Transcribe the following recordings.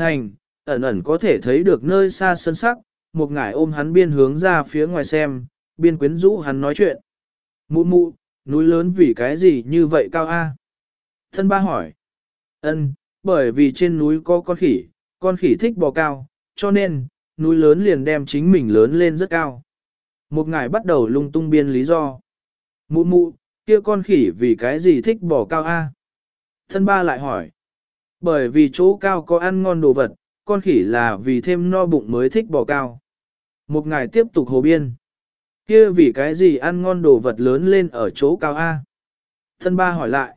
Thành, ẩn ẩn có thể thấy được nơi xa sân sắc, một ngải ôm hắn biên hướng ra phía ngoài xem, biên quyến rũ hắn nói chuyện. Mụ mụ, núi lớn vì cái gì như vậy cao a? Thân ba hỏi. Ân, bởi vì trên núi có con khỉ, con khỉ thích bò cao, cho nên, núi lớn liền đem chính mình lớn lên rất cao. Một ngải bắt đầu lung tung biên lý do. Mụ mụ, kia con khỉ vì cái gì thích bò cao a? Thân ba lại hỏi. Bởi vì chỗ cao có ăn ngon đồ vật, con khỉ là vì thêm no bụng mới thích bò cao. Một ngài tiếp tục hồ biên. Kia vì cái gì ăn ngon đồ vật lớn lên ở chỗ cao A? Thân ba hỏi lại.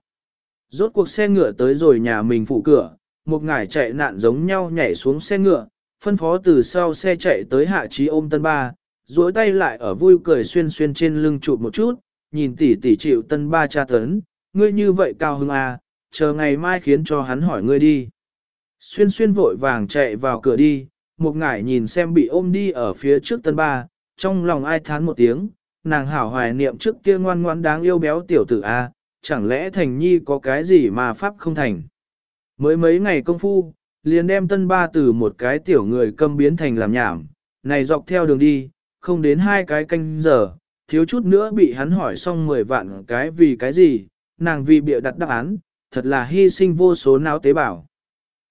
Rốt cuộc xe ngựa tới rồi nhà mình phụ cửa, một ngài chạy nạn giống nhau nhảy xuống xe ngựa, phân phó từ sau xe chạy tới hạ trí ôm tân ba, duỗi tay lại ở vui cười xuyên xuyên trên lưng chụp một chút, nhìn tỉ tỉ chịu tân ba tra tấn, ngươi như vậy cao hưng à, chờ ngày mai khiến cho hắn hỏi ngươi đi. Xuyên xuyên vội vàng chạy vào cửa đi, một ngải nhìn xem bị ôm đi ở phía trước tân ba, trong lòng ai thán một tiếng, nàng hảo hoài niệm trước kia ngoan ngoãn đáng yêu béo tiểu tử A, chẳng lẽ thành nhi có cái gì mà pháp không thành. Mới mấy ngày công phu, liền đem tân ba từ một cái tiểu người câm biến thành làm nhảm, này dọc theo đường đi, không đến hai cái canh giờ, thiếu chút nữa bị hắn hỏi xong 10 vạn cái vì cái gì, nàng vì bịa đặt đáp án, thật là hy sinh vô số não tế bào.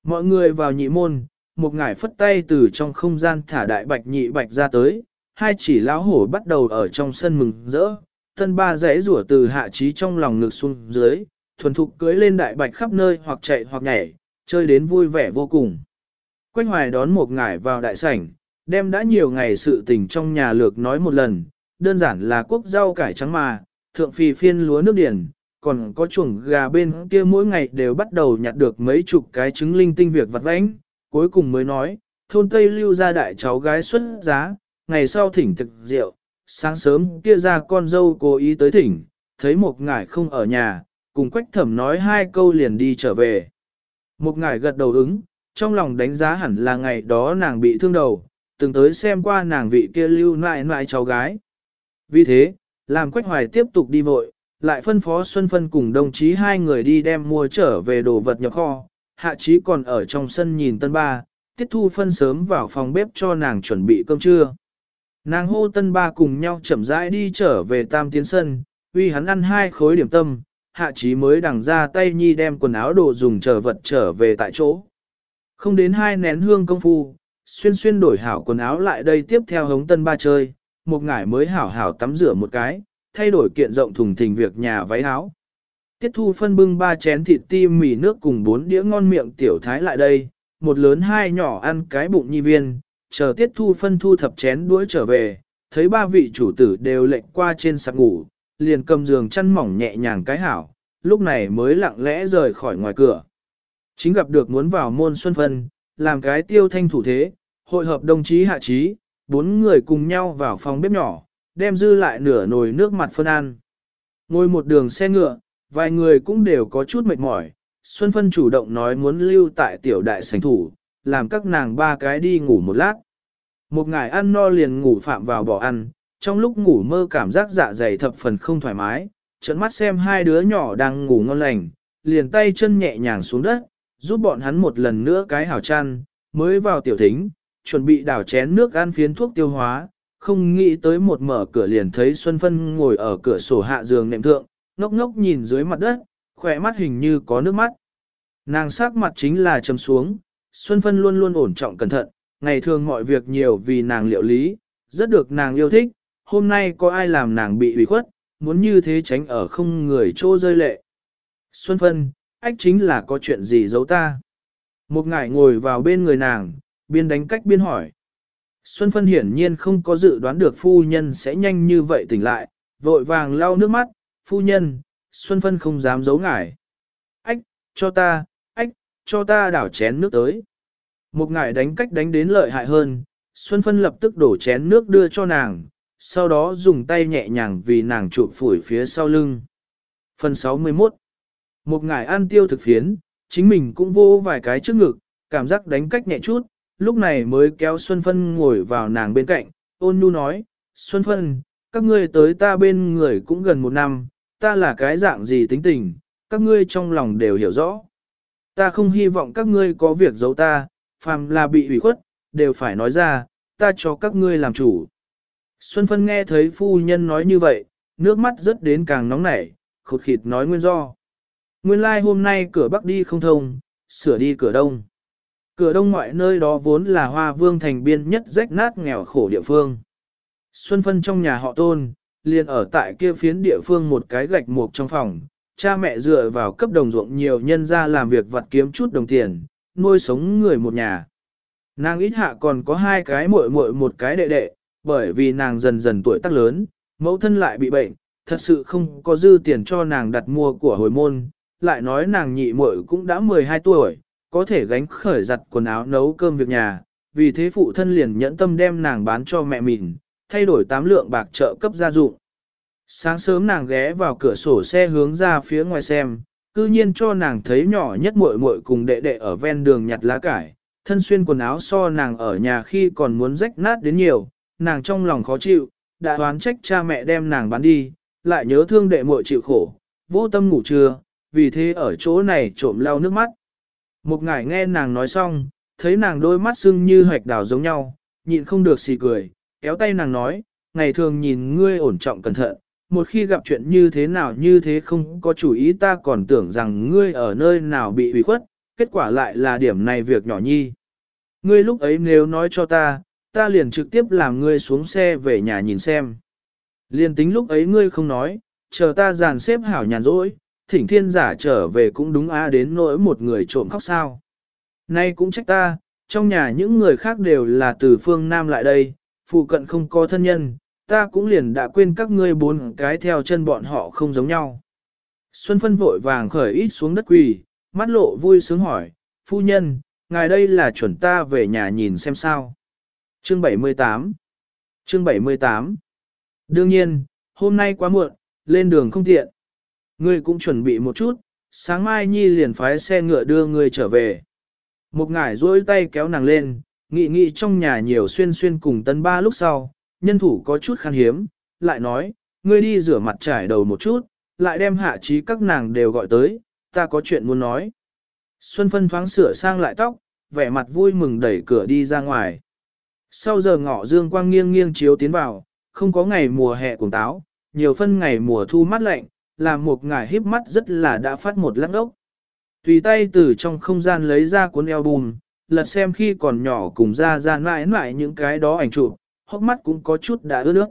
Mọi người vào nhị môn, một ngải phất tay từ trong không gian thả đại bạch nhị bạch ra tới, hai chỉ lão hổ bắt đầu ở trong sân mừng rỡ, tân ba rẽ rủa từ hạ trí trong lòng ngực xuống dưới, thuần thục cưới lên đại bạch khắp nơi hoặc chạy hoặc nhảy, chơi đến vui vẻ vô cùng. Quách hoài đón một ngải vào đại sảnh, đem đã nhiều ngày sự tình trong nhà lược nói một lần, đơn giản là quốc rau cải trắng mà, thượng phi phiên lúa nước điển, còn có chuồng gà bên kia mỗi ngày đều bắt đầu nhặt được mấy chục cái trứng linh tinh việc vặt vãnh, cuối cùng mới nói, thôn Tây lưu ra đại cháu gái xuất giá, ngày sau thỉnh thực rượu, sáng sớm kia ra con dâu cố ý tới thỉnh, thấy một ngải không ở nhà, cùng quách thẩm nói hai câu liền đi trở về. Một ngải gật đầu ứng, trong lòng đánh giá hẳn là ngày đó nàng bị thương đầu, từng tới xem qua nàng vị kia lưu nại nại cháu gái. Vì thế, làm quách hoài tiếp tục đi vội, lại phân phó Xuân Phân cùng đồng chí hai người đi đem mua trở về đồ vật nhập kho, hạ chí còn ở trong sân nhìn tân ba, tiết thu phân sớm vào phòng bếp cho nàng chuẩn bị cơm trưa. Nàng hô tân ba cùng nhau chậm rãi đi trở về tam tiến sân, uy hắn ăn hai khối điểm tâm, hạ chí mới đằng ra tay nhi đem quần áo đồ dùng trở vật trở về tại chỗ. Không đến hai nén hương công phu, xuyên xuyên đổi hảo quần áo lại đây tiếp theo hống tân ba chơi, một ngải mới hảo hảo tắm rửa một cái, thay đổi kiện rộng thùng thình việc nhà váy áo. Tiết thu phân bưng ba chén thịt tim mì nước cùng bốn đĩa ngon miệng tiểu thái lại đây, một lớn hai nhỏ ăn cái bụng nhi viên, chờ tiết thu phân thu thập chén đuổi trở về, thấy ba vị chủ tử đều lệnh qua trên sạc ngủ, liền cầm giường chăn mỏng nhẹ nhàng cái hảo, lúc này mới lặng lẽ rời khỏi ngoài cửa. Chính gặp được muốn vào môn xuân phân, làm cái tiêu thanh thủ thế, hội hợp đồng chí hạ trí, bốn người cùng nhau vào phòng bếp nhỏ, đem dư lại nửa nồi nước mặt phân ăn. Ngồi một đường xe ngựa, vài người cũng đều có chút mệt mỏi, Xuân Phân chủ động nói muốn lưu tại tiểu đại sảnh thủ, làm các nàng ba cái đi ngủ một lát. Một ngày ăn no liền ngủ phạm vào bỏ ăn, trong lúc ngủ mơ cảm giác dạ dày thập phần không thoải mái, trận mắt xem hai đứa nhỏ đang ngủ ngon lành, liền tay chân nhẹ nhàng xuống đất, giúp bọn hắn một lần nữa cái hảo chăn, mới vào tiểu thính, chuẩn bị đảo chén nước ăn phiến thuốc tiêu hóa, không nghĩ tới một mở cửa liền thấy Xuân Phân ngồi ở cửa sổ hạ giường nệm thượng, ngốc ngốc nhìn dưới mặt đất, khỏe mắt hình như có nước mắt. Nàng sắc mặt chính là trầm xuống, Xuân Phân luôn luôn ổn trọng cẩn thận, ngày thường mọi việc nhiều vì nàng liệu lý, rất được nàng yêu thích, hôm nay có ai làm nàng bị ủy khuất, muốn như thế tránh ở không người trô rơi lệ. Xuân Phân, ách chính là có chuyện gì giấu ta. Một ngải ngồi vào bên người nàng, biên đánh cách biên hỏi. Xuân Phân hiển nhiên không có dự đoán được phu nhân sẽ nhanh như vậy tỉnh lại, vội vàng lau nước mắt, phu nhân, Xuân Phân không dám giấu ngải. Ách, cho ta, ách, cho ta đảo chén nước tới. Một ngải đánh cách đánh đến lợi hại hơn, Xuân Phân lập tức đổ chén nước đưa cho nàng, sau đó dùng tay nhẹ nhàng vì nàng trụ phủi phía sau lưng. Phần 61 Một ngải ăn tiêu thực phiến, chính mình cũng vô vài cái trước ngực, cảm giác đánh cách nhẹ chút, lúc này mới kéo Xuân Phân ngồi vào nàng bên cạnh, ôn nhu nói, Xuân Phân, các ngươi tới ta bên người cũng gần một năm, ta là cái dạng gì tính tình, các ngươi trong lòng đều hiểu rõ. Ta không hy vọng các ngươi có việc giấu ta, phàm là bị ủy khuất, đều phải nói ra, ta cho các ngươi làm chủ. Xuân Phân nghe thấy phu nhân nói như vậy, nước mắt rất đến càng nóng nảy, khụt khịt nói nguyên do. Nguyên lai like hôm nay cửa bắc đi không thông, sửa đi cửa đông. Cửa đông ngoại nơi đó vốn là hoa vương thành biên nhất rách nát nghèo khổ địa phương. Xuân Phân trong nhà họ tôn, liền ở tại kia phiến địa phương một cái gạch mục trong phòng, cha mẹ dựa vào cấp đồng ruộng nhiều nhân ra làm việc vặt kiếm chút đồng tiền, nuôi sống người một nhà. Nàng ít hạ còn có hai cái muội muội một cái đệ đệ, bởi vì nàng dần dần tuổi tác lớn, mẫu thân lại bị bệnh, thật sự không có dư tiền cho nàng đặt mua của hồi môn, lại nói nàng nhị muội cũng đã 12 tuổi, có thể gánh khởi giặt quần áo nấu cơm việc nhà, vì thế phụ thân liền nhẫn tâm đem nàng bán cho mẹ mình, thay đổi tám lượng bạc trợ cấp gia dụng. Sáng sớm nàng ghé vào cửa sổ xe hướng ra phía ngoài xem, cư nhiên cho nàng thấy nhỏ nhất muội muội cùng đệ đệ ở ven đường nhặt lá cải, thân xuyên quần áo so nàng ở nhà khi còn muốn rách nát đến nhiều, nàng trong lòng khó chịu, đã đoán trách cha mẹ đem nàng bán đi, lại nhớ thương đệ muội chịu khổ, vô tâm ngủ trưa, vì thế ở chỗ này trộm lau nước mắt. Một ngải nghe nàng nói xong, thấy nàng đôi mắt sưng như hoạch đào giống nhau, nhịn không được xì cười, kéo tay nàng nói, ngày thường nhìn ngươi ổn trọng cẩn thận, một khi gặp chuyện như thế nào như thế không có chủ ý ta còn tưởng rằng ngươi ở nơi nào bị ủy khuất, kết quả lại là điểm này việc nhỏ nhi. Ngươi lúc ấy nếu nói cho ta, ta liền trực tiếp làm ngươi xuống xe về nhà nhìn xem. Liền tính lúc ấy ngươi không nói, chờ ta dàn xếp hảo nhàn rỗi, thỉnh thiên giả trở về cũng đúng a đến nỗi một người trộm khóc sao. Nay cũng trách ta, trong nhà những người khác đều là từ phương Nam lại đây, phụ cận không có thân nhân, ta cũng liền đã quên các ngươi bốn cái theo chân bọn họ không giống nhau. Xuân phân vội vàng khởi ít xuống đất quỳ, mắt lộ vui sướng hỏi, phu nhân, ngài đây là chuẩn ta về nhà nhìn xem sao. Chương 78 Chương 78 Đương nhiên, hôm nay quá muộn, lên đường không tiện. Ngươi cũng chuẩn bị một chút, sáng mai Nhi liền phái xe ngựa đưa ngươi trở về. Một ngải duỗi tay kéo nàng lên, nghị nghị trong nhà nhiều xuyên xuyên cùng tân ba lúc sau, nhân thủ có chút khan hiếm, lại nói, ngươi đi rửa mặt trải đầu một chút, lại đem hạ trí các nàng đều gọi tới, ta có chuyện muốn nói. Xuân phân thoáng sửa sang lại tóc, vẻ mặt vui mừng đẩy cửa đi ra ngoài. Sau giờ ngọ dương quang nghiêng nghiêng chiếu tiến vào, không có ngày mùa hè cùng táo, nhiều phân ngày mùa thu mát lạnh, làm một ngải híp mắt rất là đã phát một lắc ốc. Tùy tay từ trong không gian lấy ra cuốn album, lật xem khi còn nhỏ cùng ra ra mãi mãi những cái đó ảnh chụp, hốc mắt cũng có chút đã ướt nước.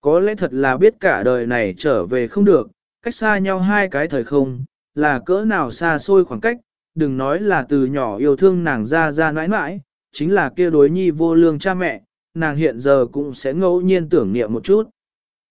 Có lẽ thật là biết cả đời này trở về không được, cách xa nhau hai cái thời không, là cỡ nào xa xôi khoảng cách, đừng nói là từ nhỏ yêu thương nàng ra ra mãi mãi, chính là kia đối nhi vô lương cha mẹ, nàng hiện giờ cũng sẽ ngẫu nhiên tưởng niệm một chút.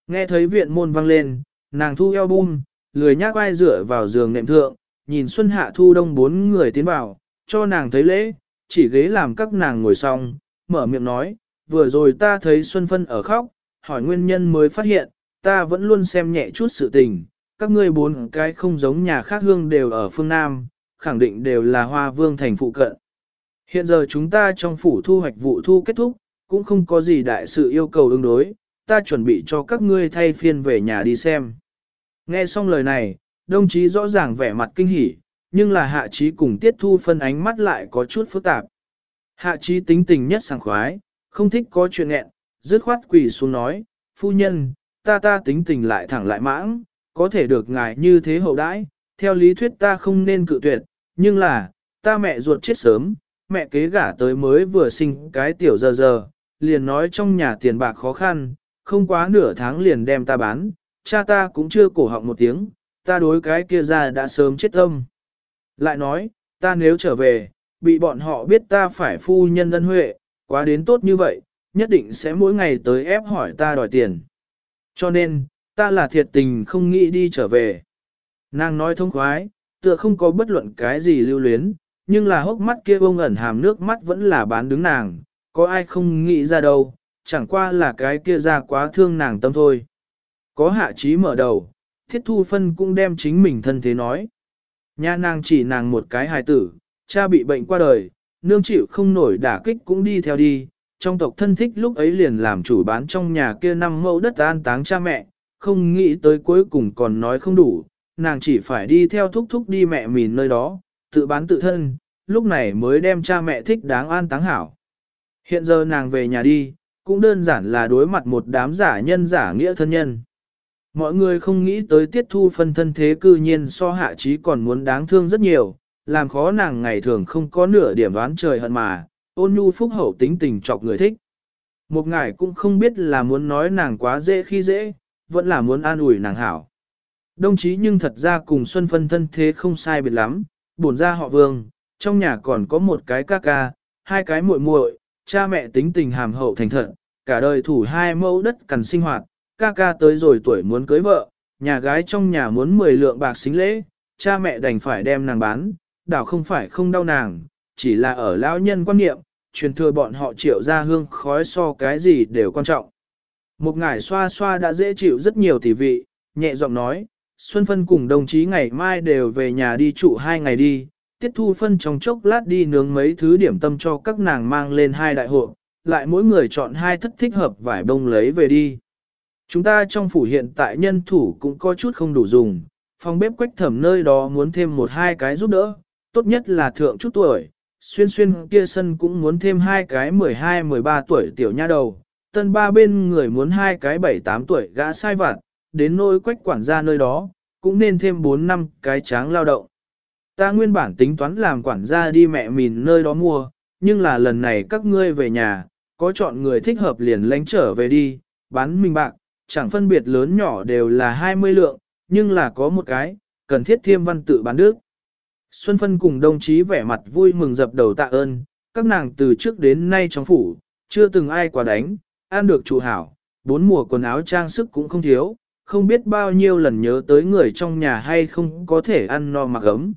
Nghe thấy viện môn vang lên, nàng thu eo bum, lười nhác vai dựa vào giường nệm thượng, nhìn xuân hạ thu đông bốn người tiến vào, cho nàng thấy lễ, chỉ ghế làm các nàng ngồi xong, mở miệng nói, vừa rồi ta thấy Xuân Phân ở khóc, hỏi nguyên nhân mới phát hiện, ta vẫn luôn xem nhẹ chút sự tình, các ngươi bốn cái không giống nhà khác hương đều ở phương Nam, khẳng định đều là hoa vương thành phụ cận. Hiện giờ chúng ta trong phủ thu hoạch vụ thu kết thúc, cũng không có gì đại sự yêu cầu ứng đối, ta chuẩn bị cho các ngươi thay phiên về nhà đi xem. Nghe xong lời này, đồng chí rõ ràng vẻ mặt kinh hỉ, nhưng là hạ trí cùng tiết thu phân ánh mắt lại có chút phức tạp. Hạ trí tính tình nhất sảng khoái, không thích có chuyện nghẹn, dứt khoát quỳ xuống nói, phu nhân, ta ta tính tình lại thẳng lại mãng, có thể được ngài như thế hậu đãi, theo lý thuyết ta không nên cự tuyệt, nhưng là, ta mẹ ruột chết sớm, mẹ kế gả tới mới vừa sinh cái tiểu giờ giờ, liền nói trong nhà tiền bạc khó khăn, không quá nửa tháng liền đem ta bán, cha ta cũng chưa cổ họng một tiếng, ta đối cái kia ra đã sớm chết tâm. Lại nói, ta nếu trở về, bị bọn họ biết ta phải phu nhân ân huệ, quá đến tốt như vậy, nhất định sẽ mỗi ngày tới ép hỏi ta đòi tiền. Cho nên, ta là thiệt tình không nghĩ đi trở về. Nàng nói thông khoái, tựa không có bất luận cái gì lưu luyến, nhưng là hốc mắt kia bông ẩn hàm nước mắt vẫn là bán đứng nàng, có ai không nghĩ ra đâu, chẳng qua là cái kia ra quá thương nàng tâm thôi. Có hạ trí mở đầu, thiết thu phân cũng đem chính mình thân thế nói. Nha nàng chỉ nàng một cái hài tử, cha bị bệnh qua đời, nương chịu không nổi đả kích cũng đi theo đi, trong tộc thân thích lúc ấy liền làm chủ bán trong nhà kia năm mẫu đất an táng cha mẹ, không nghĩ tới cuối cùng còn nói không đủ, nàng chỉ phải đi theo thúc thúc đi mẹ mìn nơi đó, tự bán tự thân, lúc này mới đem cha mẹ thích đáng an táng hảo. Hiện giờ nàng về nhà đi, cũng đơn giản là đối mặt một đám giả nhân giả nghĩa thân nhân. Mọi người không nghĩ tới tiết thu phân thân thế cư nhiên so hạ trí còn muốn đáng thương rất nhiều, làm khó nàng ngày thường không có nửa điểm đoán trời hận mà, ôn nhu phúc hậu tính tình chọc người thích. Một ngài cũng không biết là muốn nói nàng quá dễ khi dễ, vẫn là muốn an ủi nàng hảo. Đồng chí nhưng thật ra cùng Xuân phân thân thế không sai biệt lắm, bổn ra họ vương, trong nhà còn có một cái ca ca, hai cái muội muội, cha mẹ tính tình hàm hậu thành thật, cả đời thủ hai mẫu đất cần sinh hoạt, ca ca tới rồi tuổi muốn cưới vợ, nhà gái trong nhà muốn 10 lượng bạc xính lễ, cha mẹ đành phải đem nàng bán, đảo không phải không đau nàng, chỉ là ở lão nhân quan niệm, truyền thừa bọn họ triệu ra hương khói so cái gì đều quan trọng. Một ngải xoa xoa đã dễ chịu rất nhiều tỷ vị, nhẹ giọng nói, Xuân Phân cùng đồng chí ngày mai đều về nhà đi trụ hai ngày đi, tiết thu phân trong chốc lát đi nướng mấy thứ điểm tâm cho các nàng mang lên hai đại hộ, lại mỗi người chọn hai thất thích hợp vải bông lấy về đi. Chúng ta trong phủ hiện tại nhân thủ cũng có chút không đủ dùng, phòng bếp quách thẩm nơi đó muốn thêm một hai cái giúp đỡ, tốt nhất là thượng chút tuổi, xuyên xuyên kia sân cũng muốn thêm hai cái 12-13 tuổi tiểu nha đầu, tân ba bên người muốn hai cái 7-8 tuổi gã sai vặt, đến nỗi quách quản gia nơi đó, cũng nên thêm 4 năm cái tráng lao động. Ta nguyên bản tính toán làm quản gia đi mẹ mìn nơi đó mua, nhưng là lần này các ngươi về nhà, có chọn người thích hợp liền lánh trở về đi, bán mình bạc, chẳng phân biệt lớn nhỏ đều là 20 lượng, nhưng là có một cái, cần thiết thiêm văn tự bán đức. Xuân Phân cùng đồng chí vẻ mặt vui mừng dập đầu tạ ơn, các nàng từ trước đến nay trong phủ, chưa từng ai quá đánh, ăn được chủ hảo, bốn mùa quần áo trang sức cũng không thiếu, không biết bao nhiêu lần nhớ tới người trong nhà hay không có thể ăn no mặc ấm.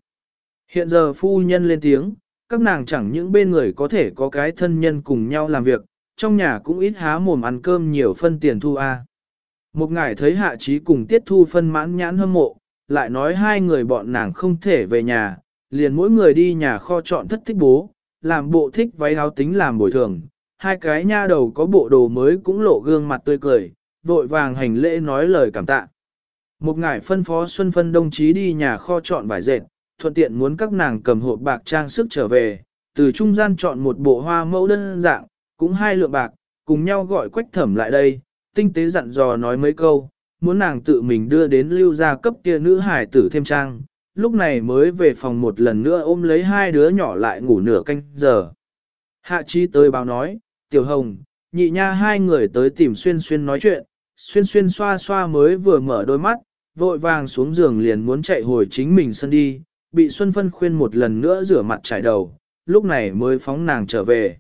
Hiện giờ phu nhân lên tiếng, các nàng chẳng những bên người có thể có cái thân nhân cùng nhau làm việc, trong nhà cũng ít há mồm ăn cơm nhiều phân tiền thu a. Một ngài thấy hạ trí cùng tiết thu phân mãn nhãn hâm mộ, lại nói hai người bọn nàng không thể về nhà, liền mỗi người đi nhà kho chọn thất thích bố, làm bộ thích váy áo tính làm bồi thường. Hai cái nha đầu có bộ đồ mới cũng lộ gương mặt tươi cười, vội vàng hành lễ nói lời cảm tạ. Một ngài phân phó Xuân Phân đồng chí đi nhà kho chọn vải dệt, thuận tiện muốn các nàng cầm hộp bạc trang sức trở về, từ trung gian chọn một bộ hoa mẫu đơn dạng, cũng hai lượng bạc, cùng nhau gọi quách thẩm lại đây, tinh tế dặn dò nói mấy câu, muốn nàng tự mình đưa đến lưu gia cấp kia nữ hải tử thêm trang, lúc này mới về phòng một lần nữa ôm lấy hai đứa nhỏ lại ngủ nửa canh giờ. Hạ chi tới báo nói, tiểu hồng, nhị nha hai người tới tìm xuyên xuyên nói chuyện, xuyên xuyên xoa xoa mới vừa mở đôi mắt, vội vàng xuống giường liền muốn chạy hồi chính mình sân đi, bị Xuân Phân khuyên một lần nữa rửa mặt trải đầu, lúc này mới phóng nàng trở về.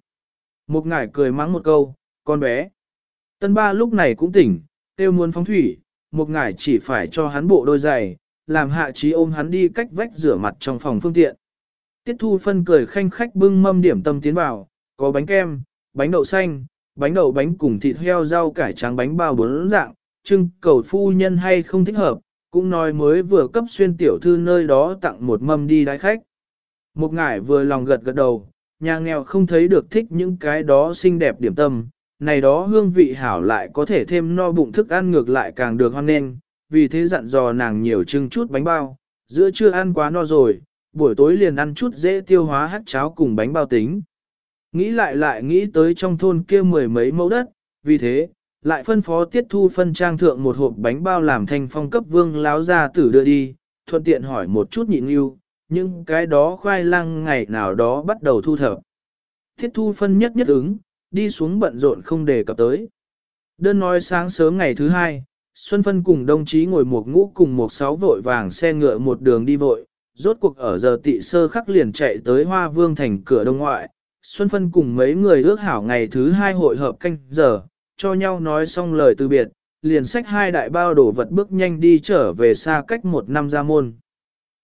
Một ngải cười mắng một câu, con bé. Tân ba lúc này cũng tỉnh, kêu muốn phóng thủy, một ngải chỉ phải cho hắn bộ đôi giày, làm hạ trí ôm hắn đi cách vách rửa mặt trong phòng phương tiện. Tiết thu phân cười khanh khách bưng mâm điểm tâm tiến vào, có bánh kem, bánh đậu xanh, bánh đậu bánh cùng thịt heo rau cải trắng bánh bao bốn dạng, trưng cầu phu nhân hay không thích hợp, cũng nói mới vừa cấp xuyên tiểu thư nơi đó tặng một mâm đi đái khách. Một ngải vừa lòng gật gật đầu, nhà nghèo không thấy được thích những cái đó xinh đẹp điểm tâm, này đó hương vị hảo lại có thể thêm no bụng thức ăn ngược lại càng được hoan nên, vì thế dặn dò nàng nhiều trưng chút bánh bao, giữa trưa ăn quá no rồi, buổi tối liền ăn chút dễ tiêu hóa hát cháo cùng bánh bao tính. Nghĩ lại lại nghĩ tới trong thôn kia mười mấy mẫu đất, vì thế, lại phân phó tiết thu phân trang thượng một hộp bánh bao làm thành phong cấp vương láo ra tử đưa đi, thuận tiện hỏi một chút nhịn yêu, nhưng cái đó khoai lang ngày nào đó bắt đầu thu thập. Tiết thu phân nhất nhất ứng, đi xuống bận rộn không đề cập tới. Đơn nói sáng sớm ngày thứ hai, Xuân Phân cùng đồng chí ngồi một ngũ cùng một sáu vội vàng xe ngựa một đường đi vội, rốt cuộc ở giờ tị sơ khắc liền chạy tới Hoa Vương thành cửa đông ngoại. Xuân Phân cùng mấy người ước hảo ngày thứ hai hội hợp canh giờ, cho nhau nói xong lời từ biệt, liền xách hai đại bao đổ vật bước nhanh đi trở về xa cách một năm ra môn.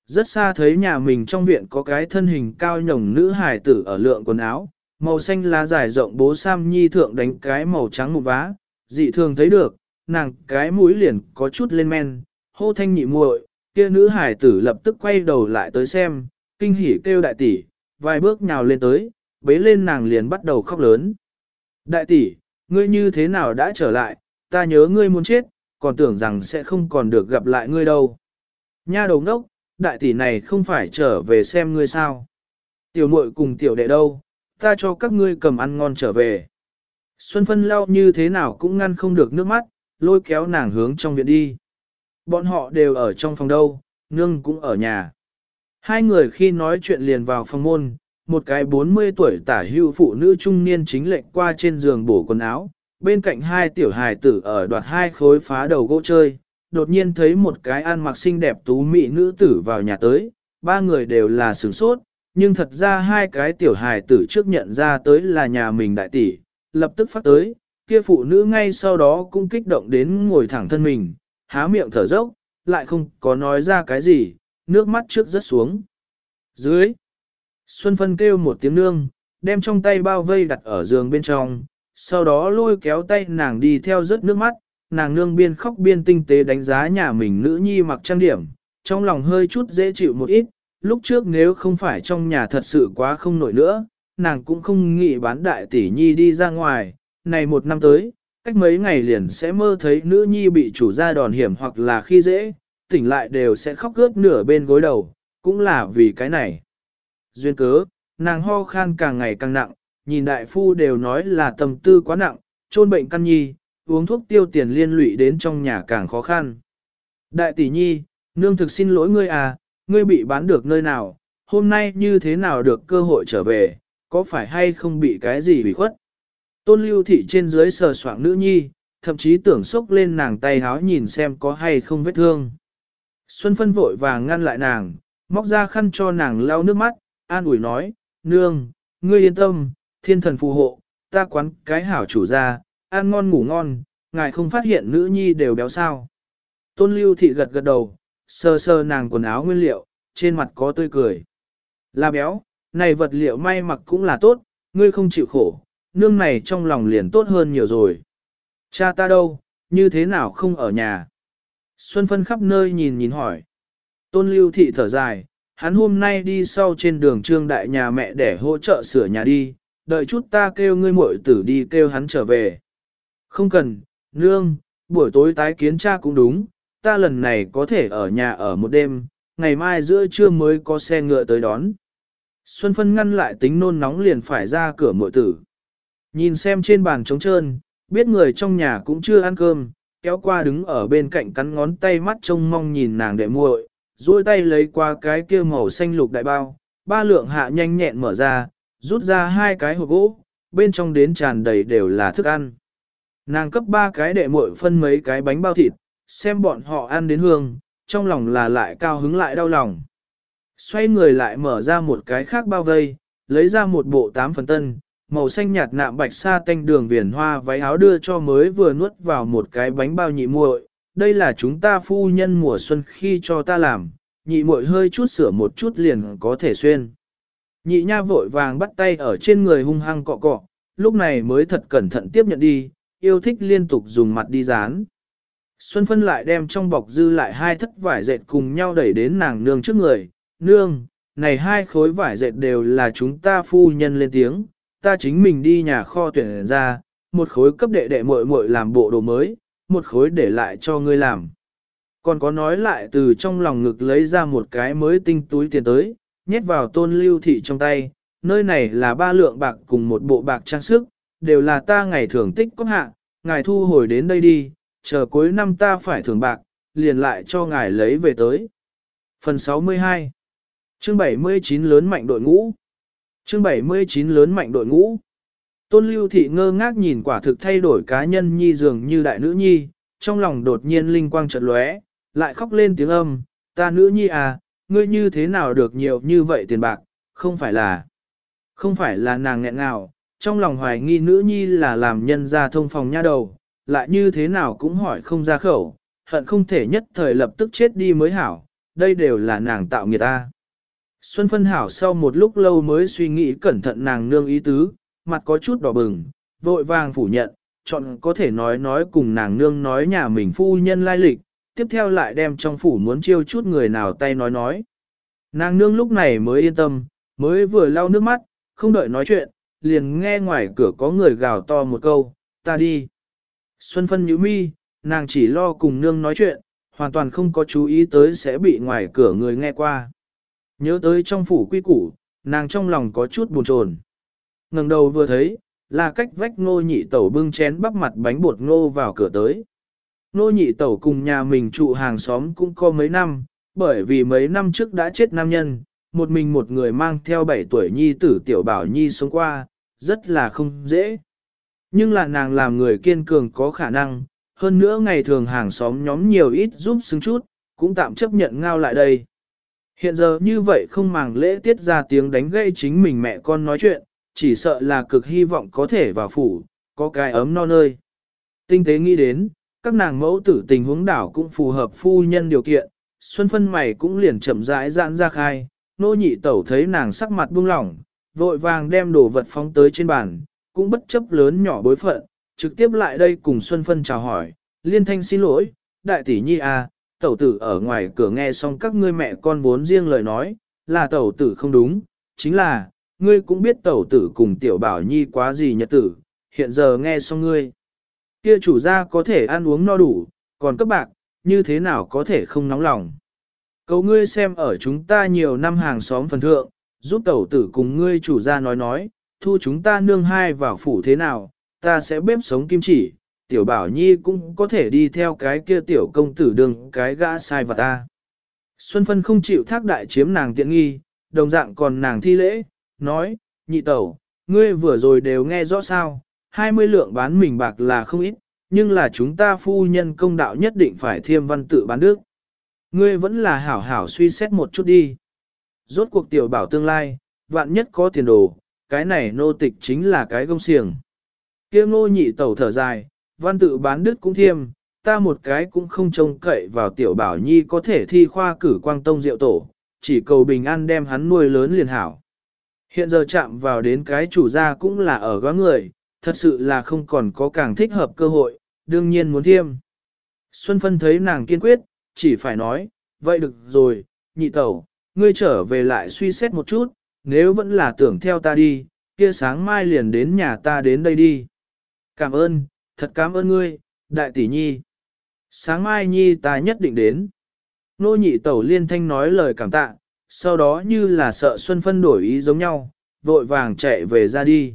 Rất xa thấy nhà mình trong viện có cái thân hình cao nhồng nữ hài tử ở lượng quần áo, màu xanh lá dài rộng bố Sam Nhi thượng đánh cái màu trắng một vá, dị thường thấy được, nàng cái mũi liền có chút lên men, hô thanh nhị muội, kia nữ hải tử lập tức quay đầu lại tới xem, kinh hỉ kêu đại tỷ, vài bước nhào lên tới, bế lên nàng liền bắt đầu khóc lớn. Đại tỷ, ngươi như thế nào đã trở lại, ta nhớ ngươi muốn chết, còn tưởng rằng sẽ không còn được gặp lại ngươi đâu. Nha đầu ngốc, đại tỷ này không phải trở về xem ngươi sao. Tiểu muội cùng tiểu đệ đâu, ta cho các ngươi cầm ăn ngon trở về. Xuân Phân lau như thế nào cũng ngăn không được nước mắt, lôi kéo nàng hướng trong viện đi. Bọn họ đều ở trong phòng đâu, nương cũng ở nhà. Hai người khi nói chuyện liền vào phòng môn, một cái 40 tuổi tả hưu phụ nữ trung niên chính lệnh qua trên giường bổ quần áo, bên cạnh hai tiểu hài tử ở đoạt hai khối phá đầu gỗ chơi, đột nhiên thấy một cái ăn mặc xinh đẹp tú mỹ nữ tử vào nhà tới, ba người đều là sửng sốt, nhưng thật ra hai cái tiểu hài tử trước nhận ra tới là nhà mình đại tỷ, lập tức phát tới, kia phụ nữ ngay sau đó cũng kích động đến ngồi thẳng thân mình, há miệng thở dốc, lại không có nói ra cái gì, nước mắt trước rớt xuống. Dưới, Xuân Phân kêu một tiếng nương, đem trong tay bao vây đặt ở giường bên trong, sau đó lôi kéo tay nàng đi theo rớt nước mắt, nàng nương biên khóc biên tinh tế đánh giá nhà mình nữ nhi mặc trang điểm, trong lòng hơi chút dễ chịu một ít, lúc trước nếu không phải trong nhà thật sự quá không nổi nữa, nàng cũng không nghĩ bán đại tỷ nhi đi ra ngoài, này một năm tới, cách mấy ngày liền sẽ mơ thấy nữ nhi bị chủ gia đòn hiểm hoặc là khi dễ, tỉnh lại đều sẽ khóc ướt nửa bên gối đầu, cũng là vì cái này. Duyên cớ, nàng ho khan càng ngày càng nặng, nhìn đại phu đều nói là tâm tư quá nặng, trôn bệnh căn nhi, uống thuốc tiêu tiền liên lụy đến trong nhà càng khó khăn. Đại tỷ nhi, nương thực xin lỗi ngươi à, ngươi bị bán được nơi nào, hôm nay như thế nào được cơ hội trở về, có phải hay không bị cái gì bị khuất. Tôn lưu thị trên dưới sờ soạng nữ nhi, thậm chí tưởng sốc lên nàng tay háo nhìn xem có hay không vết thương. Xuân phân vội vàng ngăn lại nàng, móc ra khăn cho nàng lau nước mắt, an ủi nói, nương, ngươi yên tâm, thiên thần phù hộ, ta quán cái hảo chủ ra, ăn ngon ngủ ngon, ngài không phát hiện nữ nhi đều béo sao. Tôn lưu thị gật gật đầu, sơ sơ nàng quần áo nguyên liệu, trên mặt có tươi cười. Là béo, này vật liệu may mặc cũng là tốt, ngươi không chịu khổ, nương này trong lòng liền tốt hơn nhiều rồi. Cha ta đâu, như thế nào không ở nhà? Xuân phân khắp nơi nhìn nhìn hỏi. Tôn lưu thị thở dài, hắn hôm nay đi sau trên đường trương đại nhà mẹ để hỗ trợ sửa nhà đi, đợi chút ta kêu ngươi muội tử đi kêu hắn trở về. Không cần, nương, buổi tối tái kiến cha cũng đúng, ta lần này có thể ở nhà ở một đêm, ngày mai giữa trưa mới có xe ngựa tới đón. Xuân phân ngăn lại tính nôn nóng liền phải ra cửa muội tử. Nhìn xem trên bàn trống trơn, biết người trong nhà cũng chưa ăn cơm, kéo qua đứng ở bên cạnh cắn ngón tay mắt trông mong nhìn nàng đệ muội, duỗi tay lấy qua cái kia màu xanh lục đại bao, ba lượng hạ nhanh nhẹn mở ra, rút ra hai cái hộp gỗ, bên trong đến tràn đầy đều là thức ăn. Nàng cấp ba cái đệ muội phân mấy cái bánh bao thịt, xem bọn họ ăn đến hương, trong lòng là lại cao hứng lại đau lòng. Xoay người lại mở ra một cái khác bao vây, lấy ra một bộ tám phần tân, màu xanh nhạt nạm bạch sa tanh đường viền hoa váy áo đưa cho mới vừa nuốt vào một cái bánh bao nhị muội. Đây là chúng ta phu nhân mùa xuân khi cho ta làm, nhị muội hơi chút sửa một chút liền có thể xuyên. Nhị nha vội vàng bắt tay ở trên người hung hăng cọ cọ, lúc này mới thật cẩn thận tiếp nhận đi, yêu thích liên tục dùng mặt đi dán. Xuân phân lại đem trong bọc dư lại hai thất vải dệt cùng nhau đẩy đến nàng nương trước người, nương, này hai khối vải dệt đều là chúng ta phu nhân lên tiếng, ta chính mình đi nhà kho tuyển ra, một khối cấp đệ đệ muội muội làm bộ đồ mới, một khối để lại cho ngươi làm. Còn có nói lại từ trong lòng ngực lấy ra một cái mới tinh túi tiền tới, nhét vào tôn lưu thị trong tay, nơi này là ba lượng bạc cùng một bộ bạc trang sức, đều là ta ngày thưởng tích có hạ, ngài thu hồi đến đây đi, chờ cuối năm ta phải thưởng bạc, liền lại cho ngài lấy về tới. Phần 62 Chương 79 lớn mạnh đội ngũ Chương 79 lớn mạnh đội ngũ Tôn lưu thị ngơ ngác nhìn quả thực thay đổi cá nhân nhi dường như đại nữ nhi, trong lòng đột nhiên linh quang chợt lóe, lại khóc lên tiếng âm, ta nữ nhi à, ngươi như thế nào được nhiều như vậy tiền bạc, không phải là, không phải là nàng nghẹn nào, trong lòng hoài nghi nữ nhi là làm nhân ra thông phòng nha đầu, lại như thế nào cũng hỏi không ra khẩu, hận không thể nhất thời lập tức chết đi mới hảo, đây đều là nàng tạo nghiệt ta. Xuân phân hảo sau một lúc lâu mới suy nghĩ cẩn thận nàng nương ý tứ, mặt có chút đỏ bừng, vội vàng phủ nhận, chọn có thể nói nói cùng nàng nương nói nhà mình phu nhân lai lịch, tiếp theo lại đem trong phủ muốn chiêu chút người nào tay nói nói. Nàng nương lúc này mới yên tâm, mới vừa lau nước mắt, không đợi nói chuyện, liền nghe ngoài cửa có người gào to một câu, ta đi. Xuân phân nhíu mi, nàng chỉ lo cùng nương nói chuyện, hoàn toàn không có chú ý tới sẽ bị ngoài cửa người nghe qua. Nhớ tới trong phủ quy củ, nàng trong lòng có chút buồn chồn ngẩng đầu vừa thấy, là cách vách ngô nhị tẩu bưng chén bắp mặt bánh bột ngô vào cửa tới. Ngô nhị tẩu cùng nhà mình trụ hàng xóm cũng có mấy năm, bởi vì mấy năm trước đã chết nam nhân, một mình một người mang theo 7 tuổi nhi tử tiểu bảo nhi sống qua, rất là không dễ. Nhưng là nàng làm người kiên cường có khả năng, hơn nữa ngày thường hàng xóm nhóm nhiều ít giúp xứng chút, cũng tạm chấp nhận ngao lại đây. Hiện giờ như vậy không màng lễ tiết ra tiếng đánh gây chính mình mẹ con nói chuyện, chỉ sợ là cực hy vọng có thể vào phủ, có cái ấm no nơi. Tinh tế nghĩ đến, các nàng mẫu tử tình huống đảo cũng phù hợp phu nhân điều kiện, xuân phân mày cũng liền chậm rãi giãn ra khai, nô nhị tẩu thấy nàng sắc mặt buông lỏng, vội vàng đem đồ vật phóng tới trên bàn, cũng bất chấp lớn nhỏ bối phận, trực tiếp lại đây cùng Xuân Phân chào hỏi, liên thanh xin lỗi, đại tỷ nhi à, tẩu tử ở ngoài cửa nghe xong các ngươi mẹ con vốn riêng lời nói, là tẩu tử không đúng, chính là, ngươi cũng biết tẩu tử cùng tiểu bảo nhi quá gì nhật tử, hiện giờ nghe xong ngươi. Kia chủ gia có thể ăn uống no đủ, còn các bạn, như thế nào có thể không nóng lòng. Cầu ngươi xem ở chúng ta nhiều năm hàng xóm phần thượng, giúp tẩu tử cùng ngươi chủ gia nói nói, thu chúng ta nương hai vào phủ thế nào, ta sẽ bếp sống kim chỉ, tiểu bảo nhi cũng có thể đi theo cái kia tiểu công tử đường cái gã sai vào ta. Xuân Phân không chịu thác đại chiếm nàng tiện nghi, đồng dạng còn nàng thi lễ, nói, nhị tẩu, ngươi vừa rồi đều nghe rõ sao, 20 lượng bán mình bạc là không ít, nhưng là chúng ta phu nhân công đạo nhất định phải thiêm văn tự bán đức. Ngươi vẫn là hảo hảo suy xét một chút đi. Rốt cuộc tiểu bảo tương lai, vạn nhất có tiền đồ, cái này nô tịch chính là cái gông xiềng. kia ngô nhị tẩu thở dài, văn tự bán đức cũng thiêm, ta một cái cũng không trông cậy vào tiểu bảo nhi có thể thi khoa cử quang tông diệu tổ, chỉ cầu bình an đem hắn nuôi lớn liền hảo. Hiện giờ chạm vào đến cái chủ gia cũng là ở góa người, thật sự là không còn có càng thích hợp cơ hội, đương nhiên muốn thiêm. Xuân Phân thấy nàng kiên quyết, chỉ phải nói, vậy được rồi, nhị tẩu, ngươi trở về lại suy xét một chút, nếu vẫn là tưởng theo ta đi, kia sáng mai liền đến nhà ta đến đây đi. Cảm ơn, thật cảm ơn ngươi, đại tỷ nhi. Sáng mai nhi ta nhất định đến. Nô nhị tẩu liên thanh nói lời cảm tạ, sau đó như là sợ Xuân Phân đổi ý giống nhau, vội vàng chạy về ra đi.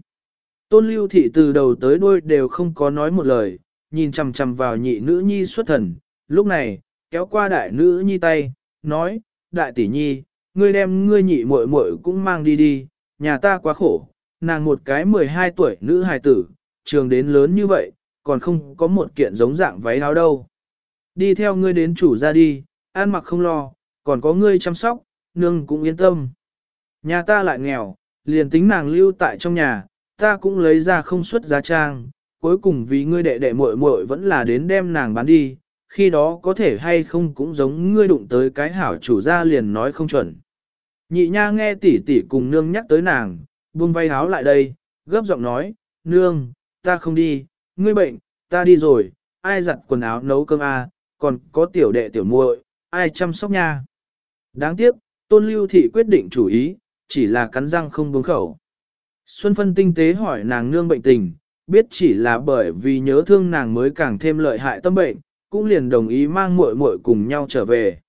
Tôn lưu thị từ đầu tới đuôi đều không có nói một lời, nhìn chằm chằm vào nhị nữ nhi xuất thần, lúc này, kéo qua đại nữ nhi tay, nói, đại tỷ nhi, ngươi đem ngươi nhị muội muội cũng mang đi đi, nhà ta quá khổ, nàng một cái 12 tuổi nữ hài tử, trường đến lớn như vậy, còn không có một kiện giống dạng váy áo đâu. Đi theo ngươi đến chủ ra đi, ăn mặc không lo, còn có ngươi chăm sóc, nương cũng yên tâm. Nhà ta lại nghèo, liền tính nàng lưu tại trong nhà, ta cũng lấy ra không xuất giá trang, cuối cùng vì ngươi đệ đệ muội muội vẫn là đến đem nàng bán đi, khi đó có thể hay không cũng giống ngươi đụng tới cái hảo chủ gia liền nói không chuẩn. Nhị nha nghe tỷ tỷ cùng nương nhắc tới nàng, buông vay háo lại đây, gấp giọng nói, nương, ta không đi, ngươi bệnh, ta đi rồi, ai giặt quần áo nấu cơm à, còn có tiểu đệ tiểu muội, ai chăm sóc nha. Đáng tiếc, tôn lưu thị quyết định chủ ý, chỉ là cắn răng không buông khẩu. Xuân phân tinh tế hỏi nàng nương bệnh tình, biết chỉ là bởi vì nhớ thương nàng mới càng thêm lợi hại tâm bệnh, cũng liền đồng ý mang muội muội cùng nhau trở về.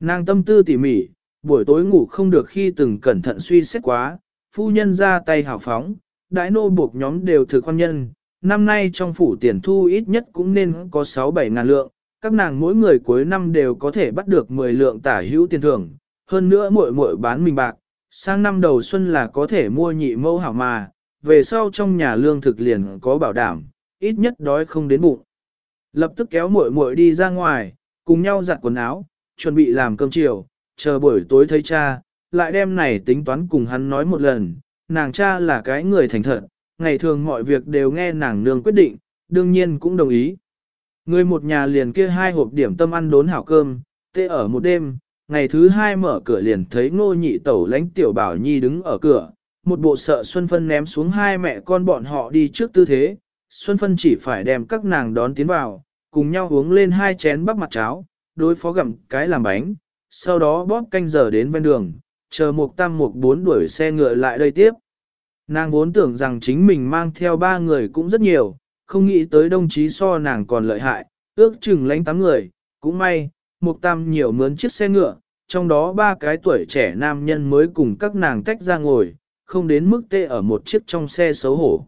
Nàng tâm tư tỉ mỉ, buổi tối ngủ không được khi từng cẩn thận suy xét quá, phu nhân ra tay hào phóng, đại nô buộc nhóm đều thực quan nhân, năm nay trong phủ tiền thu ít nhất cũng nên có 6-7 ngàn lượng, các nàng mỗi người cuối năm đều có thể bắt được 10 lượng tả hữu tiền thưởng, hơn nữa muội muội bán mình bạc, sang năm đầu xuân là có thể mua nhị mẫu hảo mà, về sau trong nhà lương thực liền có bảo đảm, ít nhất đói không đến bụng. Lập tức kéo muội muội đi ra ngoài, cùng nhau giặt quần áo, chuẩn bị làm cơm chiều, chờ buổi tối thấy cha, lại đem này tính toán cùng hắn nói một lần, nàng cha là cái người thành thật, ngày thường mọi việc đều nghe nàng nương quyết định, đương nhiên cũng đồng ý. Người một nhà liền kia hai hộp điểm tâm ăn đốn hảo cơm, tê ở một đêm, ngày thứ hai mở cửa liền thấy ngô nhị tẩu lãnh tiểu bảo nhi đứng ở cửa, một bộ sợ Xuân Phân ném xuống hai mẹ con bọn họ đi trước tư thế, Xuân Phân chỉ phải đem các nàng đón tiến vào, cùng nhau uống lên hai chén bắp mặt cháo, đối phó gặm cái làm bánh, sau đó bóp canh giờ đến ven đường, chờ một tam một bốn đuổi xe ngựa lại đây tiếp. Nàng vốn tưởng rằng chính mình mang theo ba người cũng rất nhiều, không nghĩ tới đồng chí so nàng còn lợi hại, ước chừng lánh tám người, cũng may, một tam nhiều mướn chiếc xe ngựa, trong đó ba cái tuổi trẻ nam nhân mới cùng các nàng tách ra ngồi, không đến mức tê ở một chiếc trong xe xấu hổ.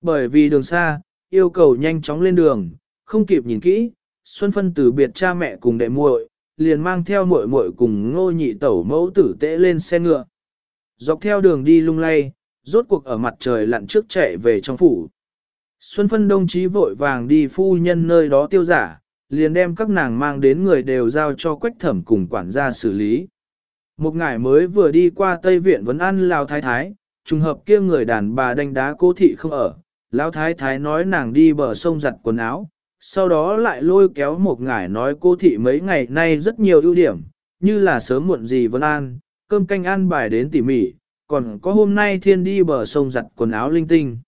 Bởi vì đường xa, yêu cầu nhanh chóng lên đường, không kịp nhìn kỹ, Xuân Phân từ biệt cha mẹ cùng đệ muội, liền mang theo muội muội cùng ngô nhị tẩu mẫu tử tễ lên xe ngựa. Dọc theo đường đi lung lay, rốt cuộc ở mặt trời lặn trước chạy về trong phủ. Xuân Phân đồng chí vội vàng đi phu nhân nơi đó tiêu giả, liền đem các nàng mang đến người đều giao cho quách thẩm cùng quản gia xử lý. Một ngày mới vừa đi qua Tây Viện vẫn An Lào thái thái, trùng hợp kia người đàn bà đánh đá cô thị không ở, Lão thái thái nói nàng đi bờ sông giặt quần áo, sau đó lại lôi kéo một ngải nói cô thị mấy ngày nay rất nhiều ưu điểm, như là sớm muộn gì vẫn an, cơm canh ăn bài đến tỉ mỉ, còn có hôm nay thiên đi bờ sông giặt quần áo linh tinh.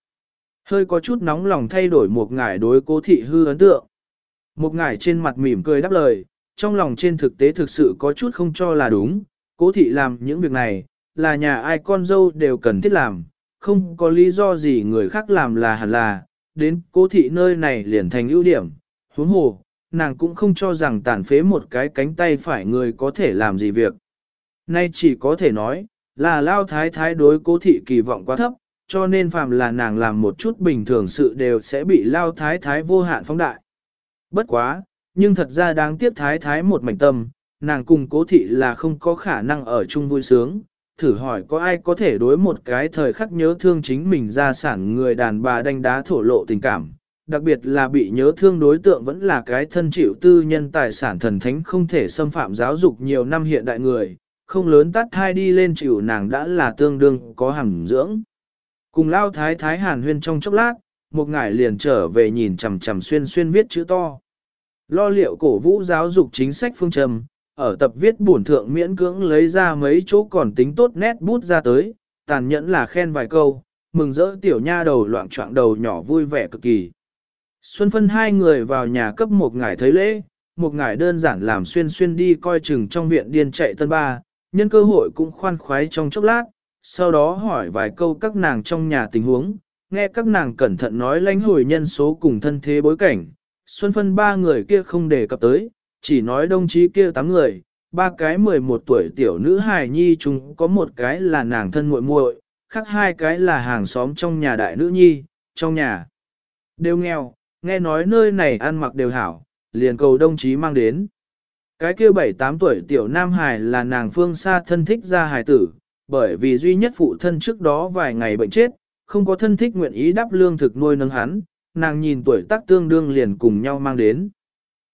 Hơi có chút nóng lòng thay đổi một ngải đối cô thị hư ấn tượng. Một ngải trên mặt mỉm cười đáp lời, trong lòng trên thực tế thực sự có chút không cho là đúng, cố thị làm những việc này, là nhà ai con dâu đều cần thiết làm, không có lý do gì người khác làm là hẳn là, đến cố thị nơi này liền thành ưu điểm, huống hồ, nàng cũng không cho rằng tàn phế một cái cánh tay phải người có thể làm gì việc. Nay chỉ có thể nói, là lao thái thái đối cố thị kỳ vọng quá thấp, cho nên phàm là nàng làm một chút bình thường sự đều sẽ bị lao thái thái vô hạn phóng đại. Bất quá, nhưng thật ra đáng tiếc thái thái một mảnh tâm, nàng cùng cố thị là không có khả năng ở chung vui sướng. Thử hỏi có ai có thể đối một cái thời khắc nhớ thương chính mình ra sản người đàn bà đánh đá thổ lộ tình cảm, đặc biệt là bị nhớ thương đối tượng vẫn là cái thân chịu tư nhân tài sản thần thánh không thể xâm phạm giáo dục nhiều năm hiện đại người, không lớn tắt thai đi lên chịu nàng đã là tương đương có hàm dưỡng. Cùng lao thái thái hàn huyên trong chốc lát, một ngải liền trở về nhìn chằm chằm xuyên xuyên viết chữ to. Lo liệu cổ vũ giáo dục chính sách phương trầm, ở tập viết bổn thượng miễn cưỡng lấy ra mấy chỗ còn tính tốt nét bút ra tới, tàn nhẫn là khen vài câu, mừng rỡ tiểu nha đầu loạn trọng đầu nhỏ vui vẻ cực kỳ. Xuân phân hai người vào nhà cấp một ngải thấy lễ, một ngải đơn giản làm xuyên xuyên đi coi chừng trong viện điên chạy tân ba, nhân cơ hội cũng khoan khoái trong chốc lát, sau đó hỏi vài câu các nàng trong nhà tình huống, nghe các nàng cẩn thận nói lãnh hồi nhân số cùng thân thế bối cảnh. Xuân phân ba người kia không đề cập tới, chỉ nói đồng chí kia tám người, ba cái 11 tuổi tiểu nữ hài nhi chúng có một cái là nàng thân muội muội, khác hai cái là hàng xóm trong nhà đại nữ nhi, trong nhà. Đều nghèo, nghe nói nơi này ăn mặc đều hảo, liền cầu đồng chí mang đến. Cái kia 7-8 tuổi tiểu nam hài là nàng phương xa thân thích ra hài tử, bởi vì duy nhất phụ thân trước đó vài ngày bệnh chết, không có thân thích nguyện ý đắp lương thực nuôi nâng hắn, nàng nhìn tuổi tác tương đương liền cùng nhau mang đến.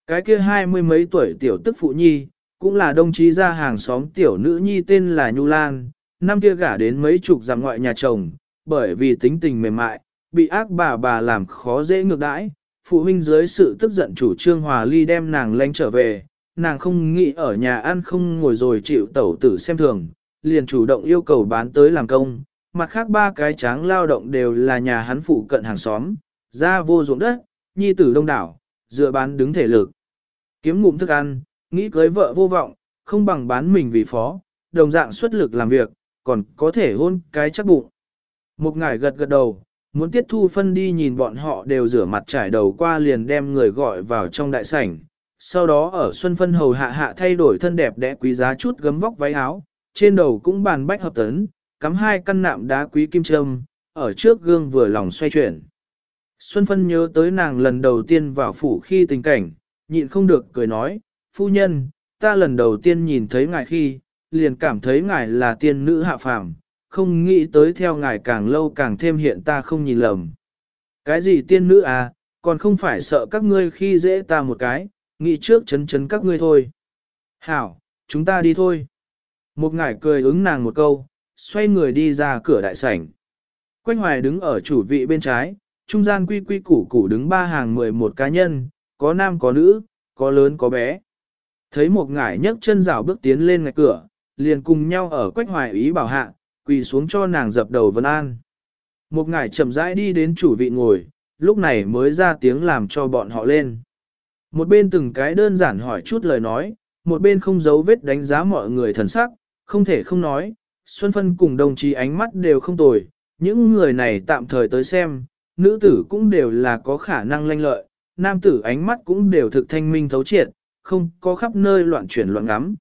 Cái kia hai mươi mấy tuổi tiểu tức phụ nhi, cũng là đồng chí ra hàng xóm tiểu nữ nhi tên là Nhu Lan, năm kia gả đến mấy chục dặm ngoại nhà chồng, bởi vì tính tình mềm mại, bị ác bà bà làm khó dễ ngược đãi, phụ huynh dưới sự tức giận chủ trương hòa ly đem nàng lanh trở về, nàng không nghĩ ở nhà ăn không ngồi rồi chịu tẩu tử xem thường, liền chủ động yêu cầu bán tới làm công, mặt khác ba cái tráng lao động đều là nhà hắn phụ cận hàng xóm, ra vô ruộng đất, nhi tử đông đảo, dựa bán đứng thể lực. Kiếm ngụm thức ăn, nghĩ cưới vợ vô vọng, không bằng bán mình vì phó, đồng dạng xuất lực làm việc, còn có thể hôn cái chắc bụng. Một ngải gật gật đầu, muốn tiết thu phân đi nhìn bọn họ đều rửa mặt trải đầu qua liền đem người gọi vào trong đại sảnh. Sau đó ở Xuân Phân hầu hạ hạ thay đổi thân đẹp đẽ quý giá chút gấm vóc váy áo, trên đầu cũng bàn bách hợp tấn, cắm hai căn nạm đá quý kim châm, ở trước gương vừa lòng xoay chuyển. Xuân Phân nhớ tới nàng lần đầu tiên vào phủ khi tình cảnh, nhịn không được cười nói, phu nhân, ta lần đầu tiên nhìn thấy ngài khi, liền cảm thấy ngài là tiên nữ hạ phàm, không nghĩ tới theo ngài càng lâu càng thêm hiện ta không nhìn lầm. Cái gì tiên nữ à, còn không phải sợ các ngươi khi dễ ta một cái, nghĩ trước chấn chấn các ngươi thôi. Hảo, chúng ta đi thôi. Một ngải cười ứng nàng một câu, xoay người đi ra cửa đại sảnh. quách hoài đứng ở chủ vị bên trái, trung gian quy quy củ củ đứng ba hàng mười một cá nhân, có nam có nữ, có lớn có bé. Thấy một ngải nhấc chân rào bước tiến lên ngạch cửa, liền cùng nhau ở quách hoài ý bảo hạ, quỳ xuống cho nàng dập đầu vân an. Một ngải chậm rãi đi đến chủ vị ngồi, lúc này mới ra tiếng làm cho bọn họ lên. Một bên từng cái đơn giản hỏi chút lời nói, một bên không giấu vết đánh giá mọi người thần sắc, không thể không nói, Xuân Phân cùng đồng chí ánh mắt đều không tồi, những người này tạm thời tới xem, nữ tử cũng đều là có khả năng lanh lợi, nam tử ánh mắt cũng đều thực thanh minh thấu triệt, không có khắp nơi loạn chuyển loạn ngắm.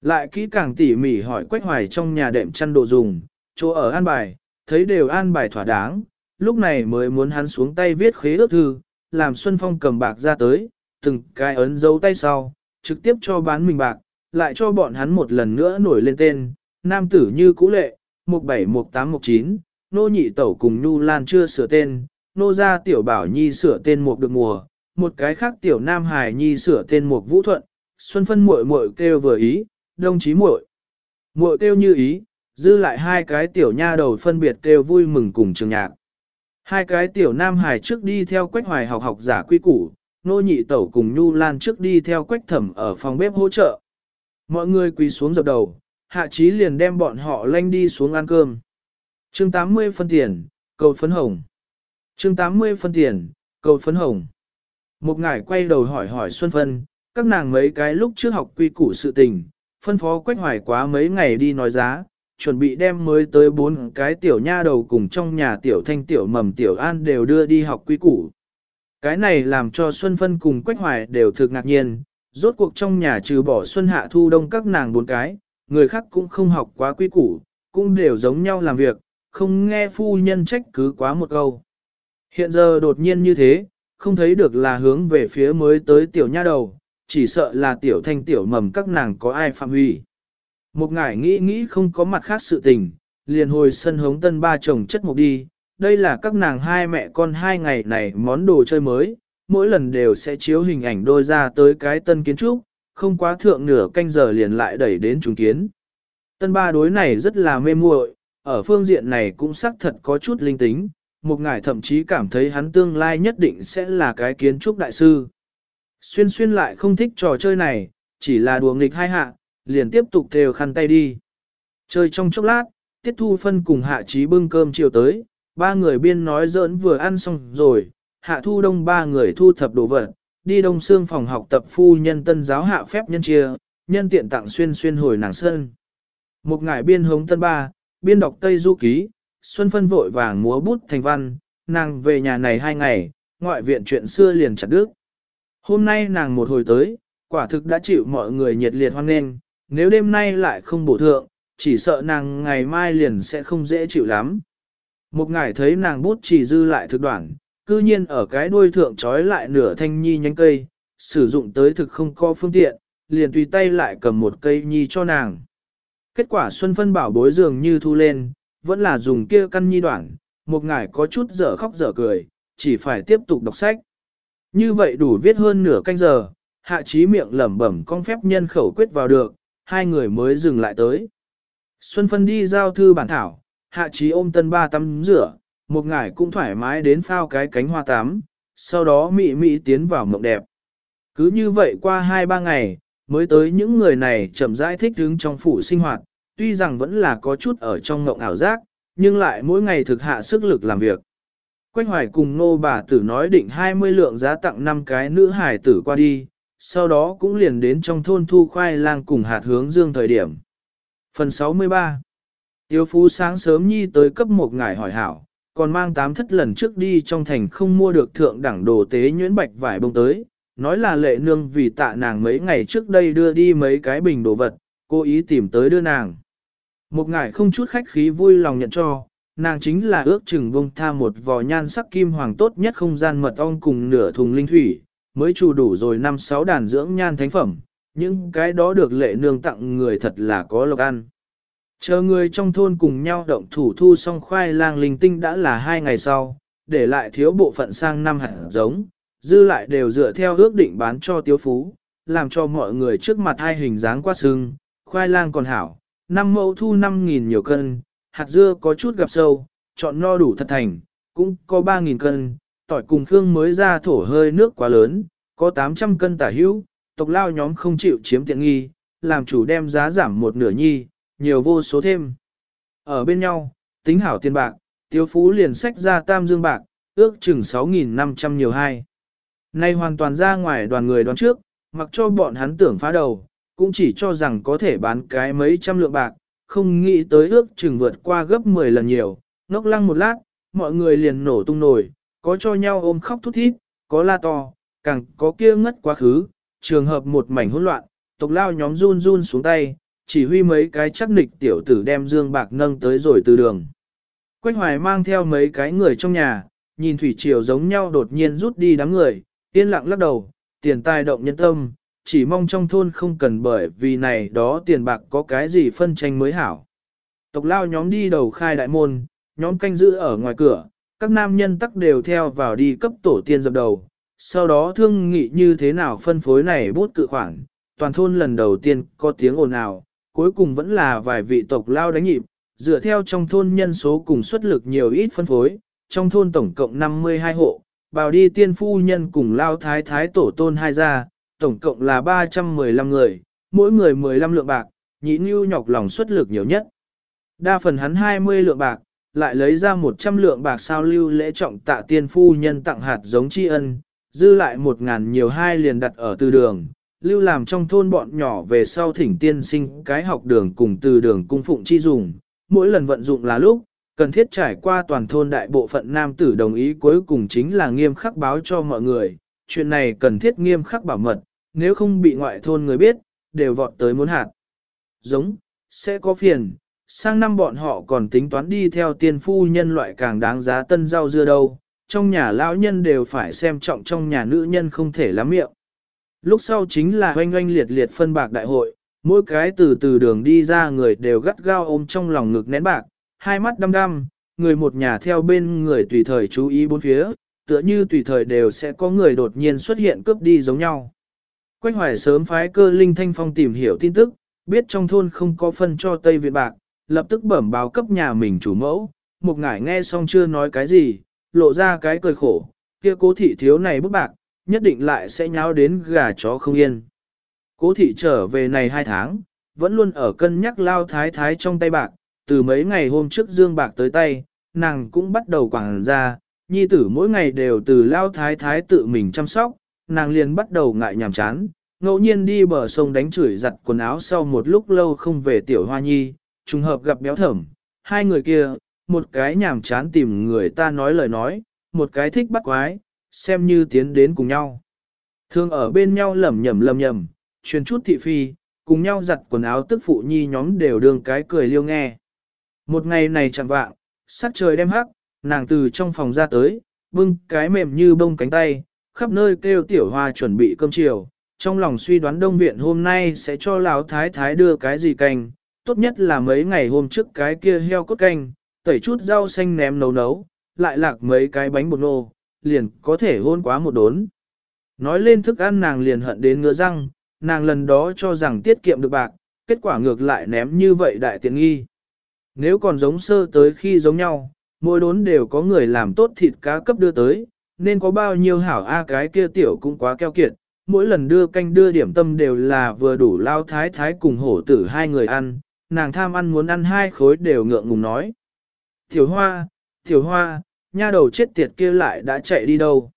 Lại kỹ càng tỉ mỉ hỏi Quách Hoài trong nhà đệm chăn đồ dùng, chỗ ở an bài, thấy đều an bài thỏa đáng, lúc này mới muốn hắn xuống tay viết khế ước thư, làm Xuân Phong cầm bạc ra tới, từng cái ấn dấu tay sau, trực tiếp cho bán mình bạc, lại cho bọn hắn một lần nữa nổi lên tên, nam tử như cũ lệ, 171819, nô nhị tẩu cùng Nhu Lan chưa sửa tên, nô gia tiểu bảo nhi sửa tên một được mùa, một cái khác tiểu nam hải nhi sửa tên một vũ thuận, xuân phân muội muội kêu vừa ý, đồng chí muội muội kêu như ý, dư lại hai cái tiểu nha đầu phân biệt kêu vui mừng cùng trường nhạc. Hai cái tiểu nam hải trước đi theo quách hoài học học giả quy củ, nô nhị tẩu cùng Nhu Lan trước đi theo quách thẩm ở phòng bếp hỗ trợ. Mọi người quỳ xuống dập đầu, hạ trí liền đem bọn họ lanh đi xuống ăn cơm. chương 80 phân tiền, cầu phấn hồng. chương 80 phân tiền, cầu phấn hồng. Một ngải quay đầu hỏi hỏi Xuân Phân, các nàng mấy cái lúc trước học quy củ sự tình, phân phó quách hoài quá mấy ngày đi nói giá, chuẩn bị đem mới tới bốn cái tiểu nha đầu cùng trong nhà tiểu thanh tiểu mầm tiểu an đều đưa đi học quy củ. Cái này làm cho Xuân Phân cùng Quách Hoài đều thực ngạc nhiên, rốt cuộc trong nhà trừ bỏ Xuân Hạ Thu Đông các nàng bốn cái, người khác cũng không học quá quy củ, cũng đều giống nhau làm việc, không nghe phu nhân trách cứ quá một câu. Hiện giờ đột nhiên như thế, không thấy được là hướng về phía mới tới tiểu nha đầu, chỉ sợ là tiểu thanh tiểu mầm các nàng có ai phạm hủy. Một ngải nghĩ nghĩ không có mặt khác sự tình, liền hồi sân hống tân ba chồng chất mục đi, đây là các nàng hai mẹ con hai ngày này món đồ chơi mới, mỗi lần đều sẽ chiếu hình ảnh đôi ra tới cái tân kiến trúc, không quá thượng nửa canh giờ liền lại đẩy đến trùng kiến. Tân ba đối này rất là mê muội, ở phương diện này cũng xác thật có chút linh tính, một ngài thậm chí cảm thấy hắn tương lai nhất định sẽ là cái kiến trúc đại sư. Xuyên xuyên lại không thích trò chơi này, chỉ là đùa nghịch hai hạ, liền tiếp tục thều khăn tay đi. Chơi trong chốc lát, tiết thu phân cùng hạ trí bưng cơm chiều tới, ba người biên nói giỡn vừa ăn xong rồi, hạ thu đông ba người thu thập đồ vật, đi đông xương phòng học tập phu nhân tân giáo hạ phép nhân chia, nhân tiện tặng xuyên xuyên hồi nàng sơn. Một ngải biên hống tân ba, biên đọc Tây Du Ký, Xuân Phân vội vàng múa bút thành văn, nàng về nhà này hai ngày, ngoại viện chuyện xưa liền chặt đứt. Hôm nay nàng một hồi tới, quả thực đã chịu mọi người nhiệt liệt hoan nghênh, nếu đêm nay lại không bổ thượng, chỉ sợ nàng ngày mai liền sẽ không dễ chịu lắm. Một ngải thấy nàng bút chỉ dư lại thực đoạn, cư nhiên ở cái đuôi thượng trói lại nửa thanh nhi nhánh cây, sử dụng tới thực không có phương tiện, liền tùy tay lại cầm một cây nhi cho nàng. Kết quả Xuân Phân bảo bối dường như thu lên, vẫn là dùng kia căn nhi đoạn, một ngải có chút dở khóc dở cười, chỉ phải tiếp tục đọc sách. Như vậy đủ viết hơn nửa canh giờ, hạ trí miệng lẩm bẩm con phép nhân khẩu quyết vào được, hai người mới dừng lại tới. Xuân Phân đi giao thư bản thảo, hạ trí ôm tân ba tắm rửa, một ngải cũng thoải mái đến phao cái cánh hoa tắm, sau đó mị mị tiến vào mộng đẹp. Cứ như vậy qua hai ba ngày, mới tới những người này chậm rãi thích đứng trong phủ sinh hoạt, tuy rằng vẫn là có chút ở trong mộng ảo giác, nhưng lại mỗi ngày thực hạ sức lực làm việc. Quách hoài cùng nô bà tử nói định 20 lượng giá tặng 5 cái nữ hải tử qua đi, sau đó cũng liền đến trong thôn thu khoai lang cùng hạt hướng dương thời điểm. Phần 63 Tiêu phú sáng sớm nhi tới cấp một ngải hỏi hảo, còn mang tám thất lần trước đi trong thành không mua được thượng đẳng đồ tế nhuyễn bạch vải bông tới, nói là lệ nương vì tạ nàng mấy ngày trước đây đưa đi mấy cái bình đồ vật, cố ý tìm tới đưa nàng. Một ngải không chút khách khí vui lòng nhận cho, nàng chính là ước chừng bông tha một vò nhan sắc kim hoàng tốt nhất không gian mật ong cùng nửa thùng linh thủy, mới chủ đủ rồi năm sáu đàn dưỡng nhan thánh phẩm, những cái đó được lệ nương tặng người thật là có lộc ăn. Chờ người trong thôn cùng nhau động thủ thu xong khoai lang linh tinh đã là hai ngày sau, để lại thiếu bộ phận sang năm hạt giống, dư lại đều dựa theo ước định bán cho tiếu phú, làm cho mọi người trước mặt hai hình dáng quá sưng, khoai lang còn hảo, năm mẫu thu 5.000 nhiều cân, hạt dưa có chút gặp sâu, chọn no đủ thật thành, cũng có 3.000 cân, tỏi cùng khương mới ra thổ hơi nước quá lớn, có 800 cân tả hữu, tộc lao nhóm không chịu chiếm tiện nghi, làm chủ đem giá giảm một nửa nhi, nhiều vô số thêm. Ở bên nhau, tính hảo tiền bạc, tiêu phú liền sách ra tam dương bạc, ước chừng 6.500 nhiều hai. Nay hoàn toàn ra ngoài đoàn người đoán trước, mặc cho bọn hắn tưởng phá đầu, cũng chỉ cho rằng có thể bán cái mấy trăm lượng bạc, không nghĩ tới ước chừng vượt qua gấp 10 lần nhiều, ngốc lăng một lát, mọi người liền nổ tung nổi, có cho nhau ôm khóc thút thít, có la to, càng có kia ngất quá khứ, trường hợp một mảnh hỗn loạn, tộc lao nhóm run run xuống tay, chỉ huy mấy cái chắc nịch tiểu tử đem dương bạc nâng tới rồi từ đường. Quách hoài mang theo mấy cái người trong nhà, nhìn thủy triều giống nhau đột nhiên rút đi đám người, yên lặng lắc đầu, tiền tài động nhân tâm, chỉ mong trong thôn không cần bởi vì này đó tiền bạc có cái gì phân tranh mới hảo. Tộc lao nhóm đi đầu khai đại môn, nhóm canh giữ ở ngoài cửa, các nam nhân tắc đều theo vào đi cấp tổ tiên dập đầu, sau đó thương nghị như thế nào phân phối này bút cự khoản, toàn thôn lần đầu tiên có tiếng ồn ào, cuối cùng vẫn là vài vị tộc lao đánh nhịp, dựa theo trong thôn nhân số cùng xuất lực nhiều ít phân phối, trong thôn tổng cộng 52 hộ, bào đi tiên phu nhân cùng lao thái thái tổ tôn hai gia, tổng cộng là 315 người, mỗi người 15 lượng bạc, nhị nưu nhọc lòng xuất lực nhiều nhất. Đa phần hắn 20 lượng bạc, lại lấy ra 100 lượng bạc sao lưu lễ trọng tạ tiên phu nhân tặng hạt giống tri ân, dư lại một ngàn nhiều hai liền đặt ở từ đường, lưu làm trong thôn bọn nhỏ về sau thỉnh tiên sinh cái học đường cùng từ đường cung phụng chi dùng, mỗi lần vận dụng là lúc, cần thiết trải qua toàn thôn đại bộ phận nam tử đồng ý cuối cùng chính là nghiêm khắc báo cho mọi người, chuyện này cần thiết nghiêm khắc bảo mật, nếu không bị ngoại thôn người biết, đều vọt tới muốn hạt. Giống, sẽ có phiền, sang năm bọn họ còn tính toán đi theo tiên phu nhân loại càng đáng giá tân rau dưa đâu, trong nhà lão nhân đều phải xem trọng trong nhà nữ nhân không thể lắm miệng. Lúc sau chính là oanh oanh liệt liệt phân bạc đại hội, mỗi cái từ từ đường đi ra người đều gắt gao ôm trong lòng ngực nén bạc, hai mắt đăm đăm, người một nhà theo bên người tùy thời chú ý bốn phía, tựa như tùy thời đều sẽ có người đột nhiên xuất hiện cướp đi giống nhau. Quách hoài sớm phái cơ linh thanh phong tìm hiểu tin tức, biết trong thôn không có phân cho Tây Việt bạc, lập tức bẩm báo cấp nhà mình chủ mẫu, một ngải nghe xong chưa nói cái gì, lộ ra cái cười khổ, kia cố thị thiếu này bức bạc, nhất định lại sẽ nháo đến gà chó không yên. Cố thị trở về này hai tháng, vẫn luôn ở cân nhắc lao thái thái trong tay bạc, từ mấy ngày hôm trước dương bạc tới tay, nàng cũng bắt đầu quảng ra, nhi tử mỗi ngày đều từ lao thái thái tự mình chăm sóc, nàng liền bắt đầu ngại nhàm chán, ngẫu nhiên đi bờ sông đánh chửi giặt quần áo sau một lúc lâu không về tiểu hoa nhi, trùng hợp gặp béo thẩm, hai người kia, một cái nhàm chán tìm người ta nói lời nói, một cái thích bắt quái, xem như tiến đến cùng nhau. Thường ở bên nhau lẩm nhẩm lầm nhầm, truyền chút thị phi, cùng nhau giặt quần áo tức phụ nhi nhóm đều đương cái cười liêu nghe. Một ngày này chẳng vạng, sắc trời đem hắc, nàng từ trong phòng ra tới, bưng cái mềm như bông cánh tay, khắp nơi kêu tiểu hoa chuẩn bị cơm chiều, trong lòng suy đoán đông viện hôm nay sẽ cho lão thái thái đưa cái gì canh, tốt nhất là mấy ngày hôm trước cái kia heo cốt canh, tẩy chút rau xanh ném nấu nấu, lại lạc mấy cái bánh bột nô, liền có thể hôn quá một đốn. Nói lên thức ăn nàng liền hận đến ngứa răng, nàng lần đó cho rằng tiết kiệm được bạc, kết quả ngược lại ném như vậy đại tiện nghi. Nếu còn giống sơ tới khi giống nhau, mỗi đốn đều có người làm tốt thịt cá cấp đưa tới, nên có bao nhiêu hảo a cái kia tiểu cũng quá keo kiệt, mỗi lần đưa canh đưa điểm tâm đều là vừa đủ lao thái thái cùng hổ tử hai người ăn, nàng tham ăn muốn ăn hai khối đều ngượng ngùng nói. Tiểu hoa, tiểu hoa, nha đầu chết tiệt kia lại đã chạy đi đâu.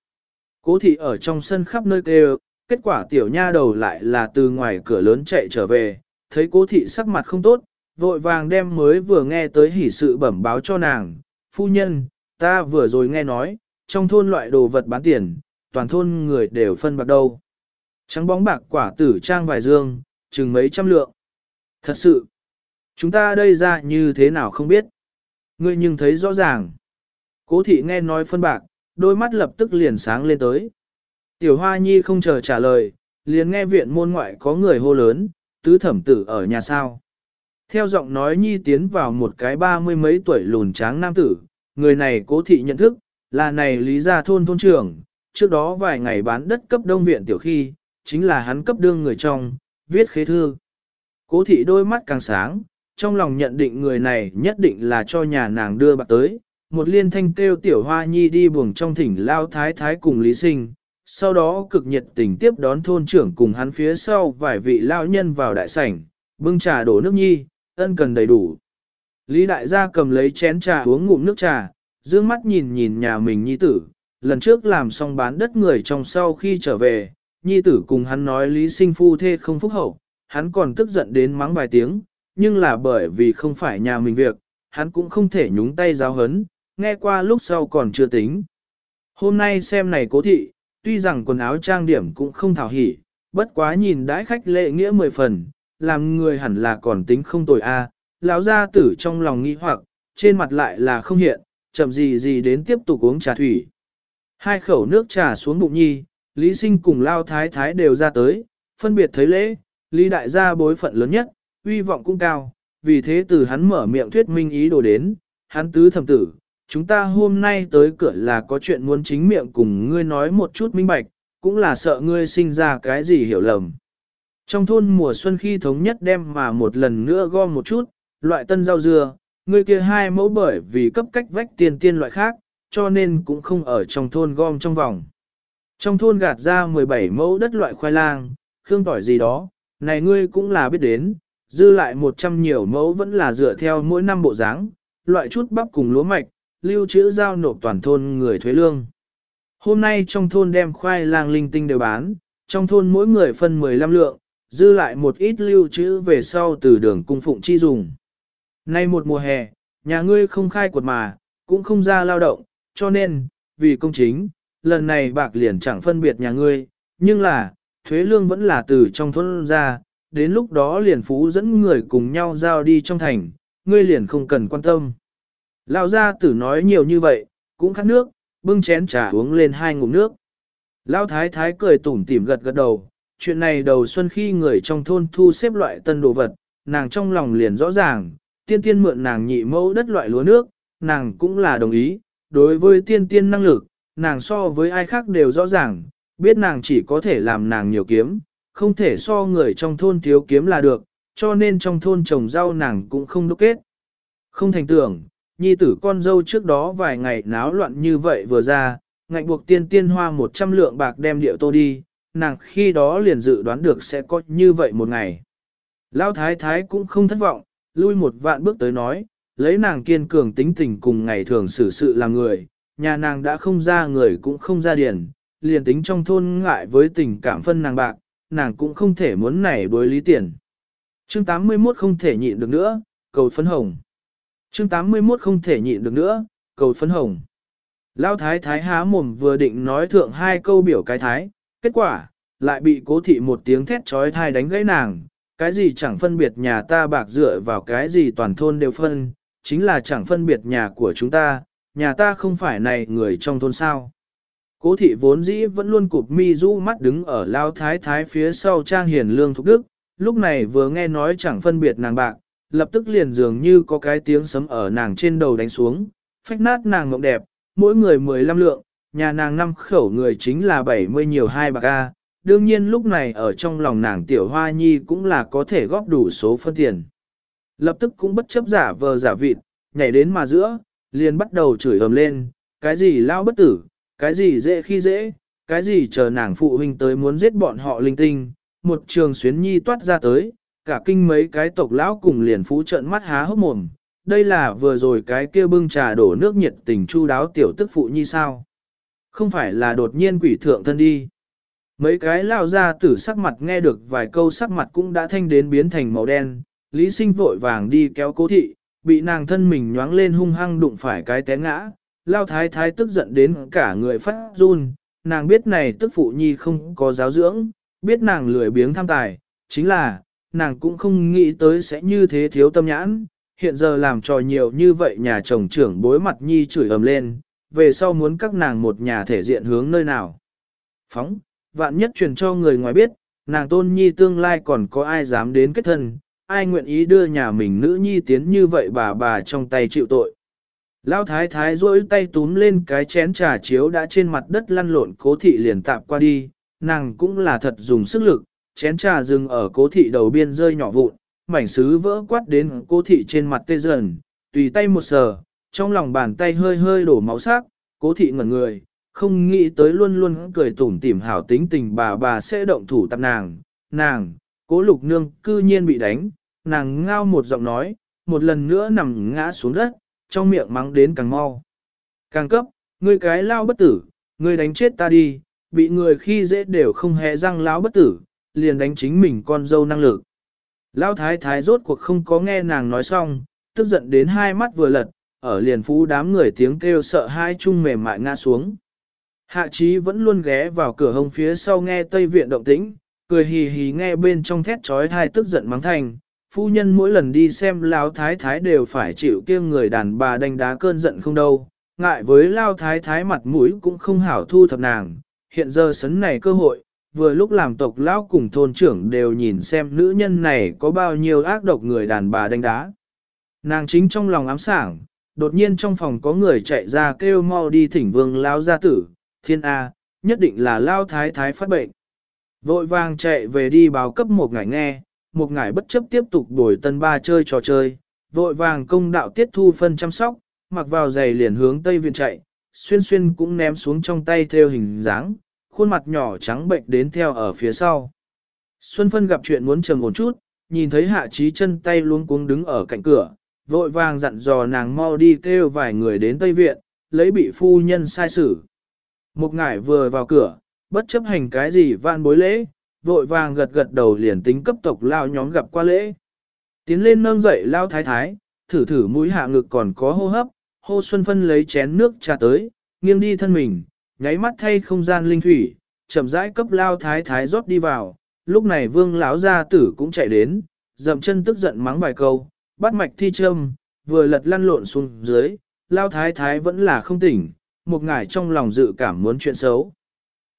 Cố thị ở trong sân khắp nơi kêu, kết quả tiểu nha đầu lại là từ ngoài cửa lớn chạy trở về, thấy cố thị sắc mặt không tốt, vội vàng đem mới vừa nghe tới hỉ sự bẩm báo cho nàng. Phu nhân, ta vừa rồi nghe nói, trong thôn loại đồ vật bán tiền, toàn thôn người đều phân bạc đâu. Trắng bóng bạc quả tử trang vài dương, chừng mấy trăm lượng. Thật sự, chúng ta đây ra như thế nào không biết. Ngươi nhưng thấy rõ ràng. Cố thị nghe nói phân bạc, đôi mắt lập tức liền sáng lên tới. Tiểu Hoa Nhi không chờ trả lời, liền nghe viện môn ngoại có người hô lớn, tứ thẩm tử ở nhà sao. Theo giọng nói Nhi tiến vào một cái ba mươi mấy tuổi lùn tráng nam tử, người này cố thị nhận thức, là này lý gia thôn thôn trưởng, trước đó vài ngày bán đất cấp đông viện tiểu khi, chính là hắn cấp đương người trong, viết khế thư. Cố thị đôi mắt càng sáng, trong lòng nhận định người này nhất định là cho nhà nàng đưa bạc tới, một liên thanh kêu tiểu hoa nhi đi buồng trong thỉnh lao thái thái cùng lý sinh, sau đó cực nhiệt tình tiếp đón thôn trưởng cùng hắn phía sau vài vị lao nhân vào đại sảnh, bưng trà đổ nước nhi, ân cần đầy đủ. Lý đại gia cầm lấy chén trà uống ngụm nước trà, dương mắt nhìn nhìn nhà mình nhi tử, lần trước làm xong bán đất người trong sau khi trở về, nhi tử cùng hắn nói lý sinh phu thê không phúc hậu, hắn còn tức giận đến mắng vài tiếng, nhưng là bởi vì không phải nhà mình việc, hắn cũng không thể nhúng tay giáo hấn, nghe qua lúc sau còn chưa tính. Hôm nay xem này cố thị, tuy rằng quần áo trang điểm cũng không thảo hỉ, bất quá nhìn đãi khách lệ nghĩa mười phần, làm người hẳn là còn tính không tồi a. Lão gia tử trong lòng nghi hoặc, trên mặt lại là không hiện, chậm gì gì đến tiếp tục uống trà thủy. Hai khẩu nước trà xuống bụng nhi, Lý Sinh cùng Lao Thái Thái đều ra tới, phân biệt thấy lễ, Lý Đại gia bối phận lớn nhất, uy vọng cũng cao, vì thế từ hắn mở miệng thuyết minh ý đồ đến, hắn tứ thẩm tử, chúng ta hôm nay tới cửa là có chuyện muốn chính miệng cùng ngươi nói một chút minh bạch, cũng là sợ ngươi sinh ra cái gì hiểu lầm. Trong thôn mùa xuân khi thống nhất đem mà một lần nữa gom một chút, loại tân rau dưa, ngươi kia hai mẫu bởi vì cấp cách vách tiền tiên loại khác, cho nên cũng không ở trong thôn gom trong vòng. Trong thôn gạt ra 17 mẫu đất loại khoai lang, khương tỏi gì đó, này ngươi cũng là biết đến, dư lại 100 nhiều mẫu vẫn là dựa theo mỗi năm bộ dáng, loại chút bắp cùng lúa mạch, lưu trữ giao nộp toàn thôn người thuế lương. Hôm nay trong thôn đem khoai lang linh tinh đều bán, trong thôn mỗi người phân 15 lượng, dư lại một ít lưu trữ về sau từ đường cung phụng chi dùng. Nay một mùa hè, nhà ngươi không khai quật mà, cũng không ra lao động, cho nên, vì công chính, lần này bạc liền chẳng phân biệt nhà ngươi, nhưng là, thuế lương vẫn là từ trong thôn ra, đến lúc đó liền phú dẫn người cùng nhau giao đi trong thành, ngươi liền không cần quan tâm. Lão gia tử nói nhiều như vậy, cũng khát nước, bưng chén trà uống lên hai ngụm nước. Lão thái thái cười tủm tỉm gật gật đầu, chuyện này đầu xuân khi người trong thôn thu xếp loại tân đồ vật, nàng trong lòng liền rõ ràng, tiên tiên mượn nàng nhị mẫu đất loại lúa nước, nàng cũng là đồng ý, đối với tiên tiên năng lực, nàng so với ai khác đều rõ ràng, biết nàng chỉ có thể làm nàng nhiều kiếm, không thể so người trong thôn thiếu kiếm là được, cho nên trong thôn trồng rau nàng cũng không đúc kết. Không thành tưởng, nhi tử con dâu trước đó vài ngày náo loạn như vậy vừa ra, ngạnh buộc tiên tiên hoa 100 lượng bạc đem điệu tô đi, nàng khi đó liền dự đoán được sẽ có như vậy một ngày. Lão thái thái cũng không thất vọng, lui một vạn bước tới nói, lấy nàng kiên cường tính tình cùng ngày thường xử sự làm người, nhà nàng đã không ra người cũng không ra điển, liền tính trong thôn ngại với tình cảm phân nàng bạc, nàng cũng không thể muốn nảy đối lý tiền. Chương 81 không thể nhịn được nữa, cầu phấn hồng. Chương 81 không thể nhịn được nữa, cầu phấn hồng. lao thái thái há mồm vừa định nói thượng hai câu biểu cái thái, kết quả, lại bị cố thị một tiếng thét trói thai đánh gãy nàng, cái gì chẳng phân biệt nhà ta bạc dựa vào cái gì toàn thôn đều phân, chính là chẳng phân biệt nhà của chúng ta, nhà ta không phải này người trong thôn sao. Cố thị vốn dĩ vẫn luôn cụp mi rũ mắt đứng ở lao thái thái phía sau trang hiền lương thục đức, lúc này vừa nghe nói chẳng phân biệt nàng bạc, lập tức liền dường như có cái tiếng sấm ở nàng trên đầu đánh xuống, phách nát nàng mộng đẹp, mỗi người 15 lượng, nhà nàng năm khẩu người chính là 70 nhiều hai bạc A, đương nhiên lúc này ở trong lòng nàng tiểu hoa nhi cũng là có thể góp đủ số phân tiền. Lập tức cũng bất chấp giả vờ giả vịt, nhảy đến mà giữa, liền bắt đầu chửi ầm lên, cái gì lao bất tử, cái gì dễ khi dễ, cái gì chờ nàng phụ huynh tới muốn giết bọn họ linh tinh, một trường xuyến nhi toát ra tới, cả kinh mấy cái tộc lão cùng liền phú trợn mắt há hốc mồm, đây là vừa rồi cái kia bưng trà đổ nước nhiệt tình chu đáo tiểu tức phụ nhi sao. Không phải là đột nhiên quỷ thượng thân đi. Mấy cái lao ra tử sắc mặt nghe được vài câu sắc mặt cũng đã thanh đến biến thành màu đen, lý sinh vội vàng đi kéo cố thị, bị nàng thân mình nhoáng lên hung hăng đụng phải cái té ngã, lao thái thái tức giận đến cả người phát run, nàng biết này tức phụ nhi không có giáo dưỡng, biết nàng lười biếng tham tài, chính là, nàng cũng không nghĩ tới sẽ như thế thiếu tâm nhãn, hiện giờ làm trò nhiều như vậy nhà chồng trưởng bối mặt nhi chửi ầm lên, về sau muốn các nàng một nhà thể diện hướng nơi nào. Phóng, vạn nhất truyền cho người ngoài biết, nàng tôn nhi tương lai còn có ai dám đến kết thân, ai nguyện ý đưa nhà mình nữ nhi tiến như vậy bà bà trong tay chịu tội. Lão thái thái duỗi tay túm lên cái chén trà chiếu đã trên mặt đất lăn lộn cố thị liền tạm qua đi, nàng cũng là thật dùng sức lực, chén trà dừng ở cố thị đầu biên rơi nhỏ vụn, mảnh sứ vỡ quát đến cố thị trên mặt tê dần, tùy tay một sờ, trong lòng bàn tay hơi hơi đổ máu sắc, cố thị ngẩn người, không nghĩ tới luôn luôn cười tủm tỉm hảo tính tình bà bà sẽ động thủ tập nàng, nàng, cố lục nương cư nhiên bị đánh, nàng ngao một giọng nói, một lần nữa nằm ngã xuống đất, trong miệng mắng đến càng mau. Càng cấp, ngươi cái lao bất tử, ngươi đánh chết ta đi, bị người khi dễ đều không hề răng lao bất tử, liền đánh chính mình con dâu năng lực. Lão thái thái rốt cuộc không có nghe nàng nói xong, tức giận đến hai mắt vừa lật, ở liền phú đám người tiếng kêu sợ hai chung mềm mại ngã xuống. Hạ trí vẫn luôn ghé vào cửa hông phía sau nghe Tây Viện động tĩnh, cười hì hì nghe bên trong thét trói thai tức giận mắng thành, phu nhân mỗi lần đi xem Lão thái thái đều phải chịu kia người đàn bà đánh đá cơn giận không đâu, ngại với lao thái thái mặt mũi cũng không hảo thu thập nàng, hiện giờ sấn này cơ hội, vừa lúc làm tộc lão cùng thôn trưởng đều nhìn xem nữ nhân này có bao nhiêu ác độc người đàn bà đánh đá. Nàng chính trong lòng ám sảng, đột nhiên trong phòng có người chạy ra kêu mau đi thỉnh vương lao gia tử, thiên A, nhất định là lao thái thái phát bệnh. Vội vàng chạy về đi báo cấp một ngải nghe, một ngải bất chấp tiếp tục đổi tân ba chơi trò chơi, vội vàng công đạo tiết thu phân chăm sóc, mặc vào giày liền hướng tây viện chạy, xuyên xuyên cũng ném xuống trong tay theo hình dáng, khuôn mặt nhỏ trắng bệnh đến theo ở phía sau. Xuân phân gặp chuyện muốn trầm một chút, nhìn thấy hạ trí chân tay luống cuống đứng ở cạnh cửa, vội vàng dặn dò nàng mau đi kêu vài người đến Tây Viện, lấy bị phu nhân sai xử. Một ngải vừa vào cửa, bất chấp hành cái gì vạn bối lễ, vội vàng gật gật đầu liền tính cấp tộc lao nhóm gặp qua lễ. Tiến lên nâng dậy lao thái thái, thử thử mũi hạ ngực còn có hô hấp, hô xuân phân lấy chén nước trà tới, nghiêng đi thân mình, nháy mắt thay không gian linh thủy, chậm rãi cấp lao thái thái rót đi vào. Lúc này vương lão gia tử cũng chạy đến, dậm chân tức giận mắng vài câu, bắt mạch thi châm, vừa lật lăn lộn xuống dưới, lao thái thái vẫn là không tỉnh, một ngải trong lòng dự cảm muốn chuyện xấu.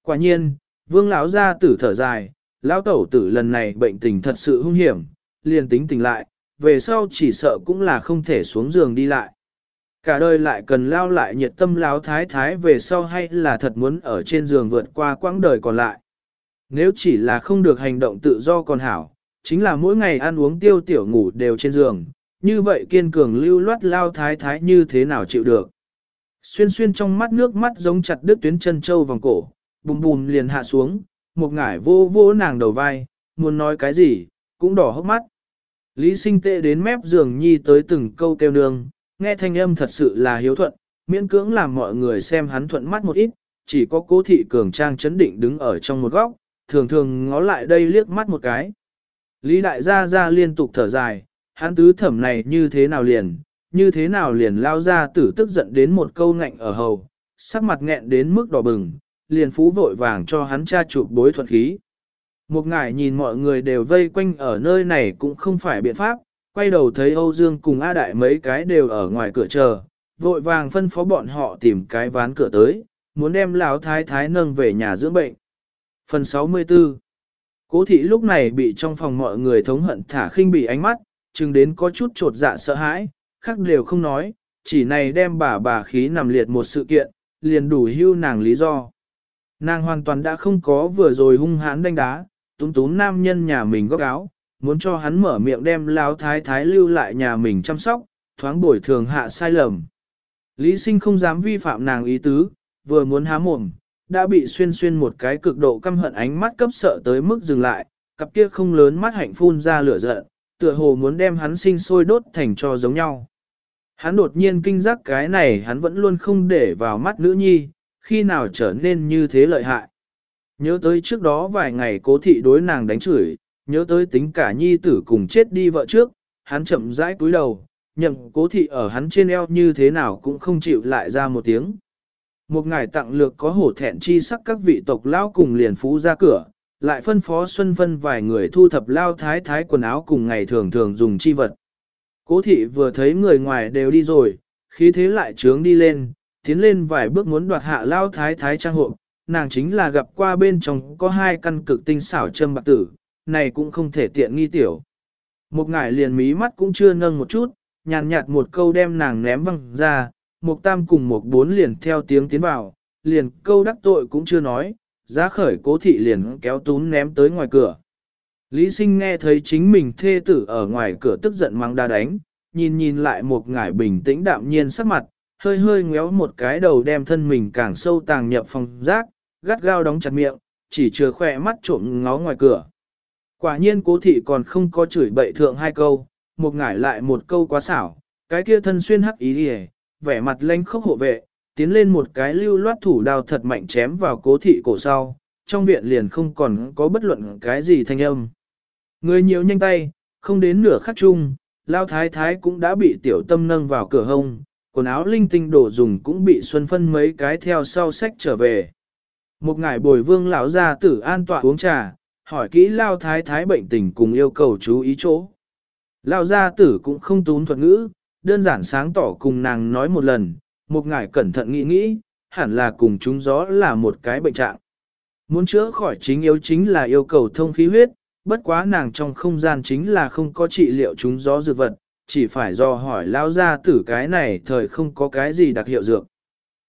Quả nhiên, vương lão gia tử thở dài, lão tẩu tử lần này bệnh tình thật sự hung hiểm, liền tính tỉnh lại, về sau chỉ sợ cũng là không thể xuống giường đi lại. Cả đời lại cần lao lại nhiệt tâm lao thái thái về sau hay là thật muốn ở trên giường vượt qua quãng đời còn lại. Nếu chỉ là không được hành động tự do còn hảo, chính là mỗi ngày ăn uống tiêu tiểu ngủ đều trên giường, như vậy kiên cường lưu loát lao thái thái như thế nào chịu được. Xuyên xuyên trong mắt nước mắt giống chặt đứt tuyến chân châu vòng cổ, bùm bùm liền hạ xuống, một ngải vô vô nàng đầu vai, muốn nói cái gì, cũng đỏ hốc mắt. Lý sinh tệ đến mép giường nhi tới từng câu kêu nương, nghe thanh âm thật sự là hiếu thuận, miễn cưỡng làm mọi người xem hắn thuận mắt một ít, chỉ có cố thị cường trang chấn định đứng ở trong một góc, thường thường ngó lại đây liếc mắt một cái. Lý đại gia gia liên tục thở dài, hắn tứ thẩm này như thế nào liền, như thế nào liền lao ra tử tức giận đến một câu ngạnh ở hầu, sắc mặt nghẹn đến mức đỏ bừng, liền phú vội vàng cho hắn cha chụp bối thuận khí. Một ngải nhìn mọi người đều vây quanh ở nơi này cũng không phải biện pháp, quay đầu thấy Âu Dương cùng A Đại mấy cái đều ở ngoài cửa chờ, vội vàng phân phó bọn họ tìm cái ván cửa tới, muốn đem lão thái thái nâng về nhà dưỡng bệnh. Phần 64 Cố thị lúc này bị trong phòng mọi người thống hận thả khinh bị ánh mắt, chừng đến có chút trột dạ sợ hãi, khác đều không nói, chỉ này đem bà bà khí nằm liệt một sự kiện, liền đủ hưu nàng lý do. Nàng hoàn toàn đã không có vừa rồi hung hãn đánh đá, túm túm nam nhân nhà mình góc áo, muốn cho hắn mở miệng đem Lão thái thái lưu lại nhà mình chăm sóc, thoáng bồi thường hạ sai lầm. Lý sinh không dám vi phạm nàng ý tứ, vừa muốn há mồm, đã bị xuyên xuyên một cái cực độ căm hận ánh mắt cấp sợ tới mức dừng lại, cặp kia không lớn mắt hạnh phun ra lửa giận, tựa hồ muốn đem hắn sinh sôi đốt thành cho giống nhau. Hắn đột nhiên kinh giác cái này hắn vẫn luôn không để vào mắt nữ nhi, khi nào trở nên như thế lợi hại. Nhớ tới trước đó vài ngày cố thị đối nàng đánh chửi, nhớ tới tính cả nhi tử cùng chết đi vợ trước, hắn chậm rãi cúi đầu, nhậm cố thị ở hắn trên eo như thế nào cũng không chịu lại ra một tiếng. Một ngài tặng lược có hổ thẹn chi sắc các vị tộc lao cùng liền phú ra cửa, lại phân phó Xuân Vân vài người thu thập lao thái thái quần áo cùng ngày thường thường dùng chi vật. Cố thị vừa thấy người ngoài đều đi rồi, khí thế lại trướng đi lên, tiến lên vài bước muốn đoạt hạ lao thái thái trang hộ, nàng chính là gặp qua bên trong có hai căn cực tinh xảo châm bạc tử, này cũng không thể tiện nghi tiểu. Một ngải liền mí mắt cũng chưa nâng một chút, nhàn nhạt một câu đem nàng ném văng ra, một tam cùng một bốn liền theo tiếng tiến vào, liền câu đắc tội cũng chưa nói, giá khởi cố thị liền kéo tún ném tới ngoài cửa. Lý sinh nghe thấy chính mình thê tử ở ngoài cửa tức giận mang đa đánh, nhìn nhìn lại một ngải bình tĩnh đạm nhiên sắc mặt, hơi hơi ngéo một cái đầu đem thân mình càng sâu tàng nhập phòng rác, gắt gao đóng chặt miệng, chỉ chừa khỏe mắt trộm ngó ngoài cửa. Quả nhiên cố thị còn không có chửi bậy thượng hai câu, một ngải lại một câu quá xảo, cái kia thân xuyên hắc ý đi vẻ mặt lanh khốc hộ vệ, tiến lên một cái lưu loát thủ đao thật mạnh chém vào cố thị cổ sau, trong viện liền không còn có bất luận cái gì thanh âm. Người nhiều nhanh tay, không đến nửa khắc chung, lao thái thái cũng đã bị tiểu tâm nâng vào cửa hông, quần áo linh tinh đổ dùng cũng bị xuân phân mấy cái theo sau sách trở về. Một ngải bồi vương lão ra tử an tọa uống trà, hỏi kỹ lao thái thái bệnh tình cùng yêu cầu chú ý chỗ. Lao gia tử cũng không tún thuật ngữ, đơn giản sáng tỏ cùng nàng nói một lần, một ngài cẩn thận nghĩ nghĩ, hẳn là cùng chúng gió là một cái bệnh trạng. Muốn chữa khỏi chính yếu chính là yêu cầu thông khí huyết, bất quá nàng trong không gian chính là không có trị liệu chúng gió dược vật, chỉ phải do hỏi lao gia tử cái này thời không có cái gì đặc hiệu dược.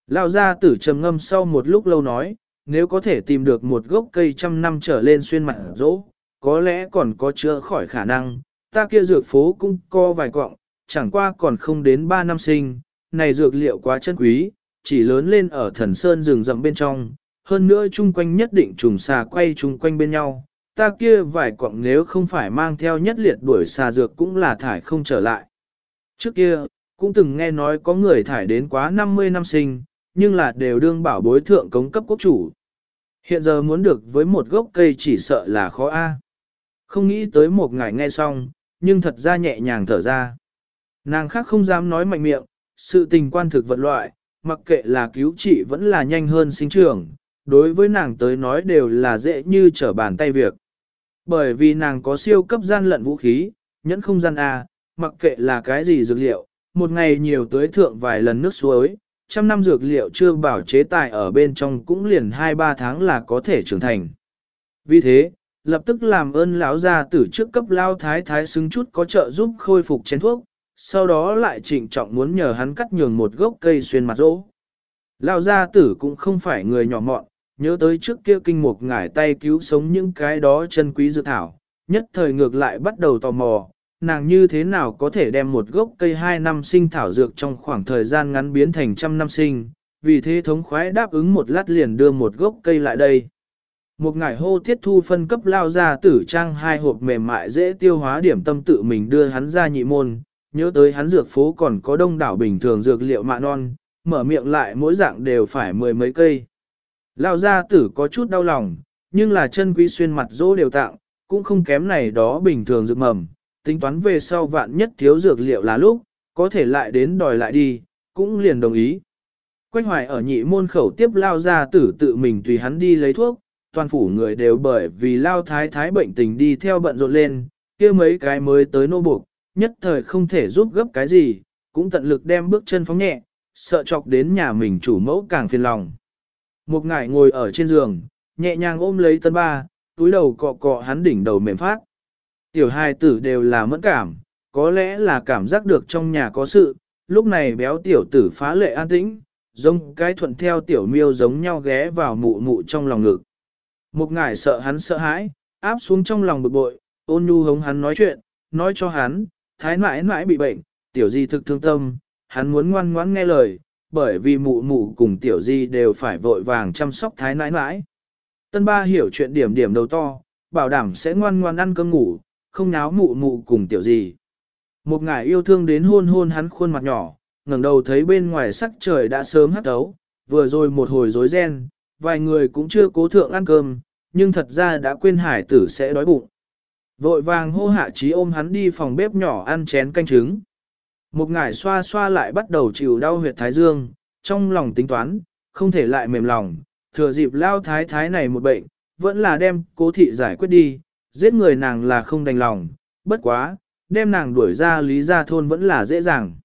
Lao gia tử trầm ngâm sau một lúc lâu nói, nếu có thể tìm được một gốc cây trăm năm trở lên xuyên mặt rỗ, có lẽ còn có chữa khỏi khả năng, ta kia dược phố cũng có vài cọng, chẳng qua còn không đến ba năm sinh, này dược liệu quá chân quý, chỉ lớn lên ở thần sơn rừng rậm bên trong, hơn nữa chung quanh nhất định trùng xà quay chung quanh bên nhau, ta kia vài cọng nếu không phải mang theo nhất liệt đuổi xà dược cũng là thải không trở lại. Trước kia, cũng từng nghe nói có người thải đến quá 50 năm sinh, nhưng là đều đương bảo bối thượng cống cấp quốc chủ. Hiện giờ muốn được với một gốc cây chỉ sợ là khó a. Không nghĩ tới một ngày nghe xong, nhưng thật ra nhẹ nhàng thở ra. Nàng khác không dám nói mạnh miệng, sự tình quan thực vật loại, mặc kệ là cứu trị vẫn là nhanh hơn sinh trưởng, đối với nàng tới nói đều là dễ như trở bàn tay việc. Bởi vì nàng có siêu cấp gian lận vũ khí, nhẫn không gian A, mặc kệ là cái gì dược liệu, một ngày nhiều tới thượng vài lần nước suối, trăm năm dược liệu chưa bảo chế tài ở bên trong cũng liền 2-3 tháng là có thể trưởng thành. Vì thế, lập tức làm ơn lão gia tử trước cấp lao thái thái xứng chút có trợ giúp khôi phục chén thuốc, sau đó lại trịnh trọng muốn nhờ hắn cắt nhường một gốc cây xuyên mặt rỗ. Lao gia tử cũng không phải người nhỏ mọn, nhớ tới trước kia kinh mục ngải tay cứu sống những cái đó chân quý dược thảo, nhất thời ngược lại bắt đầu tò mò, nàng như thế nào có thể đem một gốc cây 2 năm sinh thảo dược trong khoảng thời gian ngắn biến thành trăm năm sinh, vì thế thống khoái đáp ứng một lát liền đưa một gốc cây lại đây. Một ngải hô tiết thu phân cấp lao ra tử trang hai hộp mềm mại dễ tiêu hóa điểm tâm tự mình đưa hắn ra nhị môn, nhớ tới hắn dược phố còn có đông đảo bình thường dược liệu mạ non, mở miệng lại mỗi dạng đều phải mười mấy cây. Lao gia tử có chút đau lòng, nhưng là chân quý xuyên mặt dỗ đều tặng, cũng không kém này đó bình thường dược mầm, tính toán về sau vạn nhất thiếu dược liệu là lúc, có thể lại đến đòi lại đi, cũng liền đồng ý. Quách hoài ở nhị môn khẩu tiếp lao ra tử tự mình tùy hắn đi lấy thuốc, toàn phủ người đều bởi vì lao thái thái bệnh tình đi theo bận rộn lên, kia mấy cái mới tới nô buộc, nhất thời không thể giúp gấp cái gì, cũng tận lực đem bước chân phóng nhẹ, sợ chọc đến nhà mình chủ mẫu càng phiền lòng. Một ngải ngồi ở trên giường, nhẹ nhàng ôm lấy tân ba, túi đầu cọ cọ hắn đỉnh đầu mềm phát. Tiểu hai tử đều là mẫn cảm, có lẽ là cảm giác được trong nhà có sự, lúc này béo tiểu tử phá lệ an tĩnh, giống cái thuận theo tiểu miêu giống nhau ghé vào mụ mụ trong lòng ngực. Một ngải sợ hắn sợ hãi, áp xuống trong lòng bực bội, ôn nhu hống hắn nói chuyện, nói cho hắn, thái mãi mãi bị bệnh, tiểu di thực thương tâm, hắn muốn ngoan ngoãn nghe lời, bởi vì mụ mụ cùng tiểu di đều phải vội vàng chăm sóc thái nãi nãi. Tân ba hiểu chuyện điểm điểm đầu to, bảo đảm sẽ ngoan ngoan ăn cơm ngủ, không náo mụ mụ cùng tiểu gì Một ngải yêu thương đến hôn hôn hắn khuôn mặt nhỏ, ngẩng đầu thấy bên ngoài sắc trời đã sớm hắt tấu, vừa rồi một hồi rối ren, vài người cũng chưa cố thượng ăn cơm, nhưng thật ra đã quên hải tử sẽ đói bụng. Vội vàng hô hạ trí ôm hắn đi phòng bếp nhỏ ăn chén canh trứng. Một ngải xoa xoa lại bắt đầu chịu đau huyệt thái dương, trong lòng tính toán, không thể lại mềm lòng, thừa dịp lao thái thái này một bệnh, vẫn là đem cố thị giải quyết đi, giết người nàng là không đành lòng, bất quá, đem nàng đuổi ra lý gia thôn vẫn là dễ dàng.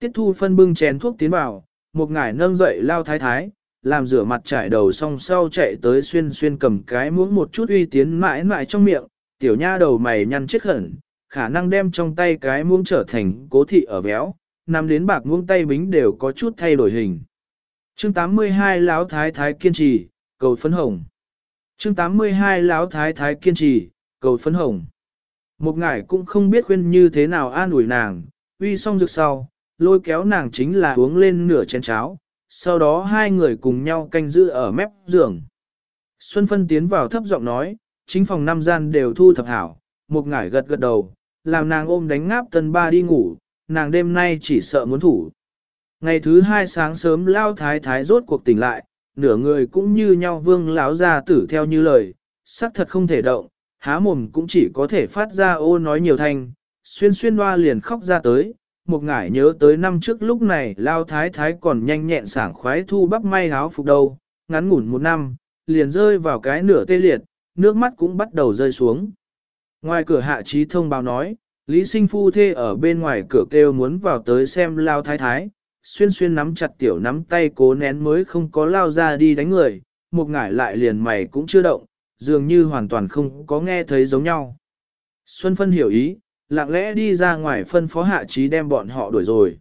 Tiết thu phân bưng chén thuốc tiến vào, một ngải nâng dậy lao thái thái, làm rửa mặt trải đầu xong sau chạy tới xuyên xuyên cầm cái muỗng một chút uy tiến mãi mãi trong miệng, tiểu nha đầu mày nhăn chết khẩn, khả năng đem trong tay cái muỗng trở thành cố thị ở véo, nằm đến bạc muỗng tay bính đều có chút thay đổi hình. Chương 82 Lão Thái Thái kiên trì, cầu phấn hồng. Chương 82 Lão Thái Thái kiên trì, cầu phấn hồng. Một ngải cũng không biết khuyên như thế nào an ủi nàng, uy xong rực sau, lôi kéo nàng chính là uống lên nửa chén cháo, sau đó hai người cùng nhau canh giữ ở mép giường. Xuân Phân tiến vào thấp giọng nói, chính phòng năm gian đều thu thập hảo, một ngải gật gật đầu, làm nàng ôm đánh ngáp tân ba đi ngủ, nàng đêm nay chỉ sợ muốn thủ. Ngày thứ hai sáng sớm lao thái thái rốt cuộc tỉnh lại, nửa người cũng như nhau vương lão ra tử theo như lời, xác thật không thể động, há mồm cũng chỉ có thể phát ra ô nói nhiều thanh, xuyên xuyên hoa liền khóc ra tới, một ngải nhớ tới năm trước lúc này lao thái thái còn nhanh nhẹn sảng khoái thu bắp may háo phục đầu, ngắn ngủn một năm, liền rơi vào cái nửa tê liệt, nước mắt cũng bắt đầu rơi xuống. Ngoài cửa hạ trí thông báo nói, Lý sinh phu thê ở bên ngoài cửa kêu muốn vào tới xem lao thái thái, xuyên xuyên nắm chặt tiểu nắm tay cố nén mới không có lao ra đi đánh người, một ngải lại liền mày cũng chưa động, dường như hoàn toàn không có nghe thấy giống nhau. Xuân phân hiểu ý, lặng lẽ đi ra ngoài phân phó hạ trí đem bọn họ đuổi rồi.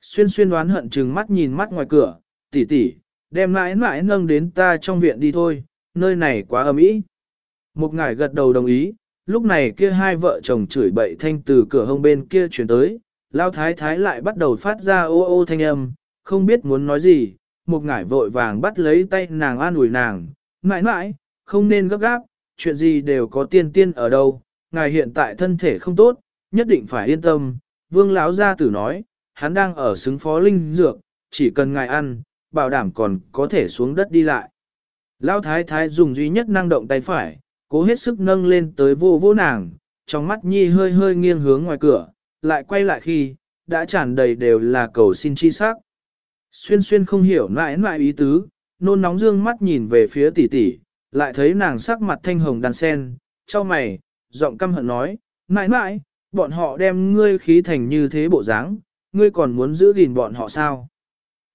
Xuyên xuyên đoán hận chừng mắt nhìn mắt ngoài cửa, tỷ tỷ, đem mãi mãi nâng đến ta trong viện đi thôi, nơi này quá ấm ý. Một ngải gật đầu đồng ý, lúc này kia hai vợ chồng chửi bậy thanh từ cửa hông bên kia chuyển tới, lao thái thái lại bắt đầu phát ra ô ô thanh âm, không biết muốn nói gì, một ngải vội vàng bắt lấy tay nàng an ủi nàng, mãi mãi, không nên gấp gáp, chuyện gì đều có tiên tiên ở đâu, ngài hiện tại thân thể không tốt, nhất định phải yên tâm, vương lão gia tử nói, hắn đang ở xứng phó linh dược, chỉ cần ngài ăn, bảo đảm còn có thể xuống đất đi lại. Lão thái thái dùng duy nhất năng động tay phải, cố hết sức nâng lên tới vô vô nàng, trong mắt nhi hơi hơi nghiêng hướng ngoài cửa, lại quay lại khi, đã tràn đầy đều là cầu xin chi sắc. Xuyên xuyên không hiểu nãi nãi ý tứ, nôn nóng dương mắt nhìn về phía tỷ tỷ, lại thấy nàng sắc mặt thanh hồng đàn sen, cho mày, giọng căm hận nói, mãi mãi, bọn họ đem ngươi khí thành như thế bộ dáng, ngươi còn muốn giữ gìn bọn họ sao?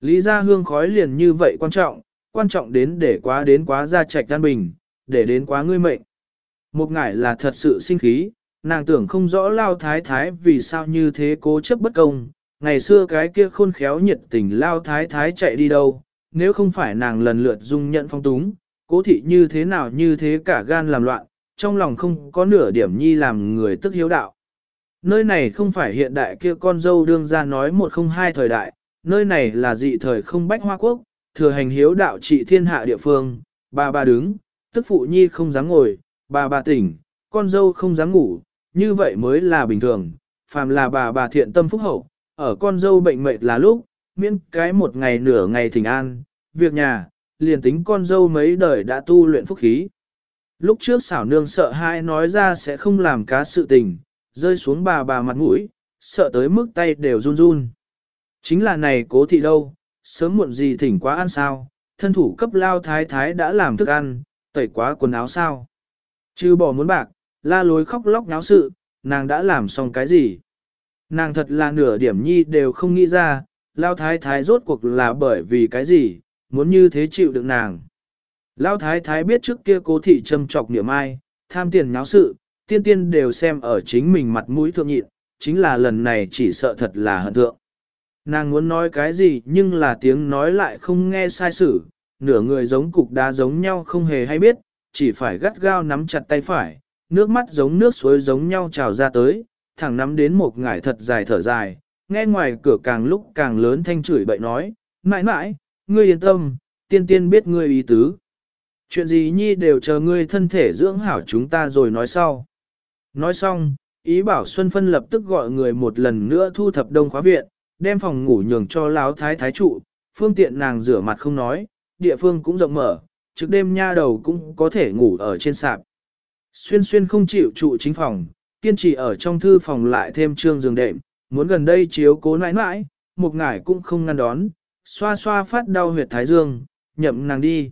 Lý gia hương khói liền như vậy quan trọng, quan trọng đến để quá đến quá ra trạch tan bình, để đến quá ngươi mệnh. Một ngải là thật sự sinh khí, nàng tưởng không rõ lao thái thái vì sao như thế cố chấp bất công, ngày xưa cái kia khôn khéo nhiệt tình lao thái thái chạy đi đâu, nếu không phải nàng lần lượt dung nhận phong túng, cố thị như thế nào như thế cả gan làm loạn, trong lòng không có nửa điểm nhi làm người tức hiếu đạo. Nơi này không phải hiện đại kia con dâu đương ra nói một không hai thời đại, nơi này là dị thời không bách hoa quốc, thừa hành hiếu đạo trị thiên hạ địa phương, bà bà đứng, tức phụ nhi không dám ngồi, bà bà tỉnh, con dâu không dám ngủ, như vậy mới là bình thường, phàm là bà bà thiện tâm phúc hậu, ở con dâu bệnh mệt là lúc, miễn cái một ngày nửa ngày thỉnh an, việc nhà, liền tính con dâu mấy đời đã tu luyện phúc khí. Lúc trước xảo nương sợ hai nói ra sẽ không làm cá sự tình, rơi xuống bà bà mặt mũi, sợ tới mức tay đều run run. Chính là này cố thị đâu, sớm muộn gì thỉnh quá ăn sao, thân thủ cấp lao thái thái đã làm thức ăn, tẩy quá quần áo sao. Chứ bỏ muốn bạc, la lối khóc lóc náo sự, nàng đã làm xong cái gì. Nàng thật là nửa điểm nhi đều không nghĩ ra, lao thái thái rốt cuộc là bởi vì cái gì, muốn như thế chịu đựng nàng. Lão thái thái biết trước kia cố thị châm trọc niệm ai, tham tiền náo sự, tiên tiên đều xem ở chính mình mặt mũi thượng nhịn, chính là lần này chỉ sợ thật là hận thượng. Nàng muốn nói cái gì nhưng là tiếng nói lại không nghe sai sử, nửa người giống cục đá giống nhau không hề hay biết, chỉ phải gắt gao nắm chặt tay phải, nước mắt giống nước suối giống nhau trào ra tới, thẳng nắm đến một ngải thật dài thở dài, nghe ngoài cửa càng lúc càng lớn thanh chửi bậy nói, mãi mãi, ngươi yên tâm, tiên tiên biết ngươi ý tứ. Chuyện gì nhi đều chờ ngươi thân thể dưỡng hảo chúng ta rồi nói sau. Nói xong, ý bảo Xuân Phân lập tức gọi người một lần nữa thu thập đông khóa viện, đem phòng ngủ nhường cho láo thái thái trụ, phương tiện nàng rửa mặt không nói, địa phương cũng rộng mở, trước đêm nha đầu cũng có thể ngủ ở trên sạp. Xuyên xuyên không chịu trụ chính phòng, kiên trì ở trong thư phòng lại thêm trương giường đệm, muốn gần đây chiếu cố nãi nãi, một ngải cũng không ngăn đón, xoa xoa phát đau huyệt thái dương, nhậm nàng đi.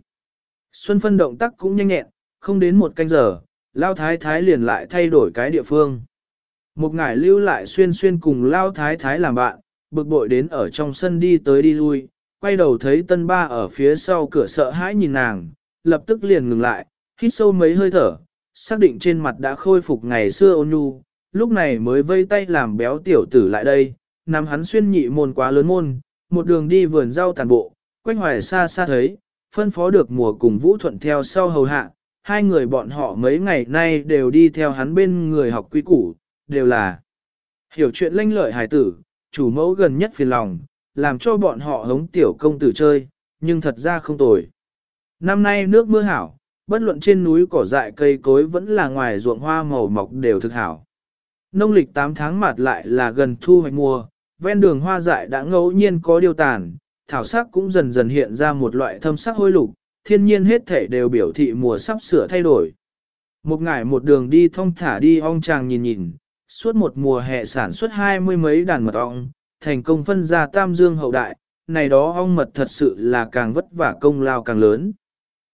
Xuân phân động tác cũng nhanh nhẹn, không đến một canh giờ, lao thái thái liền lại thay đổi cái địa phương. Một ngải lưu lại xuyên xuyên cùng lao thái thái làm bạn, bực bội đến ở trong sân đi tới đi lui, quay đầu thấy tân ba ở phía sau cửa sợ hãi nhìn nàng, lập tức liền ngừng lại, hít sâu mấy hơi thở, xác định trên mặt đã khôi phục ngày xưa ôn nhu, lúc này mới vây tay làm béo tiểu tử lại đây, nắm hắn xuyên nhị môn quá lớn môn, một đường đi vườn rau tàn bộ, quanh hoài xa xa thấy, phân phó được mùa cùng Vũ Thuận theo sau hầu hạ, hai người bọn họ mấy ngày nay đều đi theo hắn bên người học quy củ, đều là hiểu chuyện lanh lợi hài tử, chủ mẫu gần nhất phiền lòng, làm cho bọn họ hống tiểu công tử chơi, nhưng thật ra không tồi. Năm nay nước mưa hảo, bất luận trên núi cỏ dại cây cối vẫn là ngoài ruộng hoa màu mọc đều thực hảo. Nông lịch 8 tháng mặt lại là gần thu hoạch mùa, ven đường hoa dại đã ngẫu nhiên có điều tàn, thảo sắc cũng dần dần hiện ra một loại thâm sắc hôi lục, thiên nhiên hết thể đều biểu thị mùa sắp sửa thay đổi. Một ngày một đường đi thong thả đi ong chàng nhìn nhìn, suốt một mùa hè sản xuất hai mươi mấy đàn mật ong, thành công phân ra tam dương hậu đại, này đó ong mật thật sự là càng vất vả công lao càng lớn.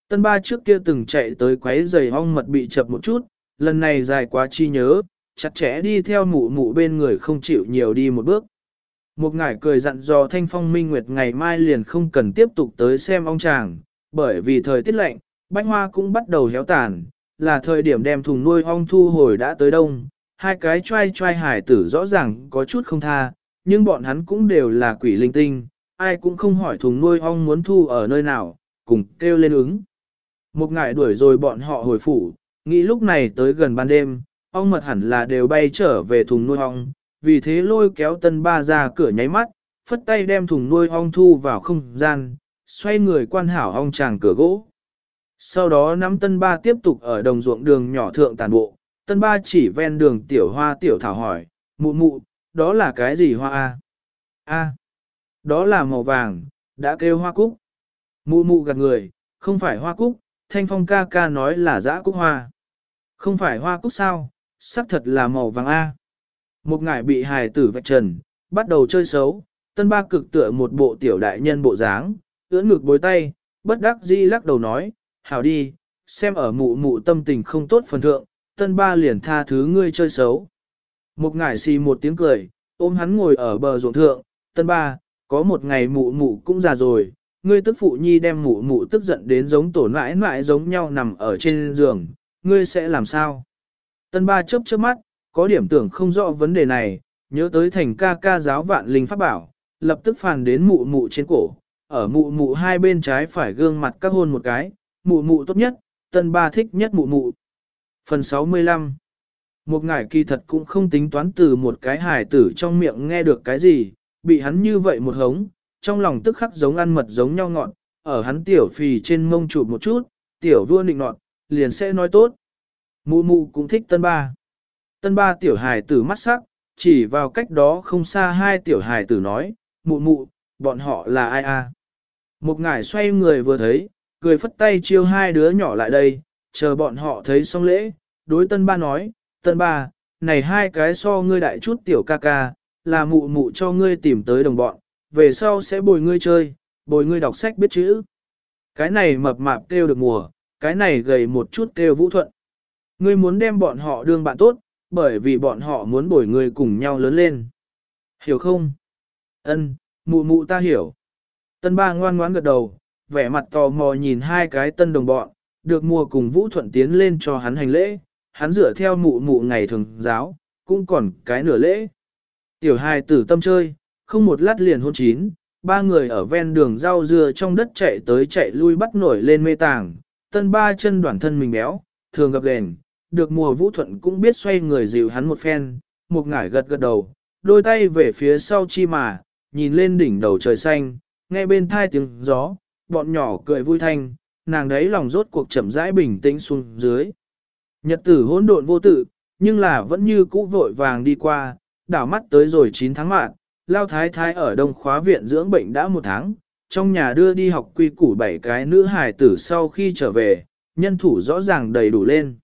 Tân ba trước kia từng chạy tới quấy giày ong mật bị chập một chút, lần này dài quá chi nhớ, chặt chẽ đi theo mụ mụ bên người không chịu nhiều đi một bước. Một ngải cười dặn dò Thanh Phong Minh Nguyệt ngày mai liền không cần tiếp tục tới xem ong chàng, bởi vì thời tiết lạnh, bánh hoa cũng bắt đầu héo tàn, là thời điểm đem thùng nuôi ong thu hồi đã tới đông. Hai cái trai trai hải tử rõ ràng có chút không tha, nhưng bọn hắn cũng đều là quỷ linh tinh, ai cũng không hỏi thùng nuôi ong muốn thu ở nơi nào, cùng kêu lên ứng. Một ngải đuổi rồi bọn họ hồi phủ, nghĩ lúc này tới gần ban đêm, ong mật hẳn là đều bay trở về thùng nuôi ong, vì thế lôi kéo tân ba ra cửa nháy mắt, phất tay đem thùng nuôi ong thu vào không gian, xoay người quan hảo ong chàng cửa gỗ. Sau đó nắm tân ba tiếp tục ở đồng ruộng đường nhỏ thượng tàn bộ, tân ba chỉ ven đường tiểu hoa tiểu thảo hỏi, mụ mụ, đó là cái gì hoa a? A, đó là màu vàng, đã kêu hoa cúc. Mụ mụ gạt người, không phải hoa cúc, thanh phong ca ca nói là dã cúc hoa. Không phải hoa cúc sao, sắc thật là màu vàng A. Một ngải bị hài tử vạch trần, bắt đầu chơi xấu, tân ba cực tựa một bộ tiểu đại nhân bộ dáng, ưỡn ngực bối tay, bất đắc dĩ lắc đầu nói, hảo đi, xem ở mụ mụ tâm tình không tốt phần thượng, tân ba liền tha thứ ngươi chơi xấu. Một ngải xì một tiếng cười, ôm hắn ngồi ở bờ ruộng thượng, tân ba, có một ngày mụ mụ cũng già rồi, ngươi tức phụ nhi đem mụ mụ tức giận đến giống tổ nãi nãi giống nhau nằm ở trên giường, ngươi sẽ làm sao? Tân ba chớp chớp mắt, có điểm tưởng không rõ vấn đề này, nhớ tới thành ca ca giáo vạn linh pháp bảo, lập tức phàn đến mụ mụ trên cổ, ở mụ mụ hai bên trái phải gương mặt các hôn một cái, mụ mụ tốt nhất, tân ba thích nhất mụ mụ. Phần 65 Một ngải kỳ thật cũng không tính toán từ một cái hài tử trong miệng nghe được cái gì, bị hắn như vậy một hống, trong lòng tức khắc giống ăn mật giống nhau ngọn, ở hắn tiểu phì trên mông chụp một chút, tiểu vua nịnh nọt, liền sẽ nói tốt. Mụ mụ cũng thích tân ba. Tân ba tiểu hài tử mắt sắc, chỉ vào cách đó không xa hai tiểu hài tử nói, mụ mụ, bọn họ là ai a? Một ngải xoay người vừa thấy, cười phất tay chiêu hai đứa nhỏ lại đây, chờ bọn họ thấy xong lễ, đối tân ba nói, tân ba, này hai cái so ngươi đại chút tiểu ca ca, là mụ mụ cho ngươi tìm tới đồng bọn, về sau sẽ bồi ngươi chơi, bồi ngươi đọc sách biết chữ. Cái này mập mạp kêu được mùa, cái này gầy một chút kêu vũ thuận. Ngươi muốn đem bọn họ đương bạn tốt, bởi vì bọn họ muốn bồi người cùng nhau lớn lên. Hiểu không? Ân, mụ mụ ta hiểu. Tân ba ngoan ngoãn gật đầu, vẻ mặt tò mò nhìn hai cái tân đồng bọn, được mua cùng Vũ Thuận tiến lên cho hắn hành lễ, hắn dựa theo mụ mụ ngày thường giáo, cũng còn cái nửa lễ. Tiểu hài tử tâm chơi, không một lát liền hôn chín, ba người ở ven đường rau dưa trong đất chạy tới chạy lui bắt nổi lên mê tàng, tân ba chân đoàn thân mình béo, thường gặp gền, được mùa Vũ Thuận cũng biết xoay người dịu hắn một phen, một ngải gật gật đầu, đôi tay về phía sau chi mà, nhìn lên đỉnh đầu trời xanh, nghe bên thai tiếng gió, bọn nhỏ cười vui thanh, nàng đấy lòng rốt cuộc chậm rãi bình tĩnh xuống dưới. Nhật tử hỗn độn vô tự, nhưng là vẫn như cũ vội vàng đi qua, đảo mắt tới rồi 9 tháng mạng, lao thái thái ở đông khóa viện dưỡng bệnh đã một tháng, trong nhà đưa đi học quy củ bảy cái nữ hài tử sau khi trở về, nhân thủ rõ ràng đầy đủ lên.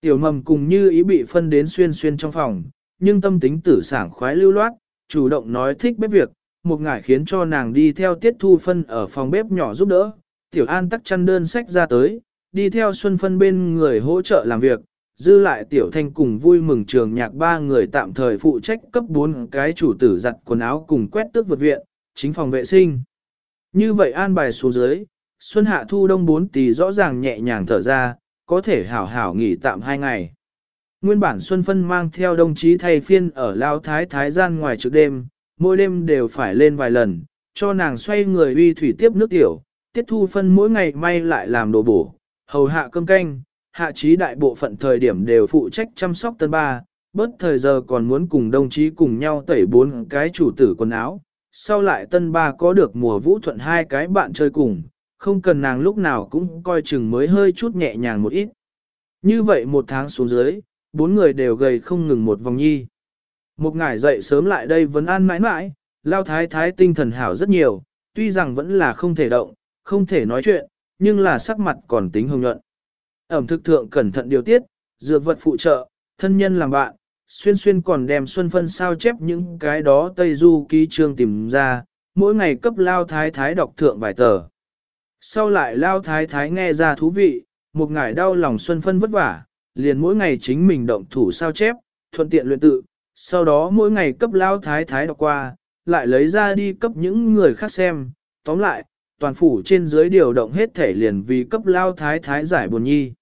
Tiểu mầm cùng như ý bị phân đến xuyên xuyên trong phòng, nhưng tâm tính tử sảng khoái lưu loát, chủ động nói thích bếp việc, một ngải khiến cho nàng đi theo tiết thu phân ở phòng bếp nhỏ giúp đỡ, tiểu an tắc chăn đơn sách ra tới, đi theo xuân phân bên người hỗ trợ làm việc, dư lại tiểu thanh cùng vui mừng trường nhạc ba người tạm thời phụ trách cấp 4 cái chủ tử giặt quần áo cùng quét tước vật viện, chính phòng vệ sinh. Như vậy an bài xuống dưới, xuân hạ thu đông bốn tỷ rõ ràng nhẹ nhàng thở ra, có thể hảo hảo nghỉ tạm hai ngày. Nguyên bản Xuân Phân mang theo đồng chí thay phiên ở Lao Thái Thái gian ngoài trước đêm, mỗi đêm đều phải lên vài lần, cho nàng xoay người uy thủy tiếp nước tiểu, tiết thu phân mỗi ngày may lại làm đồ bổ, hầu hạ cơm canh, hạ trí đại bộ phận thời điểm đều phụ trách chăm sóc tân ba, bớt thời giờ còn muốn cùng đồng chí cùng nhau tẩy bốn cái chủ tử quần áo, sau lại tân ba có được mùa vũ thuận hai cái bạn chơi cùng, không cần nàng lúc nào cũng coi chừng mới hơi chút nhẹ nhàng một ít. Như vậy một tháng xuống dưới, bốn người đều gầy không ngừng một vòng nhi. Một ngải dậy sớm lại đây vẫn an mãi mãi, lao thái thái tinh thần hảo rất nhiều, tuy rằng vẫn là không thể động, không thể nói chuyện, nhưng là sắc mặt còn tính hồng nhuận. Ẩm thực thượng cẩn thận điều tiết, dược vật phụ trợ, thân nhân làm bạn, xuyên xuyên còn đem xuân phân sao chép những cái đó Tây Du ký trương tìm ra, mỗi ngày cấp lao thái thái đọc thượng vài tờ. Sau lại lao thái thái nghe ra thú vị, một ngải đau lòng xuân phân vất vả, liền mỗi ngày chính mình động thủ sao chép, thuận tiện luyện tự, sau đó mỗi ngày cấp lao thái thái đọc qua, lại lấy ra đi cấp những người khác xem, tóm lại, toàn phủ trên dưới điều động hết thể liền vì cấp lao thái thái giải buồn nhi.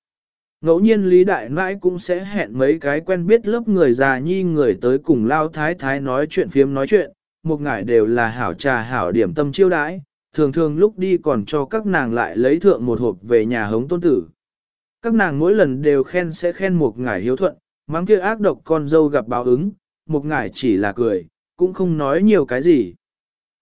Ngẫu nhiên Lý Đại Nãi cũng sẽ hẹn mấy cái quen biết lớp người già nhi người tới cùng lao thái thái nói chuyện phiếm nói chuyện, một ngải đều là hảo trà hảo điểm tâm chiêu đãi, thường thường lúc đi còn cho các nàng lại lấy thượng một hộp về nhà hống tôn tử. Các nàng mỗi lần đều khen sẽ khen một ngải hiếu thuận, mắng kia ác độc con dâu gặp báo ứng, một ngải chỉ là cười, cũng không nói nhiều cái gì.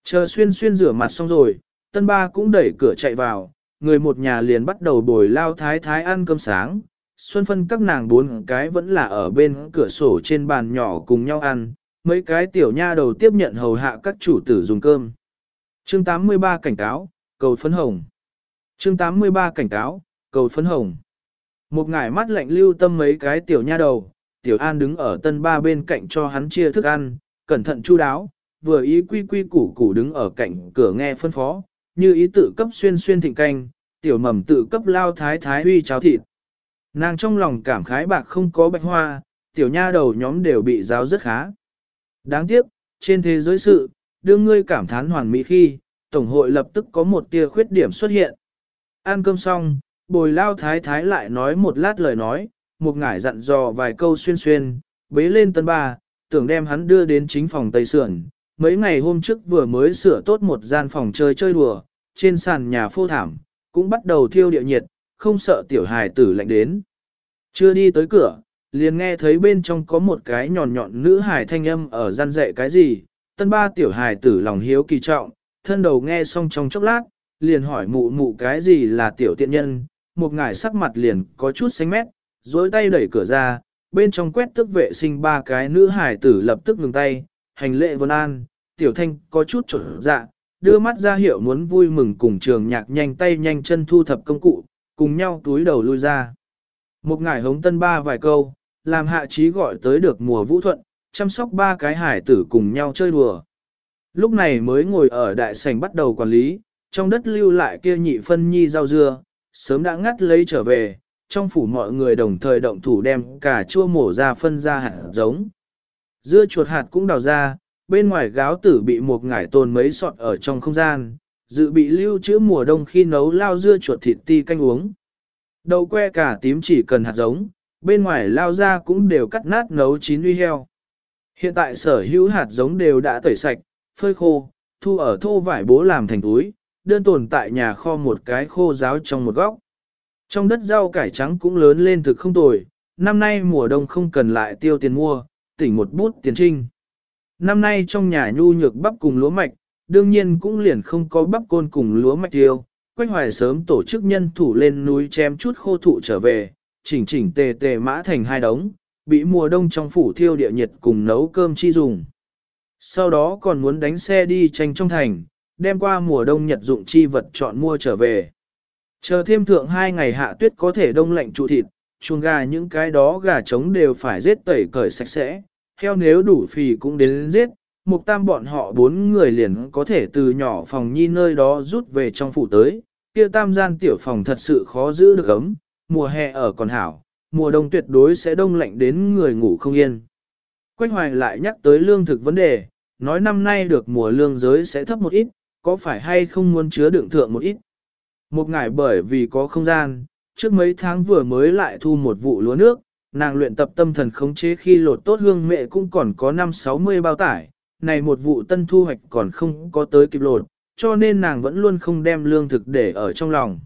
Chờ xuyên xuyên rửa mặt xong rồi, tân ba cũng đẩy cửa chạy vào, người một nhà liền bắt đầu bồi lao thái thái ăn cơm sáng. Xuân phân các nàng bốn cái vẫn là ở bên cửa sổ trên bàn nhỏ cùng nhau ăn, mấy cái tiểu nha đầu tiếp nhận hầu hạ các chủ tử dùng cơm. Chương 83 cảnh cáo, cầu phấn hồng. Chương 83 cảnh cáo, cầu phấn hồng. Một ngải mắt lạnh lưu tâm mấy cái tiểu nha đầu, tiểu an đứng ở tân ba bên cạnh cho hắn chia thức ăn, cẩn thận chu đáo, vừa ý quy quy củ củ đứng ở cạnh cửa nghe phân phó, như ý tự cấp xuyên xuyên thịnh canh, tiểu mầm tự cấp lao thái thái huy cháo thịt. Nàng trong lòng cảm khái bạc không có bạch hoa, tiểu nha đầu nhóm đều bị giáo rất khá. Đáng tiếc, trên thế giới sự, đương ngươi cảm thán hoàn mỹ khi, Tổng hội lập tức có một tia khuyết điểm xuất hiện. Ăn cơm xong, bồi lao thái thái lại nói một lát lời nói, một ngải dặn dò vài câu xuyên xuyên, bế lên tân ba, tưởng đem hắn đưa đến chính phòng Tây Sườn. Mấy ngày hôm trước vừa mới sửa tốt một gian phòng chơi chơi đùa, trên sàn nhà phô thảm, cũng bắt đầu thiêu địa nhiệt, không sợ tiểu hài tử lạnh đến. Chưa đi tới cửa, liền nghe thấy bên trong có một cái nhọn nhọn nữ hài thanh âm ở gian dạy cái gì, tân ba tiểu hài tử lòng hiếu kỳ trọng, thân đầu nghe xong trong chốc lát, liền hỏi mụ mụ cái gì là tiểu tiện nhân, một ngải sắc mặt liền có chút xanh mét, dối tay đẩy cửa ra, bên trong quét tức vệ sinh ba cái nữ hài tử lập tức ngừng tay, hành lệ vân an, tiểu thanh có chút trở dạ, đưa mắt ra hiệu muốn vui mừng cùng trường nhạc nhanh tay nhanh chân thu thập công cụ, cùng nhau túi đầu lui ra. Một ngải hống tân ba vài câu, làm hạ trí gọi tới được mùa vũ thuận, chăm sóc ba cái hải tử cùng nhau chơi đùa. Lúc này mới ngồi ở đại sảnh bắt đầu quản lý, trong đất lưu lại kia nhị phân nhi rau dưa, sớm đã ngắt lấy trở về, trong phủ mọi người đồng thời động thủ đem cả chua mổ ra phân ra hạt giống. Dưa chuột hạt cũng đào ra, bên ngoài gáo tử bị một ngải tồn mấy sọt ở trong không gian, dự bị lưu trữ mùa đông khi nấu lao dưa chuột thịt ti canh uống. Đậu que cả tím chỉ cần hạt giống, bên ngoài lao ra cũng đều cắt nát nấu chín uy heo. Hiện tại sở hữu hạt giống đều đã tẩy sạch, phơi khô, thu ở thô vải bố làm thành túi, đơn tồn tại nhà kho một cái khô ráo trong một góc. Trong đất rau cải trắng cũng lớn lên thực không tồi, năm nay mùa đông không cần lại tiêu tiền mua, tỉnh một bút tiền trinh. Năm nay trong nhà nhu nhược bắp cùng lúa mạch, đương nhiên cũng liền không có bắp côn cùng lúa mạch tiêu. Quách hoài sớm tổ chức nhân thủ lên núi chém chút khô thụ trở về, chỉnh chỉnh tề tề mã thành hai đống, bị mùa đông trong phủ thiêu địa nhiệt cùng nấu cơm chi dùng. Sau đó còn muốn đánh xe đi tranh trong thành, đem qua mùa đông nhật dụng chi vật chọn mua trở về. Chờ thêm thượng hai ngày hạ tuyết có thể đông lạnh trụ thịt, chuồng gà những cái đó gà trống đều phải giết tẩy cởi sạch sẽ, heo nếu đủ phì cũng đến giết, mục tam bọn họ bốn người liền có thể từ nhỏ phòng nhi nơi đó rút về trong phủ tới, kia tam gian tiểu phòng thật sự khó giữ được ấm, mùa hè ở còn hảo, mùa đông tuyệt đối sẽ đông lạnh đến người ngủ không yên. Quách hoài lại nhắc tới lương thực vấn đề, nói năm nay được mùa lương giới sẽ thấp một ít, có phải hay không muốn chứa đựng thượng một ít. Một ngày bởi vì có không gian, trước mấy tháng vừa mới lại thu một vụ lúa nước, nàng luyện tập tâm thần khống chế khi lột tốt hương mẹ cũng còn có 5-60 bao tải, này một vụ tân thu hoạch còn không có tới kịp lột, cho nên nàng vẫn luôn không đem lương thực để ở trong lòng.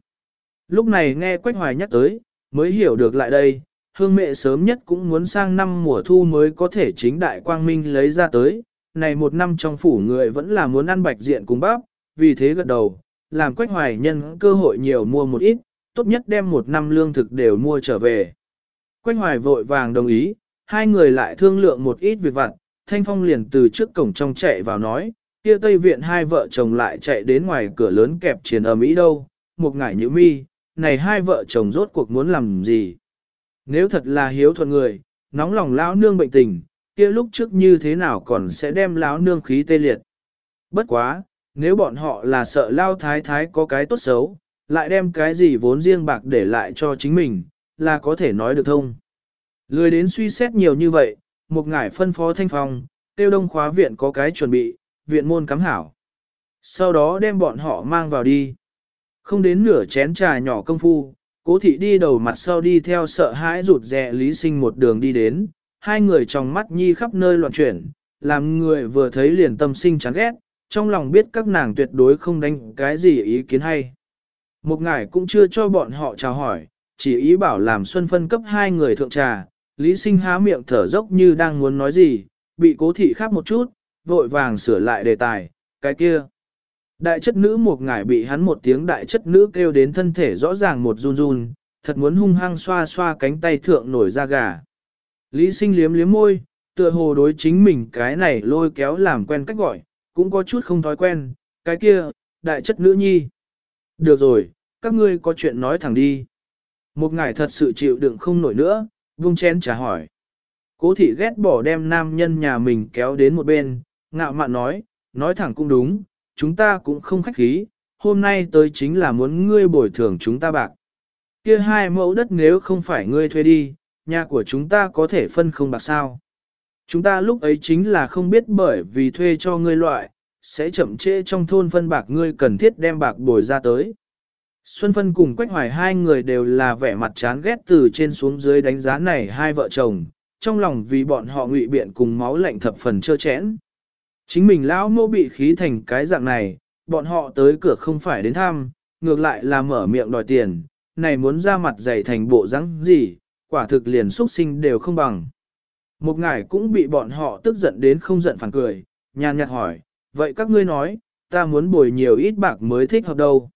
Lúc này nghe Quách Hoài nhắc tới, mới hiểu được lại đây, hương mẹ sớm nhất cũng muốn sang năm mùa thu mới có thể chính đại quang minh lấy ra tới, này một năm trong phủ người vẫn là muốn ăn bạch diện cùng bắp, vì thế gật đầu, làm Quách Hoài nhân cơ hội nhiều mua một ít, tốt nhất đem một năm lương thực đều mua trở về. Quách hoài vội vàng đồng ý, hai người lại thương lượng một ít việc vặt, Thanh Phong liền từ trước cổng trong chạy vào nói, kia Tây Viện hai vợ chồng lại chạy đến ngoài cửa lớn kẹp chiến ở Mỹ đâu, một ngải nhữ mi, này hai vợ chồng rốt cuộc muốn làm gì? Nếu thật là hiếu thuận người, nóng lòng lão nương bệnh tình, kia lúc trước như thế nào còn sẽ đem lão nương khí tê liệt. Bất quá, nếu bọn họ là sợ lao thái thái có cái tốt xấu, lại đem cái gì vốn riêng bạc để lại cho chính mình, là có thể nói được thông. Lười đến suy xét nhiều như vậy, một ngải phân phó thanh phong, tiêu đông khóa viện có cái chuẩn bị, viện môn cắm hảo. Sau đó đem bọn họ mang vào đi. Không đến nửa chén trà nhỏ công phu, cố thị đi đầu mặt sau đi theo sợ hãi rụt rè lý sinh một đường đi đến, hai người trong mắt nhi khắp nơi loạn chuyển, làm người vừa thấy liền tâm sinh chán ghét, trong lòng biết các nàng tuyệt đối không đánh cái gì ý kiến hay. Một ngải cũng chưa cho bọn họ chào hỏi, chỉ ý bảo làm Xuân phân cấp hai người thượng trà, Lý Sinh há miệng thở dốc như đang muốn nói gì, bị cố thị khắp một chút, vội vàng sửa lại đề tài, cái kia. Đại chất nữ một ngải bị hắn một tiếng đại chất nữ kêu đến thân thể rõ ràng một run run, thật muốn hung hăng xoa xoa cánh tay thượng nổi ra gà. Lý sinh liếm liếm môi, tựa hồ đối chính mình cái này lôi kéo làm quen cách gọi, cũng có chút không thói quen, cái kia, đại chất nữ nhi. Được rồi, các ngươi có chuyện nói thẳng đi. Một ngải thật sự chịu đựng không nổi nữa, vung chén trả hỏi. Cố thị ghét bỏ đem nam nhân nhà mình kéo đến một bên, ngạo mạn nói, nói thẳng cũng đúng, chúng ta cũng không khách khí, hôm nay tới chính là muốn ngươi bồi thường chúng ta bạc. Kia hai mẫu đất nếu không phải ngươi thuê đi, nhà của chúng ta có thể phân không bạc sao. Chúng ta lúc ấy chính là không biết bởi vì thuê cho ngươi loại, sẽ chậm trễ trong thôn phân bạc ngươi cần thiết đem bạc bồi ra tới. Xuân Phân cùng Quách Hoài hai người đều là vẻ mặt chán ghét từ trên xuống dưới đánh giá này hai vợ chồng, trong lòng vì bọn họ ngụy biện cùng máu lạnh thập phần trơ chẽn. Chính mình lão mô bị khí thành cái dạng này, bọn họ tới cửa không phải đến thăm, ngược lại là mở miệng đòi tiền, này muốn ra mặt dày thành bộ rắn gì, quả thực liền xuất sinh đều không bằng. Một ngải cũng bị bọn họ tức giận đến không giận phản cười, nhàn nhạt hỏi, vậy các ngươi nói, ta muốn bồi nhiều ít bạc mới thích hợp đâu.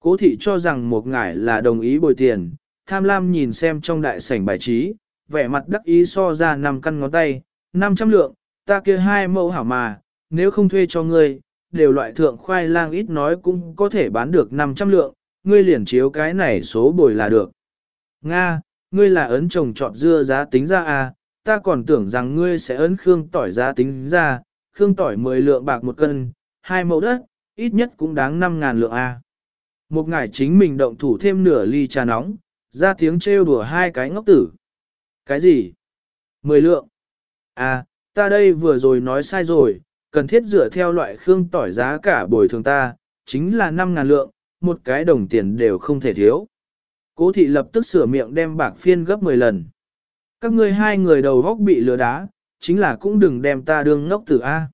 Cố thị cho rằng một ngải là đồng ý bồi tiền, tham lam nhìn xem trong đại sảnh bài trí, vẻ mặt đắc ý so ra năm căn ngón tay, 500 lượng, ta kia hai mẫu hảo mà, nếu không thuê cho ngươi, đều loại thượng khoai lang ít nói cũng có thể bán được 500 lượng, ngươi liền chiếu cái này số bồi là được. Nga, ngươi là ấn trồng trọt dưa giá tính ra à, ta còn tưởng rằng ngươi sẽ ấn khương tỏi giá tính ra, khương tỏi 10 lượng bạc một cân, hai mẫu đất, ít nhất cũng đáng 5 ngàn lượng à. Một ngày chính mình động thủ thêm nửa ly trà nóng, ra tiếng trêu đùa hai cái ngốc tử. Cái gì? 10 lượng. À, ta đây vừa rồi nói sai rồi, cần thiết dựa theo loại khương tỏi giá cả bồi thường ta, chính là 5 ngàn lượng, một cái đồng tiền đều không thể thiếu. Cố thị lập tức sửa miệng đem bạc phiên gấp 10 lần. Các ngươi hai người đầu góc bị lừa đá, chính là cũng đừng đem ta đương ngốc tử A.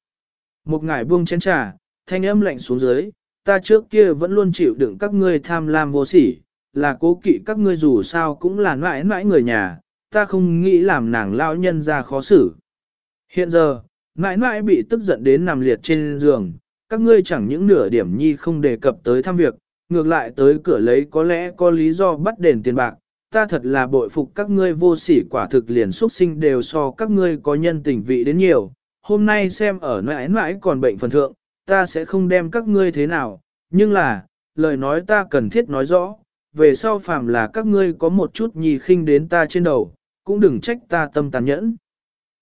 Một ngải buông chén trà, thanh âm lạnh xuống dưới, ta trước kia vẫn luôn chịu đựng các ngươi tham lam vô sỉ, là cố kỵ các ngươi dù sao cũng là mãi mãi người nhà, ta không nghĩ làm nàng lão nhân ra khó xử. Hiện giờ, Nãi nãi bị tức giận đến nằm liệt trên giường, các ngươi chẳng những nửa điểm nhi không đề cập tới thăm việc, ngược lại tới cửa lấy có lẽ có lý do bắt đền tiền bạc. Ta thật là bội phục các ngươi vô sỉ quả thực liền xuất sinh đều so các ngươi có nhân tình vị đến nhiều. Hôm nay xem ở nãi nãi còn bệnh phần thượng, ta sẽ không đem các ngươi thế nào, nhưng là, lời nói ta cần thiết nói rõ, về sau phàm là các ngươi có một chút nhì khinh đến ta trên đầu, cũng đừng trách ta tâm tàn nhẫn.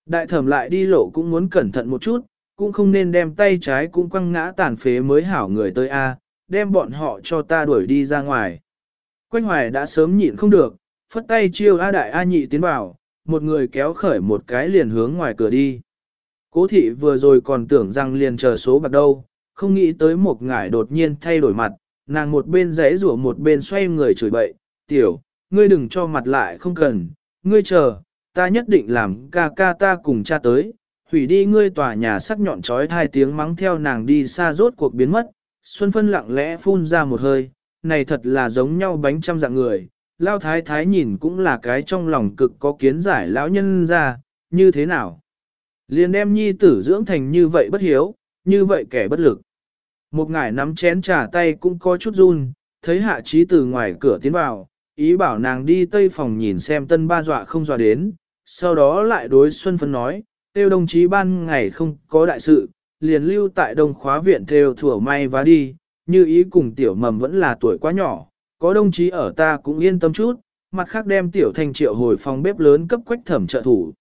Đại thẩm lại đi lộ cũng muốn cẩn thận một chút, cũng không nên đem tay trái cũng quăng ngã tàn phế mới hảo người tới A, đem bọn họ cho ta đuổi đi ra ngoài. Quách hoài đã sớm nhịn không được, phất tay chiêu A đại A nhị tiến vào, một người kéo khởi một cái liền hướng ngoài cửa đi. Cố thị vừa rồi còn tưởng rằng liền chờ số bạc đâu, không nghĩ tới một ngải đột nhiên thay đổi mặt, nàng một bên rẽ rủa một bên xoay người chửi bậy, tiểu, ngươi đừng cho mặt lại không cần, ngươi chờ, ta nhất định làm ca ca ta cùng cha tới, hủy đi ngươi tòa nhà sắc nhọn trói hai tiếng mắng theo nàng đi xa rốt cuộc biến mất, Xuân Phân lặng lẽ phun ra một hơi, này thật là giống nhau bánh trăm dạng người, lao thái thái nhìn cũng là cái trong lòng cực có kiến giải lão nhân ra, như thế nào. Liền đem nhi tử dưỡng thành như vậy bất hiếu, như vậy kẻ bất lực. Một ngải nắm chén trà tay cũng có chút run, thấy hạ trí từ ngoài cửa tiến vào, ý bảo nàng đi tây phòng nhìn xem tân ba dọa không dọa đến, sau đó lại đối Xuân Phấn nói, tiêu đồng chí ban ngày không có đại sự, liền lưu tại đông khóa viện theo thừa may và đi, như ý cùng tiểu mầm vẫn là tuổi quá nhỏ, có đồng chí ở ta cũng yên tâm chút, mặt khác đem tiểu thành triệu hồi phòng bếp lớn cấp quách thẩm trợ thủ.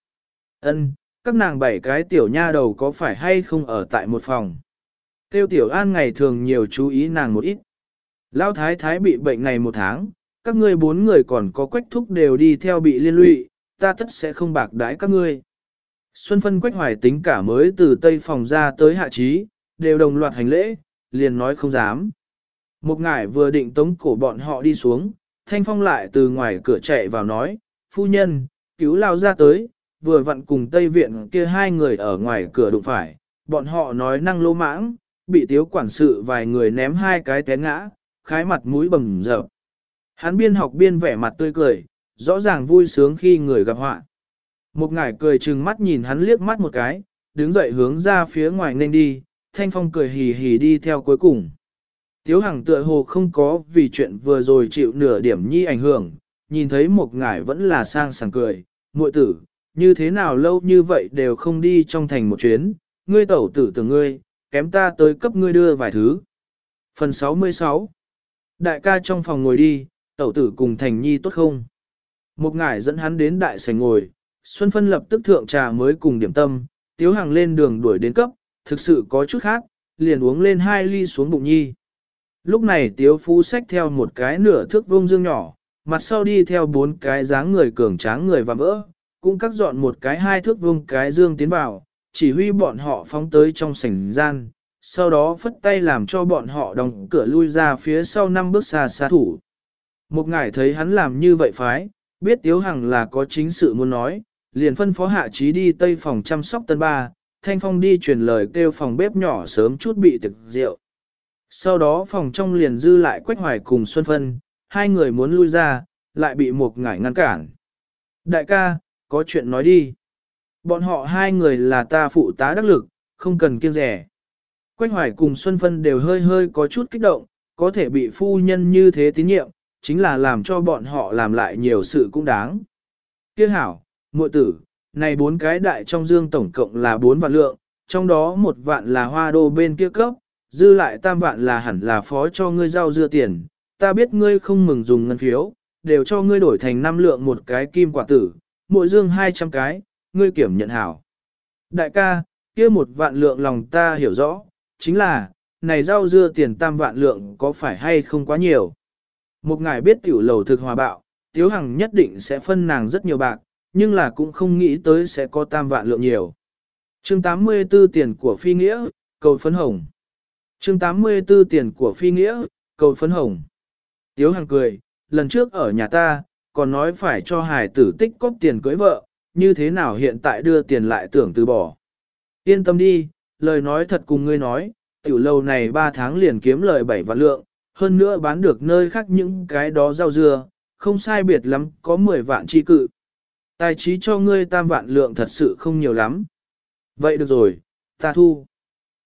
Ân, các nàng bảy cái tiểu nha đầu có phải hay không ở tại một phòng. Tiêu tiểu an ngày thường nhiều chú ý nàng một ít. Lão thái thái bị bệnh này một tháng, các ngươi bốn người còn có quách thúc đều đi theo bị liên lụy, ta tất sẽ không bạc đãi các ngươi. Xuân phân quách hoài tính cả mới từ tây phòng ra tới hạ trí, đều đồng loạt hành lễ, liền nói không dám. Một ngải vừa định tống cổ bọn họ đi xuống, thanh phong lại từ ngoài cửa chạy vào nói, phu nhân, cứu lao ra tới, vừa vặn cùng Tây Viện kia hai người ở ngoài cửa đụng phải, bọn họ nói năng lô mãng, bị tiếu quản sự vài người ném hai cái té ngã, khái mặt mũi bầm dập. Hắn biên học biên vẻ mặt tươi cười, rõ ràng vui sướng khi người gặp họa. Một ngải cười trừng mắt nhìn hắn liếc mắt một cái, đứng dậy hướng ra phía ngoài nên đi, thanh phong cười hì hì đi theo cuối cùng. Tiếu Hằng tựa hồ không có vì chuyện vừa rồi chịu nửa điểm nhi ảnh hưởng, nhìn thấy một ngải vẫn là sang sảng cười, muội tử, như thế nào lâu như vậy đều không đi trong thành một chuyến, ngươi tẩu tử từ ngươi, kém ta tới cấp ngươi đưa vài thứ. Phần 66 Đại ca trong phòng ngồi đi, tẩu tử cùng thành nhi tốt không? Một ngải dẫn hắn đến đại sảnh ngồi, Xuân Phân lập tức thượng trà mới cùng điểm tâm, Tiếu Hằng lên đường đuổi đến cấp, thực sự có chút khác, liền uống lên hai ly xuống bụng nhi. Lúc này Tiếu Phú xách theo một cái nửa thước vông dương nhỏ, mặt sau đi theo bốn cái dáng người cường tráng người và vỡ, cũng cắt dọn một cái hai thước vông cái dương tiến vào, chỉ huy bọn họ phóng tới trong sảnh gian, sau đó phất tay làm cho bọn họ đóng cửa lui ra phía sau năm bước xa xa thủ. Một ngải thấy hắn làm như vậy phái, biết Tiếu Hằng là có chính sự muốn nói, liền phân phó hạ trí đi tây phòng chăm sóc tân ba, thanh phong đi truyền lời kêu phòng bếp nhỏ sớm chút bị thực rượu. Sau đó phòng trong liền dư lại Quách Hoài cùng Xuân Phân, hai người muốn lui ra, lại bị một ngải ngăn cản. Đại ca, có chuyện nói đi. Bọn họ hai người là ta phụ tá đắc lực, không cần kiêng rẻ. Quách Hoài cùng Xuân Phân đều hơi hơi có chút kích động, có thể bị phu nhân như thế tín nhiệm, chính là làm cho bọn họ làm lại nhiều sự cũng đáng. Kiếc hảo, muội tử, này bốn cái đại trong dương tổng cộng là bốn vạn lượng, trong đó một vạn là hoa đô bên kia cấp, dư lại tam vạn là hẳn là phó cho ngươi giao dưa tiền, ta biết ngươi không mừng dùng ngân phiếu, đều cho ngươi đổi thành năm lượng một cái kim quả tử, mỗi dương 200 cái, ngươi kiểm nhận hảo. Đại ca, kia một vạn lượng lòng ta hiểu rõ, chính là, này rau dưa tiền tam vạn lượng có phải hay không quá nhiều. Một ngài biết tiểu lầu thực hòa bạo, tiếu hằng nhất định sẽ phân nàng rất nhiều bạc, nhưng là cũng không nghĩ tới sẽ có tam vạn lượng nhiều. chương 84 tiền của phi nghĩa, cầu phấn hồng. chương 84 tiền của phi nghĩa, cầu phấn hồng. Tiếu hằng cười, lần trước ở nhà ta, còn nói phải cho hài tử tích cóp tiền cưới vợ, như thế nào hiện tại đưa tiền lại tưởng từ bỏ. Yên tâm đi, lời nói thật cùng ngươi nói, tiểu lâu này 3 tháng liền kiếm lời 7 vạn lượng, hơn nữa bán được nơi khác những cái đó rau dưa, không sai biệt lắm, có 10 vạn chi cự. Tài trí cho ngươi tam vạn lượng thật sự không nhiều lắm. Vậy được rồi, ta thu.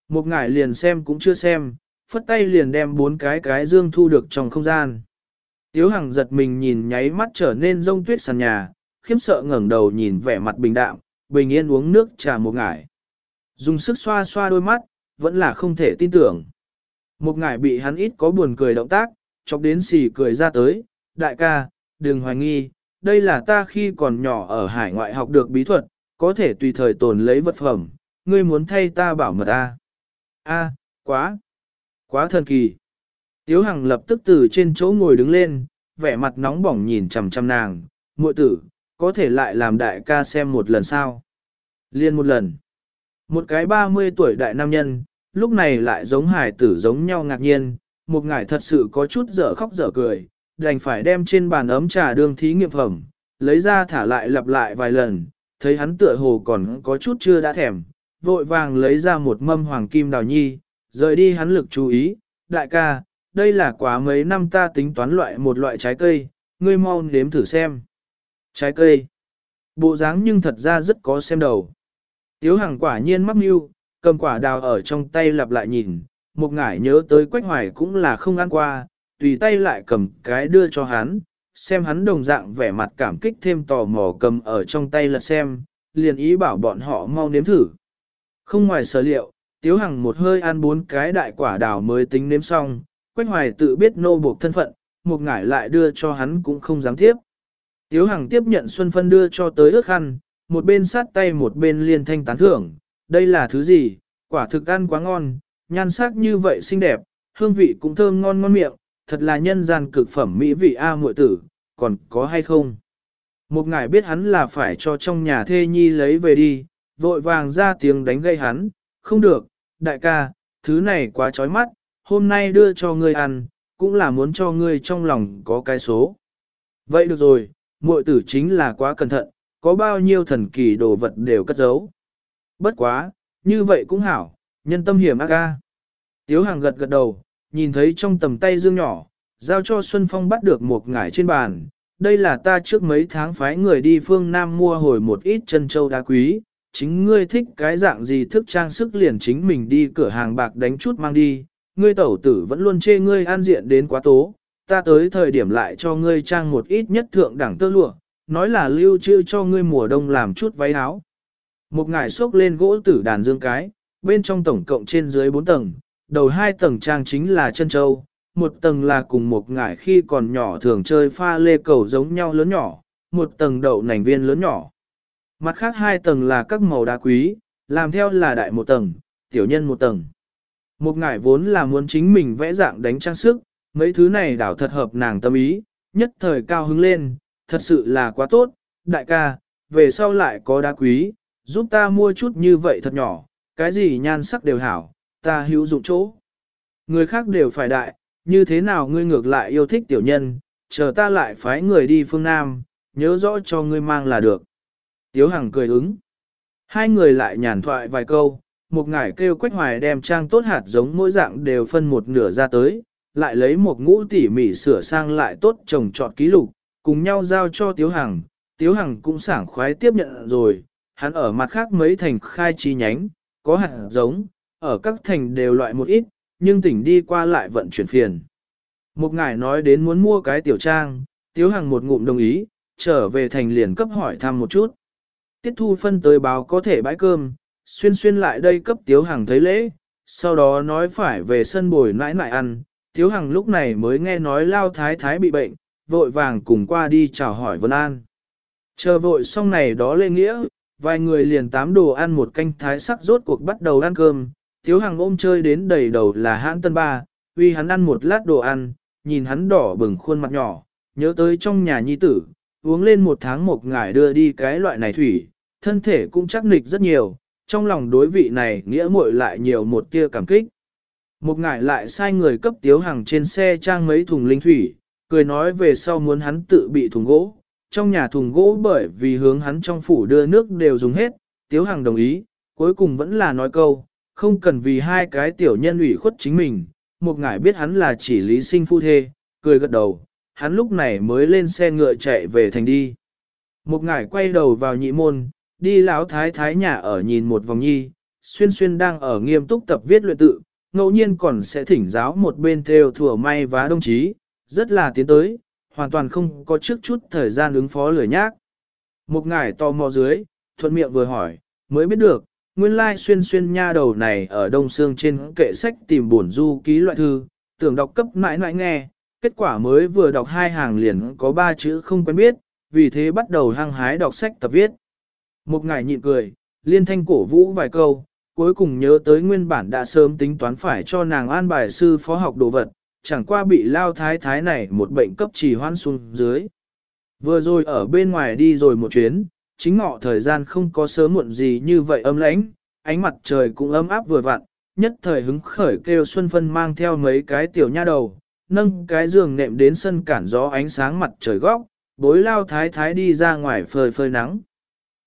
Một ngải liền xem cũng chưa xem, phất tay liền đem bốn cái cái dương thu được trong không gian. Tiếu Hằng giật mình nhìn nháy mắt trở nên rông tuyết sàn nhà, khiếm sợ ngẩng đầu nhìn vẻ mặt bình đạm, bình yên uống nước trà một ngải. Dùng sức xoa xoa đôi mắt, vẫn là không thể tin tưởng. Một ngải bị hắn ít có buồn cười động tác, chọc đến xì cười ra tới, đại ca, đừng hoài nghi, đây là ta khi còn nhỏ ở hải ngoại học được bí thuật, có thể tùy thời tồn lấy vật phẩm, ngươi muốn thay ta bảo mật a? A, quá, quá thần kỳ. Tiếu Hằng lập tức từ trên chỗ ngồi đứng lên, vẻ mặt nóng bỏng nhìn chằm chằm nàng, muội tử, có thể lại làm đại ca xem một lần sao? Liên một lần. Một cái 30 tuổi đại nam nhân, lúc này lại giống hải tử giống nhau ngạc nhiên, một ngải thật sự có chút dở khóc dở cười, đành phải đem trên bàn ấm trà đương thí nghiệm phẩm, lấy ra thả lại lặp lại vài lần, thấy hắn tựa hồ còn có chút chưa đã thèm, vội vàng lấy ra một mâm hoàng kim đào nhi, rời đi hắn lực chú ý, đại ca, đây là quả mấy năm ta tính toán loại một loại trái cây, ngươi mau nếm thử xem. Trái cây. Bộ dáng nhưng thật ra rất có xem đầu. Tiếu hàng quả nhiên mắc mưu, cầm quả đào ở trong tay lặp lại nhìn, một ngải nhớ tới quách hoài cũng là không ăn qua, tùy tay lại cầm cái đưa cho hắn, xem hắn đồng dạng vẻ mặt cảm kích thêm tò mò cầm ở trong tay lật xem, liền ý bảo bọn họ mau nếm thử. Không ngoài sở liệu, Tiếu Hằng một hơi ăn bốn cái đại quả đào mới tính nếm xong, Quách Hoài tự biết nô buộc thân phận, một ngải lại đưa cho hắn cũng không dám tiếp. Tiếu Hằng tiếp nhận Xuân Phân đưa cho tới ước khăn, một bên sát tay một bên liên thanh tán thưởng, đây là thứ gì, quả thực ăn quá ngon, nhan sắc như vậy xinh đẹp, hương vị cũng thơm ngon ngon miệng, thật là nhân gian cực phẩm mỹ vị A muội tử, còn có hay không? Một ngài biết hắn là phải cho trong nhà thê nhi lấy về đi, vội vàng ra tiếng đánh gây hắn, không được, đại ca, thứ này quá chói mắt, hôm nay đưa cho ngươi ăn, cũng là muốn cho ngươi trong lòng có cái số. Vậy được rồi, muội tử chính là quá cẩn thận, có bao nhiêu thần kỳ đồ vật đều cất giấu. Bất quá, như vậy cũng hảo, nhân tâm hiểm ác ca. Tiếu hàng gật gật đầu, nhìn thấy trong tầm tay dương nhỏ, giao cho Xuân Phong bắt được một ngải trên bàn. Đây là ta trước mấy tháng phái người đi phương Nam mua hồi một ít chân châu đá quý, chính ngươi thích cái dạng gì thức trang sức liền chính mình đi cửa hàng bạc đánh chút mang đi, ngươi tẩu tử vẫn luôn chê ngươi an diện đến quá tố, ta tới thời điểm lại cho ngươi trang một ít nhất thượng đẳng tơ lụa, nói là lưu trữ cho ngươi mùa đông làm chút váy áo. Một ngải xốc lên gỗ tử đàn dương cái, bên trong tổng cộng trên dưới 4 tầng, đầu hai tầng trang chính là chân châu, một tầng là cùng một ngải khi còn nhỏ thường chơi pha lê cầu giống nhau lớn nhỏ, một tầng đậu nành viên lớn nhỏ. Mặt khác hai tầng là các màu đá quý, làm theo là đại một tầng, tiểu nhân một tầng. Một ngải vốn là muốn chính mình vẽ dạng đánh trang sức, mấy thứ này đảo thật hợp nàng tâm ý, nhất thời cao hứng lên, thật sự là quá tốt, đại ca, về sau lại có đá quý, giúp ta mua chút như vậy thật nhỏ, cái gì nhan sắc đều hảo, ta hữu dụng chỗ. Người khác đều phải đại, như thế nào ngươi ngược lại yêu thích tiểu nhân, chờ ta lại phái người đi phương Nam, nhớ rõ cho ngươi mang là được. Tiếu Hằng cười ứng. Hai người lại nhàn thoại vài câu, một ngải kêu quách hoài đem trang tốt hạt giống mỗi dạng đều phân một nửa ra tới, lại lấy một ngũ tỉ mỉ sửa sang lại tốt trồng trọt ký lục, cùng nhau giao cho Tiếu Hằng. Tiếu Hằng cũng sảng khoái tiếp nhận rồi, hắn ở mặt khác mấy thành khai chi nhánh, có hạt giống, ở các thành đều loại một ít, nhưng tỉnh đi qua lại vận chuyển phiền. Một ngài nói đến muốn mua cái tiểu trang, Tiếu Hằng một ngụm đồng ý, trở về thành liền cấp hỏi thăm một chút. Tiết thu phân tới báo có thể bãi cơm, xuyên xuyên lại đây cấp Tiếu Hằng thấy lễ, sau đó nói phải về sân bồi nãi nãi ăn. Tiếu Hằng lúc này mới nghe nói Lao Thái Thái bị bệnh, vội vàng cùng qua đi chào hỏi Vân An. Chờ vội xong này đó lê nghĩa, vài người liền tám đồ ăn một canh thái sắc rốt cuộc bắt đầu ăn cơm. Tiếu Hằng ôm chơi đến đầy đầu là hãn tân ba, uy hắn ăn một lát đồ ăn, nhìn hắn đỏ bừng khuôn mặt nhỏ, nhớ tới trong nhà nhi tử, uống lên một tháng một ngải đưa đi cái loại này thủy, thân thể cũng chắc nịch rất nhiều, trong lòng đối vị này nghĩa muội lại nhiều một tia cảm kích. Một ngải lại sai người cấp tiếu Hằng trên xe trang mấy thùng linh thủy, cười nói về sau muốn hắn tự bị thùng gỗ. Trong nhà thùng gỗ bởi vì hướng hắn trong phủ đưa nước đều dùng hết, tiếu hàng đồng ý, cuối cùng vẫn là nói câu, không cần vì hai cái tiểu nhân ủy khuất chính mình. Một ngải biết hắn là chỉ lý sinh phu thê, cười gật đầu, hắn lúc này mới lên xe ngựa chạy về thành đi. Một ngải quay đầu vào nhị môn, đi lão thái thái nhà ở nhìn một vòng nhi, xuyên xuyên đang ở nghiêm túc tập viết luyện tự, ngẫu nhiên còn sẽ thỉnh giáo một bên theo thừa may vá đồng chí, rất là tiến tới, hoàn toàn không có trước chút thời gian ứng phó lười nhác. Một ngải to mò dưới, thuận miệng vừa hỏi, mới biết được, nguyên lai xuyên xuyên nha đầu này ở đông xương trên kệ sách tìm bổn du ký loại thư, tưởng đọc cấp mãi mãi nghe, kết quả mới vừa đọc hai hàng liền có ba chữ không quen biết, vì thế bắt đầu hăng hái đọc sách tập viết. Một ngải nhịn cười, liên thanh cổ vũ vài câu, cuối cùng nhớ tới nguyên bản đã sớm tính toán phải cho nàng an bài sư phó học đồ vật, chẳng qua bị lao thái thái này một bệnh cấp trì hoan xuống dưới. Vừa rồi ở bên ngoài đi rồi một chuyến, chính ngọ thời gian không có sớm muộn gì như vậy ấm lãnh, ánh mặt trời cũng ấm áp vừa vặn, nhất thời hứng khởi kêu Xuân Phân mang theo mấy cái tiểu nha đầu, nâng cái giường nệm đến sân cản gió ánh sáng mặt trời góc, bối lao thái thái đi ra ngoài phơi phơi nắng.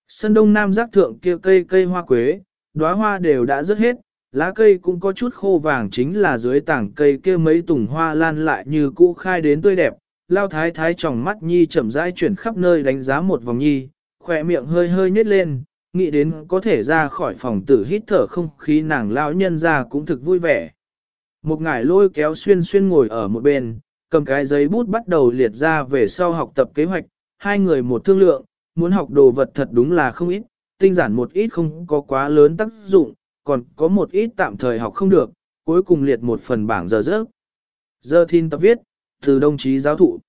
Sân đông nam giác thượng kia cây cây hoa quế, đóa hoa đều đã rớt hết, lá cây cũng có chút khô vàng chính là dưới tảng cây kia mấy tùng hoa lan lại như cũ khai đến tươi đẹp. Lao thái thái tròng mắt nhi chậm rãi chuyển khắp nơi đánh giá một vòng nhi, khỏe miệng hơi hơi nhếch lên, nghĩ đến có thể ra khỏi phòng tử hít thở không khí nàng lão nhân ra cũng thực vui vẻ. Một ngải lôi kéo xuyên xuyên ngồi ở một bên, cầm cái giấy bút bắt đầu liệt ra về sau học tập kế hoạch, hai người một thương lượng, muốn học đồ vật thật đúng là không ít, tinh giản một ít không có quá lớn tác dụng, còn có một ít tạm thời học không được, cuối cùng liệt một phần bảng giờ giấc. Giờ thiên tập viết, từ đồng chí giáo thụ.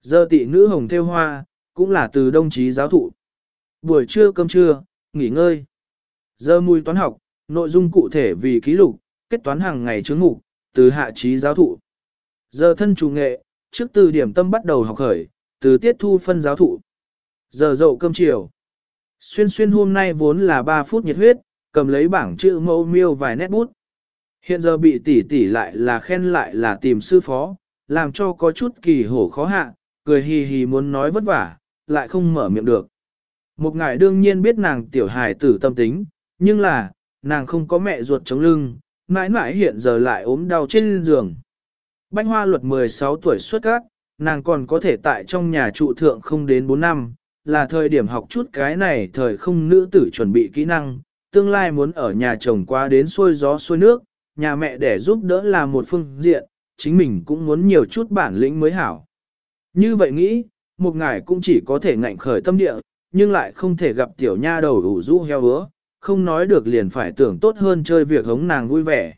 Giờ tị nữ hồng theo hoa, cũng là từ đồng chí giáo thụ. Buổi trưa cơm trưa, nghỉ ngơi. Giờ mùi toán học, nội dung cụ thể vì ký lục, kết toán hàng ngày chứng ngục, từ hạ trí giáo thụ. Giờ thân chủ nghệ, trước từ điểm tâm bắt đầu học khởi, từ tiết thu phân giáo thụ. Giờ dậu cơm chiều. Xuyên xuyên hôm nay vốn là 3 phút nhiệt huyết, cầm lấy bảng chữ mẫu miêu vài nét bút. Hiện giờ bị tỷ tỷ lại là khen lại là tìm sư phó, làm cho có chút kỳ hổ khó hạ, cười hì hì muốn nói vất vả, lại không mở miệng được. Một ngài đương nhiên biết nàng tiểu hài tử tâm tính, nhưng là, nàng không có mẹ ruột chống lưng, mãi mãi hiện giờ lại ốm đau trên giường. Bánh hoa luật 16 tuổi xuất các, nàng còn có thể tại trong nhà trụ thượng không đến 4 năm, là thời điểm học chút cái này thời không nữ tử chuẩn bị kỹ năng, tương lai muốn ở nhà chồng qua đến xuôi gió xuôi nước, nhà mẹ để giúp đỡ là một phương diện, chính mình cũng muốn nhiều chút bản lĩnh mới hảo. Như vậy nghĩ, một ngài cũng chỉ có thể ngạnh khởi tâm địa, nhưng lại không thể gặp tiểu nha đầu ủ rũ heo hứa, không nói được liền phải tưởng tốt hơn chơi việc hống nàng vui vẻ.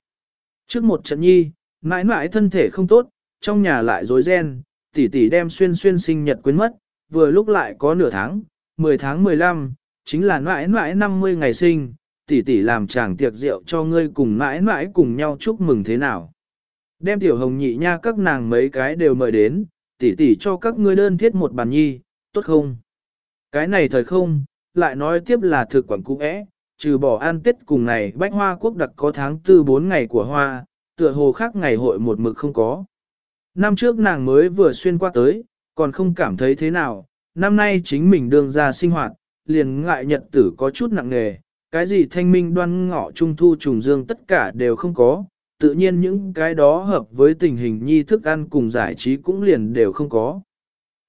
Trước một trận nhi, mãi mãi thân thể không tốt, trong nhà lại rối ren, tỷ tỷ đem xuyên xuyên sinh nhật quên mất, vừa lúc lại có nửa tháng, 10 tháng 15, chính là mãi mãi 50 ngày sinh, tỷ tỷ làm chàng tiệc rượu cho ngươi cùng mãi mãi cùng nhau chúc mừng thế nào. Đem tiểu hồng nhị nha các nàng mấy cái đều mời đến, tỷ tỷ cho các ngươi đơn thiết một bàn nhi, tốt không? Cái này thời không, lại nói tiếp là thực quản cũ ẽ, trừ bỏ an tết cùng này bách hoa quốc đặc có tháng tư bốn ngày của hoa, tựa hồ khác ngày hội một mực không có. Năm trước nàng mới vừa xuyên qua tới, còn không cảm thấy thế nào, năm nay chính mình đương ra sinh hoạt, liền ngại nhật tử có chút nặng nề, cái gì thanh minh đoan ngọ trung thu trùng dương tất cả đều không có, tự nhiên những cái đó hợp với tình hình nhi thức ăn cùng giải trí cũng liền đều không có.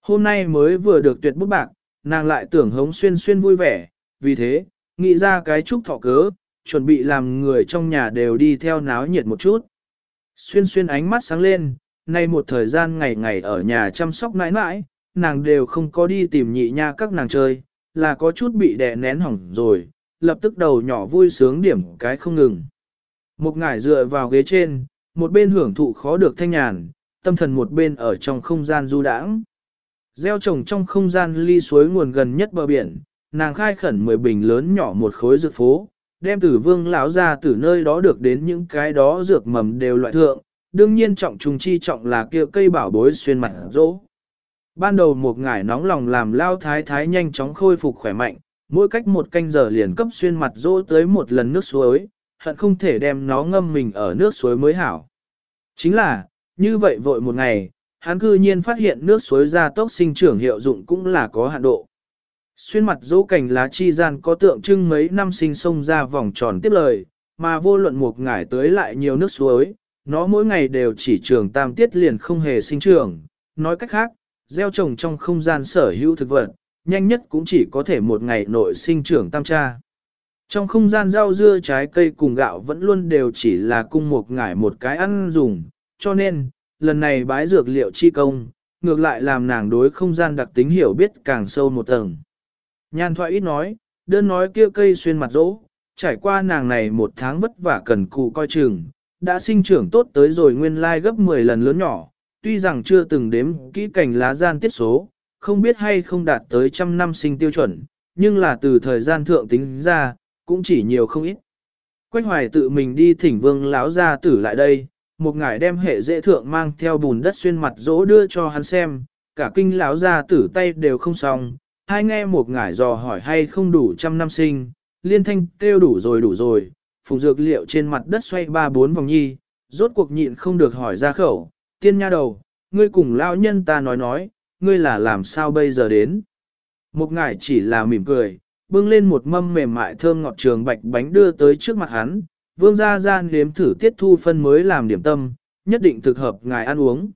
Hôm nay mới vừa được tuyệt bút bạc, nàng lại tưởng hống xuyên xuyên vui vẻ, vì thế, nghĩ ra cái chúc thọ cớ, chuẩn bị làm người trong nhà đều đi theo náo nhiệt một chút. Xuyên xuyên ánh mắt sáng lên, nay một thời gian ngày ngày ở nhà chăm sóc nãi nãi, nàng đều không có đi tìm nhị nha các nàng chơi, là có chút bị đè nén hỏng rồi, lập tức đầu nhỏ vui sướng điểm cái không ngừng. Một ngải dựa vào ghế trên, một bên hưởng thụ khó được thanh nhàn, tâm thần một bên ở trong không gian du đãng. Gieo trồng trong không gian ly suối nguồn gần nhất bờ biển, nàng khai khẩn mười bình lớn nhỏ một khối dược phố, đem tử vương lão ra từ nơi đó được đến những cái đó dược mầm đều loại thượng, đương nhiên trọng trùng chi trọng là kia cây bảo bối xuyên mặt rỗ. Ban đầu một ngải nóng lòng làm lao thái thái nhanh chóng khôi phục khỏe mạnh, mỗi cách một canh giờ liền cấp xuyên mặt rỗ tới một lần nước suối, hận không thể đem nó ngâm mình ở nước suối mới hảo. Chính là, như vậy vội một ngày, hắn cư nhiên phát hiện nước suối ra tốc sinh trưởng hiệu dụng cũng là có hạn độ. Xuyên mặt dỗ cành lá chi gian có tượng trưng mấy năm sinh sông ra vòng tròn tiếp lời, mà vô luận một ngải tới lại nhiều nước suối, nó mỗi ngày đều chỉ trường tam tiết liền không hề sinh trưởng. Nói cách khác, gieo trồng trong không gian sở hữu thực vật, nhanh nhất cũng chỉ có thể một ngày nội sinh trưởng tam tra. Trong không gian rau dưa trái cây cùng gạo vẫn luôn đều chỉ là cung một ngải một cái ăn dùng, cho nên, lần này bái dược liệu chi công, ngược lại làm nàng đối không gian đặc tính hiểu biết càng sâu một tầng. Nhan thoại ít nói, đơn nói kia cây xuyên mặt rỗ, trải qua nàng này một tháng vất vả cần cù coi chừng, đã sinh trưởng tốt tới rồi nguyên lai gấp 10 lần lớn nhỏ, tuy rằng chưa từng đếm kỹ cảnh lá gian tiết số, không biết hay không đạt tới trăm năm sinh tiêu chuẩn, nhưng là từ thời gian thượng tính ra, cũng chỉ nhiều không ít. Quách hoài tự mình đi thỉnh vương lão gia tử lại đây, một ngải đem hệ dễ thượng mang theo bùn đất xuyên mặt dỗ đưa cho hắn xem, cả kinh lão gia tử tay đều không xong, hai nghe một ngải dò hỏi hay không đủ trăm năm sinh, liên thanh kêu đủ rồi đủ rồi, phùng dược liệu trên mặt đất xoay ba bốn vòng nhi, rốt cuộc nhịn không được hỏi ra khẩu, tiên nha đầu, ngươi cùng lão nhân ta nói nói, ngươi là làm sao bây giờ đến. Một ngải chỉ là mỉm cười, bưng lên một mâm mềm mại thơm ngọt trường bạch bánh đưa tới trước mặt hắn, vương gia gian nếm thử tiết thu phân mới làm điểm tâm, nhất định thực hợp ngài ăn uống.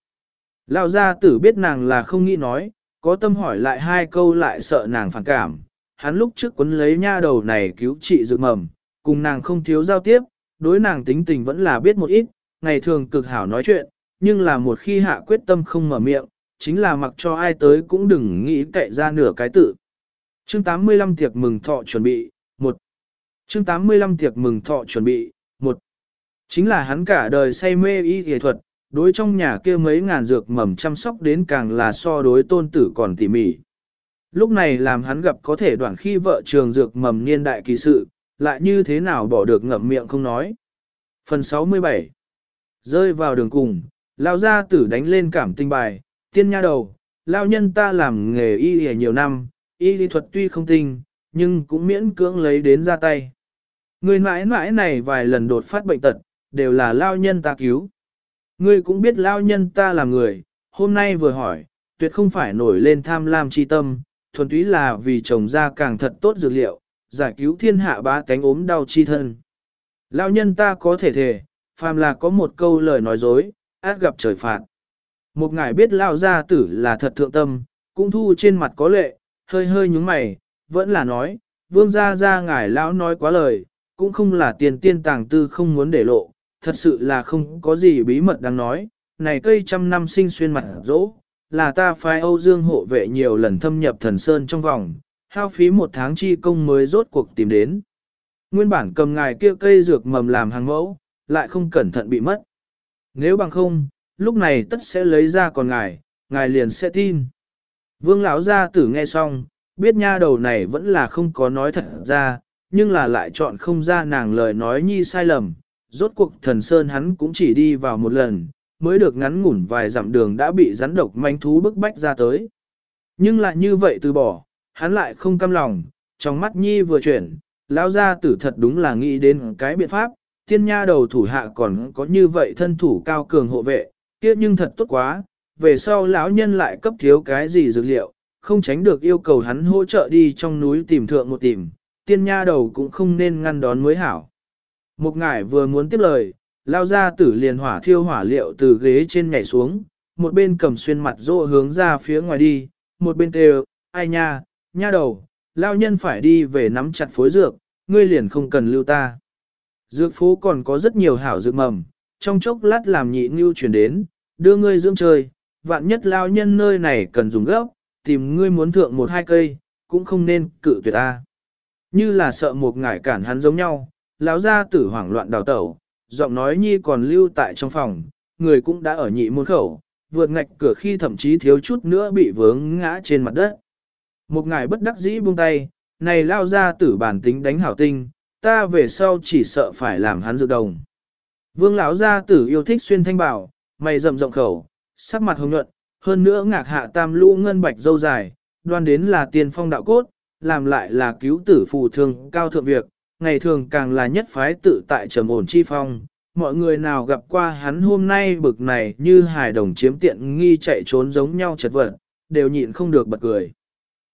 Lão gia tử biết nàng là không nghĩ nói, có tâm hỏi lại hai câu lại sợ nàng phản cảm, hắn lúc trước quấn lấy nha đầu này cứu trị dự mầm, cùng nàng không thiếu giao tiếp, đối nàng tính tình vẫn là biết một ít, ngày thường cực hảo nói chuyện, nhưng là một khi hạ quyết tâm không mở miệng, chính là mặc cho ai tới cũng đừng nghĩ cậy ra nửa cái tự. Chương 85 tiệc mừng thọ chuẩn bị, một. Chương 85 tiệc mừng thọ chuẩn bị, một. Chính là hắn cả đời say mê y y thuật, đối trong nhà kia mấy ngàn dược mầm chăm sóc đến càng là so đối tôn tử còn tỉ mỉ. Lúc này làm hắn gặp có thể đoạn khi vợ trường dược mầm niên đại kỳ sự, lại như thế nào bỏ được ngậm miệng không nói. Phần 67 Rơi vào đường cùng, lao gia tử đánh lên cảm tinh bài, tiên nha đầu, lao nhân ta làm nghề y y nhiều năm, y lý thuật tuy không tinh, nhưng cũng miễn cưỡng lấy đến ra tay. Người mãi mãi này vài lần đột phát bệnh tật, đều là lao nhân ta cứu. Ngươi cũng biết lao nhân ta là người, hôm nay vừa hỏi, tuyệt không phải nổi lên tham lam chi tâm, thuần túy là vì trồng ra càng thật tốt dược liệu, giải cứu thiên hạ bá cánh ốm đau chi thân. Lao nhân ta có thể thể, phàm là có một câu lời nói dối, át gặp trời phạt. Một ngài biết lao gia tử là thật thượng tâm, cũng thu trên mặt có lệ, hơi hơi nhúng mày, vẫn là nói, vương gia gia ngài lão nói quá lời, cũng không là tiền tiên tàng tư không muốn để lộ, thật sự là không có gì bí mật đáng nói, này cây trăm năm sinh xuyên mặt dỗ, là ta phái Âu Dương hộ vệ nhiều lần thâm nhập thần sơn trong vòng, hao phí một tháng chi công mới rốt cuộc tìm đến. Nguyên bản cầm ngài kia cây dược mầm làm hàng mẫu, lại không cẩn thận bị mất. Nếu bằng không, lúc này tất sẽ lấy ra còn ngài, ngài liền sẽ tin. Vương lão gia tử nghe xong, biết nha đầu này vẫn là không có nói thật ra, nhưng là lại chọn không ra nàng lời nói nhi sai lầm. Rốt cuộc thần sơn hắn cũng chỉ đi vào một lần, mới được ngắn ngủn vài dặm đường đã bị rắn độc manh thú bức bách ra tới. Nhưng lại như vậy từ bỏ, hắn lại không cam lòng, trong mắt nhi vừa chuyển, lão gia tử thật đúng là nghĩ đến cái biện pháp, tiên nha đầu thủ hạ còn có như vậy thân thủ cao cường hộ vệ, kia nhưng thật tốt quá, về sau lão nhân lại cấp thiếu cái gì dược liệu, không tránh được yêu cầu hắn hỗ trợ đi trong núi tìm thượng một tìm, tiên nha đầu cũng không nên ngăn đón mới hảo. Một ngải vừa muốn tiếp lời, lao ra tử liền hỏa thiêu hỏa liệu từ ghế trên nhảy xuống, một bên cầm xuyên mặt rộ hướng ra phía ngoài đi, một bên kêu, ai nha, nha đầu, lao nhân phải đi về nắm chặt phối dược, ngươi liền không cần lưu ta. Dược phố còn có rất nhiều hảo dược mầm, trong chốc lát làm nhị ngưu chuyển đến, đưa ngươi dưỡng trời. vạn nhất lao nhân nơi này cần dùng gốc, tìm ngươi muốn thượng một hai cây, cũng không nên cự tuyệt ta. Như là sợ một ngải cản hắn giống nhau, lão ra tử hoảng loạn đào tẩu, giọng nói nhi còn lưu tại trong phòng, người cũng đã ở nhị môn khẩu, vượt ngạch cửa khi thậm chí thiếu chút nữa bị vướng ngã trên mặt đất. Một ngải bất đắc dĩ buông tay, này lao ra tử bản tính đánh hảo tinh, ta về sau chỉ sợ phải làm hắn dự đồng. Vương lão gia tử yêu thích xuyên thanh bảo, mày rậm rộng khẩu, sắc mặt hồng nhuận, hơn nữa ngạc hạ tam lũ ngân bạch dâu dài, đoan đến là tiền phong đạo cốt, làm lại là cứu tử phù thương cao thượng việc, ngày thường càng là nhất phái tự tại trầm ổn chi phong. Mọi người nào gặp qua hắn hôm nay bực này như hài đồng chiếm tiện nghi chạy trốn giống nhau chật vật, đều nhịn không được bật cười.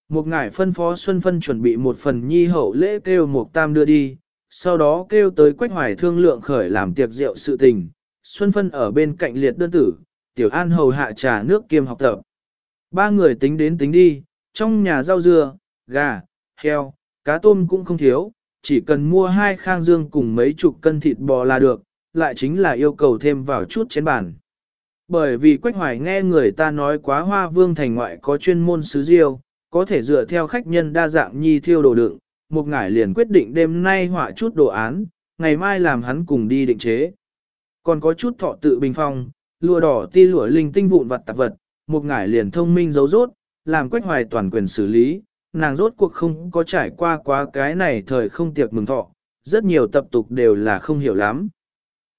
Một ngải phân phó Xuân Phân chuẩn bị một phần nhi hậu lễ kêu một tam đưa đi, sau đó kêu tới quách hoài thương lượng khởi làm tiệc rượu sự tình. Xuân Phân ở bên cạnh liệt đơn tử, Tiểu An hầu hạ trà nước kiêm học tập. Ba người tính đến tính đi, trong nhà rau dưa, gà, heo, cá tôm cũng không thiếu, chỉ cần mua hai khang dương cùng mấy chục cân thịt bò là được, lại chính là yêu cầu thêm vào chút chén bàn. Bởi vì Quách Hoài nghe người ta nói quá hoa vương thành ngoại có chuyên môn sứ diêu, có thể dựa theo khách nhân đa dạng nhi thiêu đồ đựng, một ngải liền quyết định đêm nay họa chút đồ án, ngày mai làm hắn cùng đi định chế. Còn có chút thọ tự bình phong, lụa đỏ ti lụa linh tinh vụn vật tạp vật, một ngải liền thông minh giấu rốt, làm quách hoài toàn quyền xử lý, nàng rốt cuộc không có trải qua quá cái này thời không tiệc mừng thọ, rất nhiều tập tục đều là không hiểu lắm.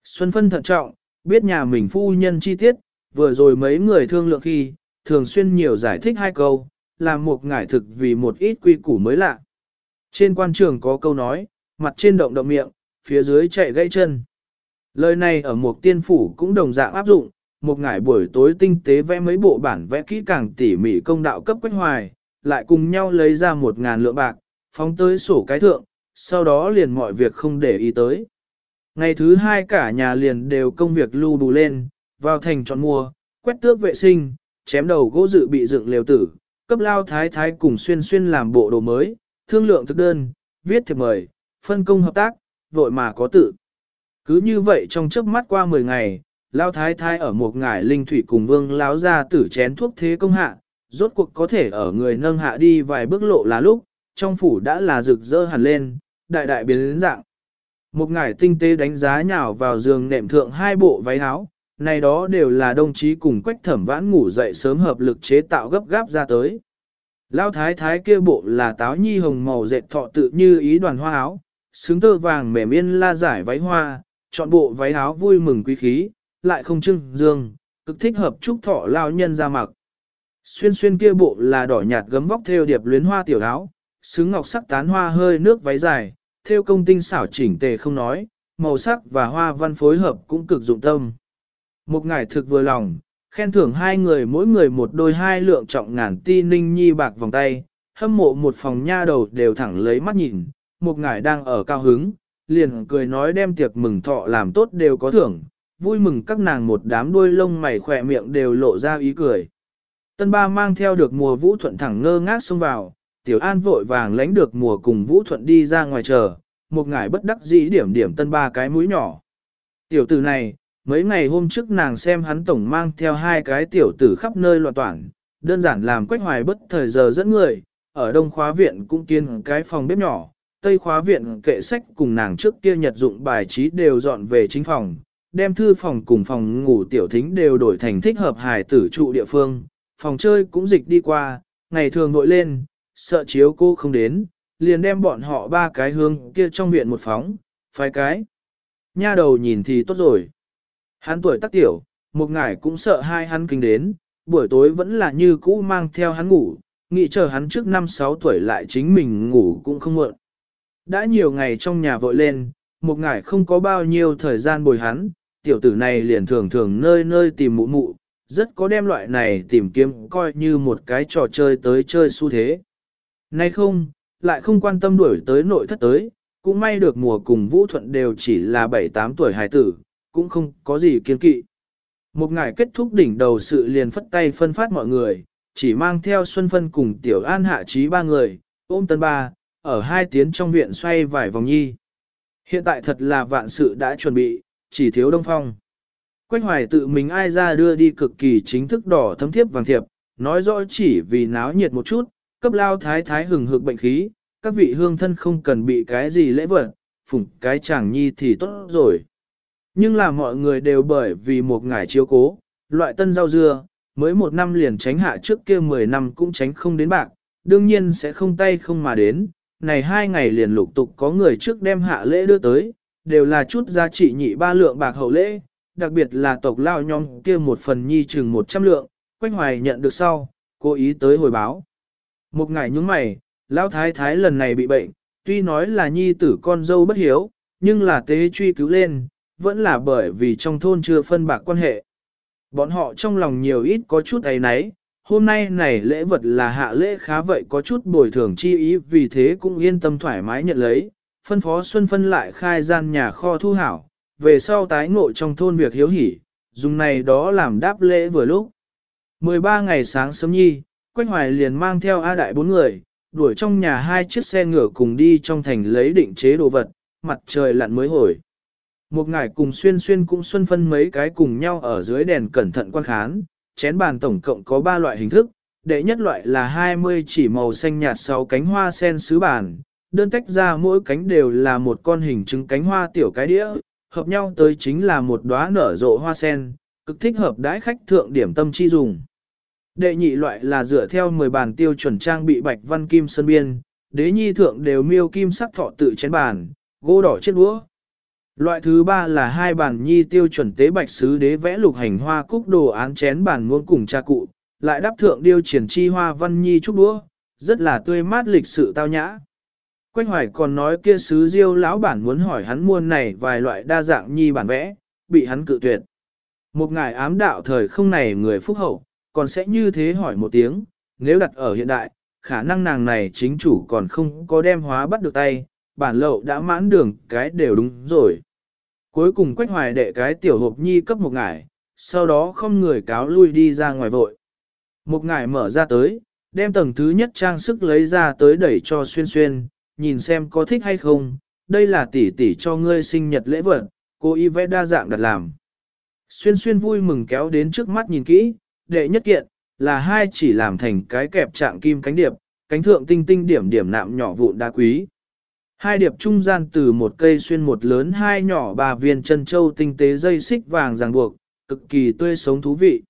Xuân phân thận trọng, biết nhà mình phu nhân chi tiết, vừa rồi mấy người thương lượng khi, thường xuyên nhiều giải thích hai câu, làm một ngải thực vì một ít quy củ mới lạ. Trên quan trường có câu nói, mặt trên động động miệng, phía dưới chạy gãy chân. Lời này ở một tiên phủ cũng đồng dạng áp dụng, một ngày buổi tối tinh tế vẽ mấy bộ bản vẽ kỹ càng tỉ mỉ công đạo cấp quách hoài, lại cùng nhau lấy ra một ngàn lượng bạc, phóng tới sổ cái thượng, sau đó liền mọi việc không để ý tới. Ngày thứ hai cả nhà liền đều công việc lưu đủ lên, vào thành chọn mua, quét tước vệ sinh, chém đầu gỗ dự bị dựng liều tử, cấp lao thái thái cùng xuyên xuyên làm bộ đồ mới, thương lượng thực đơn, viết thiệp mời, phân công hợp tác, vội mà có tự. Cứ như vậy trong chớp mắt qua 10 ngày, Lao Thái Thái ở một ngải linh thủy cùng vương láo ra tử chén thuốc thế công hạ, rốt cuộc có thể ở người nâng hạ đi vài bước lộ là lúc, trong phủ đã là rực rỡ hẳn lên, đại đại biến đến dạng. Một ngải tinh tế đánh giá nhào vào giường nệm thượng hai bộ váy áo, này đó đều là đồng chí cùng quách thẩm vãn ngủ dậy sớm hợp lực chế tạo gấp gáp ra tới. Lao thái thái kia bộ là táo nhi hồng màu dệt thọ tự như ý đoàn hoa áo, xứng tơ vàng mềm yên la giải váy hoa, chọn bộ váy áo vui mừng quý khí, lại không trưng dương, cực thích hợp trúc thọ lao nhân ra mặc. Xuyên xuyên kia bộ là đỏ nhạt gấm vóc theo điệp luyến hoa tiểu áo, xứng ngọc sắc tán hoa hơi nước váy dài, theo công tinh xảo chỉnh tề không nói, màu sắc và hoa văn phối hợp cũng cực dụng tâm. Một ngải thực vừa lòng, khen thưởng hai người mỗi người một đôi hai lượng trọng ngàn ti ninh nhi bạc vòng tay, hâm mộ một phòng nha đầu đều thẳng lấy mắt nhìn, một ngải đang ở cao hứng, liền cười nói đem tiệc mừng thọ làm tốt đều có thưởng, vui mừng các nàng một đám đuôi lông mày khỏe miệng đều lộ ra ý cười. Tân ba mang theo được mùa vũ thuận thẳng ngơ ngác xông vào, tiểu an vội vàng lánh được mùa cùng vũ thuận đi ra ngoài chờ, một ngải bất đắc dĩ điểm điểm tân ba cái mũi nhỏ. Tiểu tử này, mấy ngày hôm trước nàng xem hắn tổng mang theo hai cái tiểu tử khắp nơi loạn toàn, đơn giản làm quách hoài bất thời giờ dẫn người, ở đông khóa viện cũng kiên cái phòng bếp nhỏ, tây khóa viện kệ sách cùng nàng trước kia nhật dụng bài trí đều dọn về chính phòng, đem thư phòng cùng phòng ngủ tiểu thính đều đổi thành thích hợp hài tử trụ địa phương, phòng chơi cũng dịch đi qua, ngày thường vội lên, sợ chiếu cô không đến, liền đem bọn họ ba cái hương kia trong viện một phóng, phái cái. Nha đầu nhìn thì tốt rồi. Hắn tuổi tác tiểu, một ngày cũng sợ hai hắn kinh đến, buổi tối vẫn là như cũ mang theo hắn ngủ, nghĩ chờ hắn trước năm sáu tuổi lại chính mình ngủ cũng không muộn. Đã nhiều ngày trong nhà vội lên, một ngày không có bao nhiêu thời gian bồi hắn, tiểu tử này liền thường thường nơi nơi tìm mụ mụ, rất có đem loại này tìm kiếm coi như một cái trò chơi tới chơi xu thế. Nay không, lại không quan tâm đuổi tới nội thất tới, cũng may được mùa cùng Vũ Thuận đều chỉ là 7-8 tuổi hài tử, cũng không có gì kiên kỵ. Một ngày kết thúc đỉnh đầu sự liền phất tay phân phát mọi người, chỉ mang theo Xuân Phân cùng Tiểu An hạ trí ba người, ôm tân ba, ở hai tiếng trong viện xoay vài vòng nhi. Hiện tại thật là vạn sự đã chuẩn bị, chỉ thiếu đông phong. Quách hoài tự mình ai ra đưa đi cực kỳ chính thức đỏ thấm thiếp vàng thiệp, nói rõ chỉ vì náo nhiệt một chút, cấp lao thái thái hừng hực bệnh khí, các vị hương thân không cần bị cái gì lễ vật, phủng cái chàng nhi thì tốt rồi. Nhưng là mọi người đều bởi vì một ngải chiếu cố, loại tân rau dưa, mới một năm liền tránh hạ trước kia 10 năm cũng tránh không đến bạc, đương nhiên sẽ không tay không mà đến. Này hai ngày liền lục tục có người trước đem hạ lễ đưa tới, đều là chút giá trị nhị ba lượng bạc hậu lễ, đặc biệt là tộc lao nhóm kia một phần nhi chừng 100 lượng, quanh Hoài nhận được sau, cố ý tới hồi báo. Một ngày nhúng mày, lão thái thái lần này bị bệnh, tuy nói là nhi tử con dâu bất hiếu, nhưng là tế truy cứu lên, vẫn là bởi vì trong thôn chưa phân bạc quan hệ. Bọn họ trong lòng nhiều ít có chút ấy nấy, hôm nay này lễ vật là hạ lễ khá vậy có chút bồi thường chi ý vì thế cũng yên tâm thoải mái nhận lấy, phân phó Xuân Phân lại khai gian nhà kho thu hảo, về sau tái ngộ trong thôn việc hiếu hỉ, dùng này đó làm đáp lễ vừa lúc. 13 ngày sáng sớm nhi, Quách Hoài liền mang theo A Đại bốn người, đuổi trong nhà hai chiếc xe ngựa cùng đi trong thành lấy định chế đồ vật, mặt trời lặn mới hồi. Một ngày cùng xuyên xuyên cũng xuân phân mấy cái cùng nhau ở dưới đèn cẩn thận quan khán, chén bàn tổng cộng có 3 loại hình thức, đệ nhất loại là 20 chỉ màu xanh nhạt sáu cánh hoa sen sứ bàn, đơn tách ra mỗi cánh đều là một con hình trứng cánh hoa tiểu cái đĩa, hợp nhau tới chính là một đóa nở rộ hoa sen, cực thích hợp đãi khách thượng điểm tâm chi dùng. Đệ nhị loại là dựa theo 10 bàn tiêu chuẩn trang bị bạch văn kim sơn biên, đế nhi thượng đều miêu kim sắc thọ tự chén bàn, gỗ đỏ chết đũa. Loại thứ ba là hai bàn nhi tiêu chuẩn tế bạch sứ đế vẽ lục hành hoa cúc đồ án chén bàn muôn cùng cha cụ, lại đáp thượng điêu triển chi hoa văn nhi trúc đũa, rất là tươi mát lịch sự tao nhã. Quách hoài còn nói kia sứ diêu lão bản muốn hỏi hắn muôn này vài loại đa dạng nhi bản vẽ, bị hắn cự tuyệt. Một ngài ám đạo thời không này người phúc hậu, còn sẽ như thế hỏi một tiếng, nếu đặt ở hiện đại, khả năng nàng này chính chủ còn không có đem hóa bắt được tay, bản lậu đã mãn đường cái đều đúng rồi. Cuối cùng quách hoài đệ cái tiểu hộp nhi cấp một ngải, sau đó không người cáo lui đi ra ngoài vội. Một ngải mở ra tới, đem tầng thứ nhất trang sức lấy ra tới đẩy cho xuyên xuyên, nhìn xem có thích hay không, đây là tỷ tỷ cho ngươi sinh nhật lễ vật, cô y vẽ đa dạng đặt làm. Xuyên xuyên vui mừng kéo đến trước mắt nhìn kỹ, đệ nhất kiện, là hai chỉ làm thành cái kẹp trạng kim cánh điệp, cánh thượng tinh tinh điểm điểm nạm nhỏ vụn đá quý. Hai điệp trung gian từ một cây xuyên một lớn hai nhỏ ba viên chân châu tinh tế dây xích vàng ràng buộc, cực kỳ tươi sống thú vị.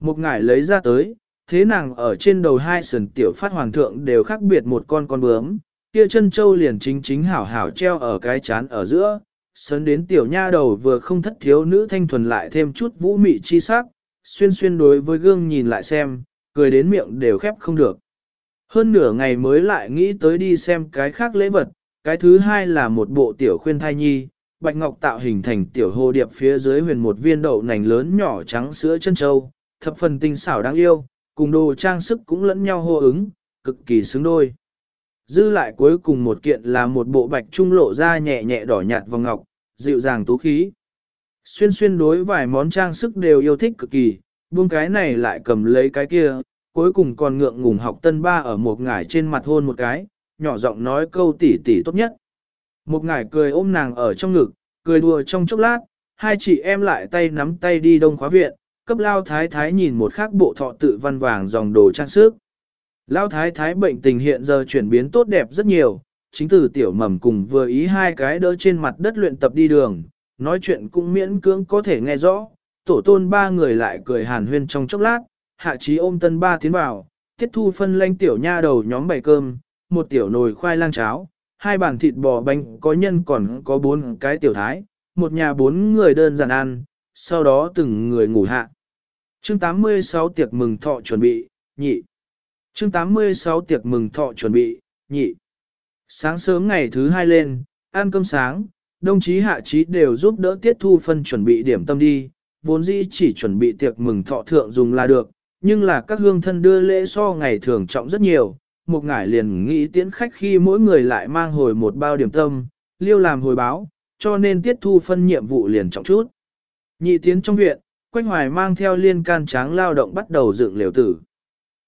Một ngải lấy ra tới, thế nàng ở trên đầu hai sườn tiểu phát hoàng thượng đều khác biệt một con con bướm, kia chân châu liền chính chính hảo hảo treo ở cái chán ở giữa, sấn đến tiểu nha đầu vừa không thất thiếu nữ thanh thuần lại thêm chút vũ mị chi sắc, xuyên xuyên đối với gương nhìn lại xem, cười đến miệng đều khép không được. Hơn nửa ngày mới lại nghĩ tới đi xem cái khác lễ vật, cái thứ hai là một bộ tiểu khuyên thai nhi, bạch ngọc tạo hình thành tiểu hồ điệp phía dưới huyền một viên đậu nành lớn nhỏ trắng sữa chân châu, thập phần tinh xảo đáng yêu, cùng đồ trang sức cũng lẫn nhau hô ứng, cực kỳ xứng đôi. Dư lại cuối cùng một kiện là một bộ bạch trung lộ ra nhẹ nhẹ đỏ nhạt vòng ngọc, dịu dàng tú khí. Xuyên xuyên đối vài món trang sức đều yêu thích cực kỳ, buông cái này lại cầm lấy cái kia, cuối cùng còn ngượng ngùng học tân ba ở một ngải trên mặt hôn một cái, nhỏ giọng nói câu tỉ tỉ tốt nhất. Một ngải cười ôm nàng ở trong ngực, cười đùa trong chốc lát, hai chị em lại tay nắm tay đi đông khóa viện, cấp lao thái thái nhìn một khác bộ thọ tự văn vàng dòng đồ trang sức. Lao thái thái bệnh tình hiện giờ chuyển biến tốt đẹp rất nhiều, chính từ tiểu mầm cùng vừa ý hai cái đỡ trên mặt đất luyện tập đi đường, nói chuyện cũng miễn cưỡng có thể nghe rõ, tổ tôn ba người lại cười hàn huyên trong chốc lát, hạ trí ôm tân ba tiến vào, tiết thu phân lanh tiểu nha đầu nhóm bày cơm, một tiểu nồi khoai lang cháo, hai bàn thịt bò bánh có nhân còn có bốn cái tiểu thái, một nhà bốn người đơn giản ăn, sau đó từng người ngủ hạ. Chương 86 tiệc mừng thọ chuẩn bị, nhị. Chương 86 tiệc mừng thọ chuẩn bị, nhị. Sáng sớm ngày thứ hai lên, ăn cơm sáng, đồng chí hạ trí đều giúp đỡ tiết thu phân chuẩn bị điểm tâm đi, vốn dĩ chỉ chuẩn bị tiệc mừng thọ thượng dùng là được, nhưng là các hương thân đưa lễ so ngày thường trọng rất nhiều, một ngải liền nghĩ tiễn khách khi mỗi người lại mang hồi một bao điểm tâm, liêu làm hồi báo, cho nên tiết thu phân nhiệm vụ liền trọng chút. Nhị tiến trong viện, Quách Hoài mang theo liên can tráng lao động bắt đầu dựng liều tử.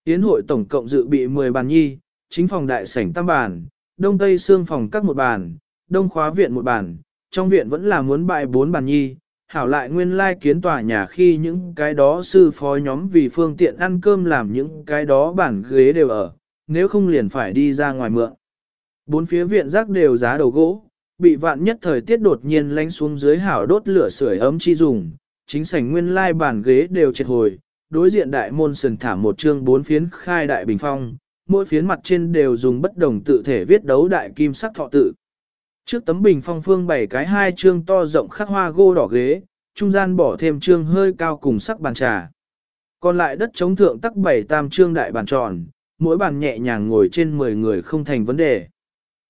Yến hội tổng cộng dự bị 10 bàn nhi, chính phòng đại sảnh tam bàn, đông tây xương phòng các một bàn, đông khóa viện một bàn, trong viện vẫn là muốn bại 4 bàn nhi, hảo lại nguyên lai kiến tòa nhà khi những cái đó sư phó nhóm vì phương tiện ăn cơm làm những cái đó bàn ghế đều ở, nếu không liền phải đi ra ngoài mượn. Bốn phía viện rác đều giá đầu gỗ, bị vạn nhất thời tiết đột nhiên lánh xuống dưới hảo đốt lửa sưởi ấm chi dùng, chính sảnh nguyên lai bàn ghế đều triệt hồi, đối diện đại môn sần thả một chương bốn phiến khai đại bình phong, mỗi phiến mặt trên đều dùng bất đồng tự thể viết đấu đại kim sắc thọ tự. Trước tấm bình phong phương bảy cái hai chương to rộng khắc hoa gô đỏ ghế, trung gian bỏ thêm chương hơi cao cùng sắc bàn trà. Còn lại đất chống thượng tắc bảy tam chương đại bàn tròn, mỗi bàn nhẹ nhàng ngồi trên 10 người không thành vấn đề.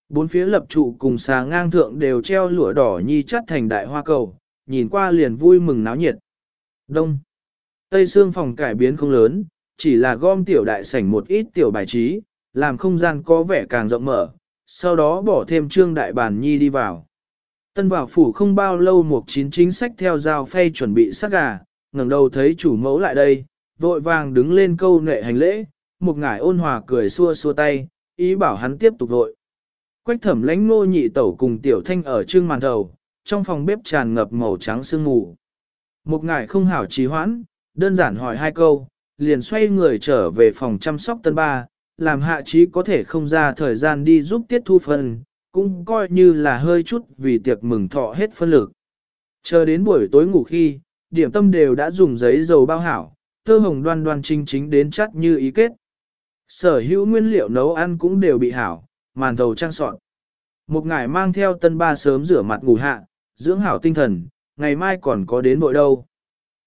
Bốn phía lập trụ cùng xà ngang thượng đều treo lụa đỏ nhi chắt thành đại hoa cầu, nhìn qua liền vui mừng náo nhiệt. Đông. Tây xương phòng cải biến không lớn, chỉ là gom tiểu đại sảnh một ít tiểu bài trí, làm không gian có vẻ càng rộng mở, sau đó bỏ thêm trương đại bàn nhi đi vào. Tân vào phủ không bao lâu một chín chính sách theo dao phay chuẩn bị sát gà, ngẩng đầu thấy chủ mẫu lại đây, vội vàng đứng lên câu nệ hành lễ, một ngải ôn hòa cười xua xua tay, ý bảo hắn tiếp tục vội. Quách thẩm lãnh ngô nhị tẩu cùng tiểu thanh ở trương màn đầu trong phòng bếp tràn ngập màu trắng sương mù. Một ngải không hảo trì hoãn, đơn giản hỏi hai câu, liền xoay người trở về phòng chăm sóc tân ba, làm hạ trí có thể không ra thời gian đi giúp tiết thu phân, cũng coi như là hơi chút vì tiệc mừng thọ hết phân lực. Chờ đến buổi tối ngủ khi, điểm tâm đều đã dùng giấy dầu bao hảo, tơ hồng đoan đoan chính chính đến chắt như ý kết. Sở hữu nguyên liệu nấu ăn cũng đều bị hảo, màn thầu trang soạn. Một ngải mang theo tân ba sớm rửa mặt ngủ hạ, dưỡng hảo tinh thần, ngày mai còn có đến bội đâu.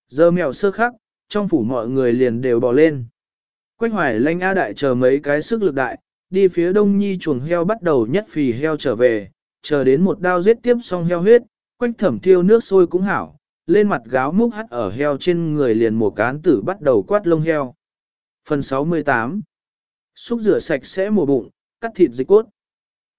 Giờ mèo sơ khắc, trong phủ mọi người liền đều bò lên. Quách hoài lanh A đại chờ mấy cái sức lực đại, đi phía đông nhi chuồng heo bắt đầu nhất phì heo trở về, chờ đến một đao giết tiếp xong heo huyết, quách thẩm thiêu nước sôi cũng hảo, lên mặt gáo múc hắt ở heo trên người liền một cán tử bắt đầu quát lông heo. Phần 68 Xúc rửa sạch sẽ mùa bụng, cắt thịt dịch cốt.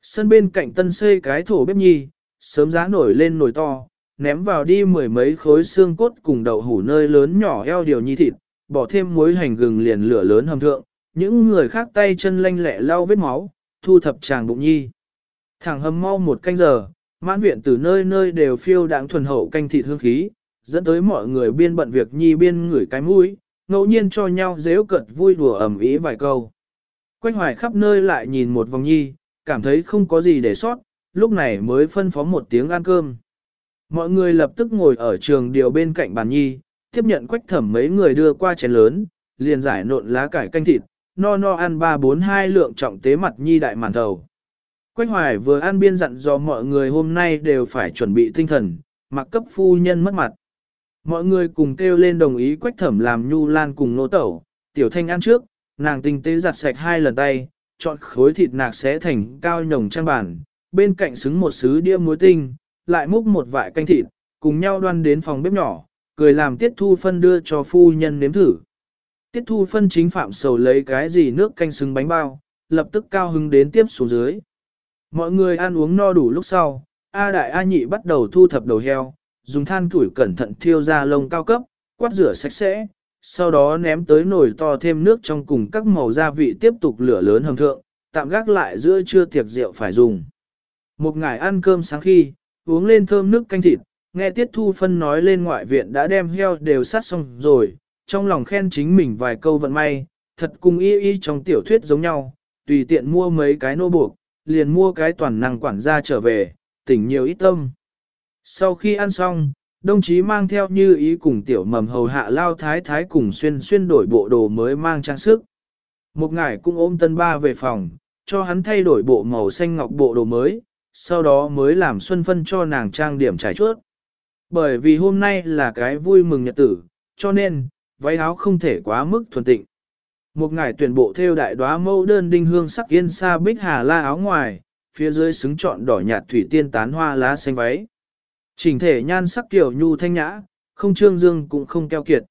Sân bên cạnh tân xây cái thổ bếp nhi, sớm giá nổi lên nồi to, ném vào đi mười mấy khối xương cốt cùng đậu hủ nơi lớn nhỏ eo điều nhi thịt, bỏ thêm muối hành gừng liền lửa lớn hầm thượng, những người khác tay chân lanh lẹ lau vết máu, thu thập tràng bụng nhi. Thẳng hầm mau một canh giờ, mãn viện từ nơi nơi đều phiêu đáng thuần hậu canh thịt hương khí, dẫn tới mọi người biên bận việc nhi biên ngửi cái mũi, ngẫu nhiên cho nhau dễu cợt vui đùa ẩm ý vài câu. Quanh hoài khắp nơi lại nhìn một vòng nhi, cảm thấy không có gì để sót, lúc này mới phân phó một tiếng ăn cơm. Mọi người lập tức ngồi ở trường điều bên cạnh bàn nhi, tiếp nhận quách thẩm mấy người đưa qua chén lớn, liền giải nộn lá cải canh thịt, no no ăn ba bốn hai lượng trọng tế mặt nhi đại màn thầu. Quách hoài vừa ăn biên dặn do mọi người hôm nay đều phải chuẩn bị tinh thần, mặc cấp phu nhân mất mặt. Mọi người cùng kêu lên đồng ý quách thẩm làm nhu lan cùng nô tẩu, tiểu thanh ăn trước, nàng tinh tế giặt sạch hai lần tay, chọn khối thịt nạc xé thành cao nhồng trang bản, bên cạnh xứng một sứ đĩa muối tinh, lại múc một vại canh thịt, cùng nhau đoan đến phòng bếp nhỏ, cười làm tiết thu phân đưa cho phu nhân nếm thử. Tiết thu phân chính phạm sầu lấy cái gì nước canh xứng bánh bao, lập tức cao hứng đến tiếp xuống dưới. Mọi người ăn uống no đủ lúc sau, A đại A nhị bắt đầu thu thập đầu heo, dùng than củi cẩn thận thiêu ra lông cao cấp, quát rửa sạch sẽ, sau đó ném tới nồi to thêm nước trong cùng các màu gia vị tiếp tục lửa lớn hầm thượng, tạm gác lại giữa trưa tiệc rượu phải dùng. Một ngày ăn cơm sáng khi, uống lên thơm nước canh thịt, nghe Tiết Thu Phân nói lên ngoại viện đã đem heo đều sát xong rồi, trong lòng khen chính mình vài câu vận may, thật cùng y y trong tiểu thuyết giống nhau, tùy tiện mua mấy cái nô buộc, liền mua cái toàn năng quản gia trở về, tỉnh nhiều ít tâm. Sau khi ăn xong, đồng chí mang theo như ý cùng tiểu mầm hầu hạ lao thái thái cùng xuyên xuyên đổi bộ đồ mới mang trang sức. Một ngải cũng ôm tân ba về phòng, cho hắn thay đổi bộ màu xanh ngọc bộ đồ mới, sau đó mới làm xuân phân cho nàng trang điểm trải chuốt. Bởi vì hôm nay là cái vui mừng nhật tử, cho nên, váy áo không thể quá mức thuần tịnh. Một ngải tuyển bộ theo đại đoá mẫu đơn đinh hương sắc yên sa bích hà la áo ngoài, phía dưới xứng trọn đỏ nhạt thủy tiên tán hoa lá xanh váy. Chỉnh thể nhan sắc kiểu nhu thanh nhã, không trương dương cũng không keo kiệt.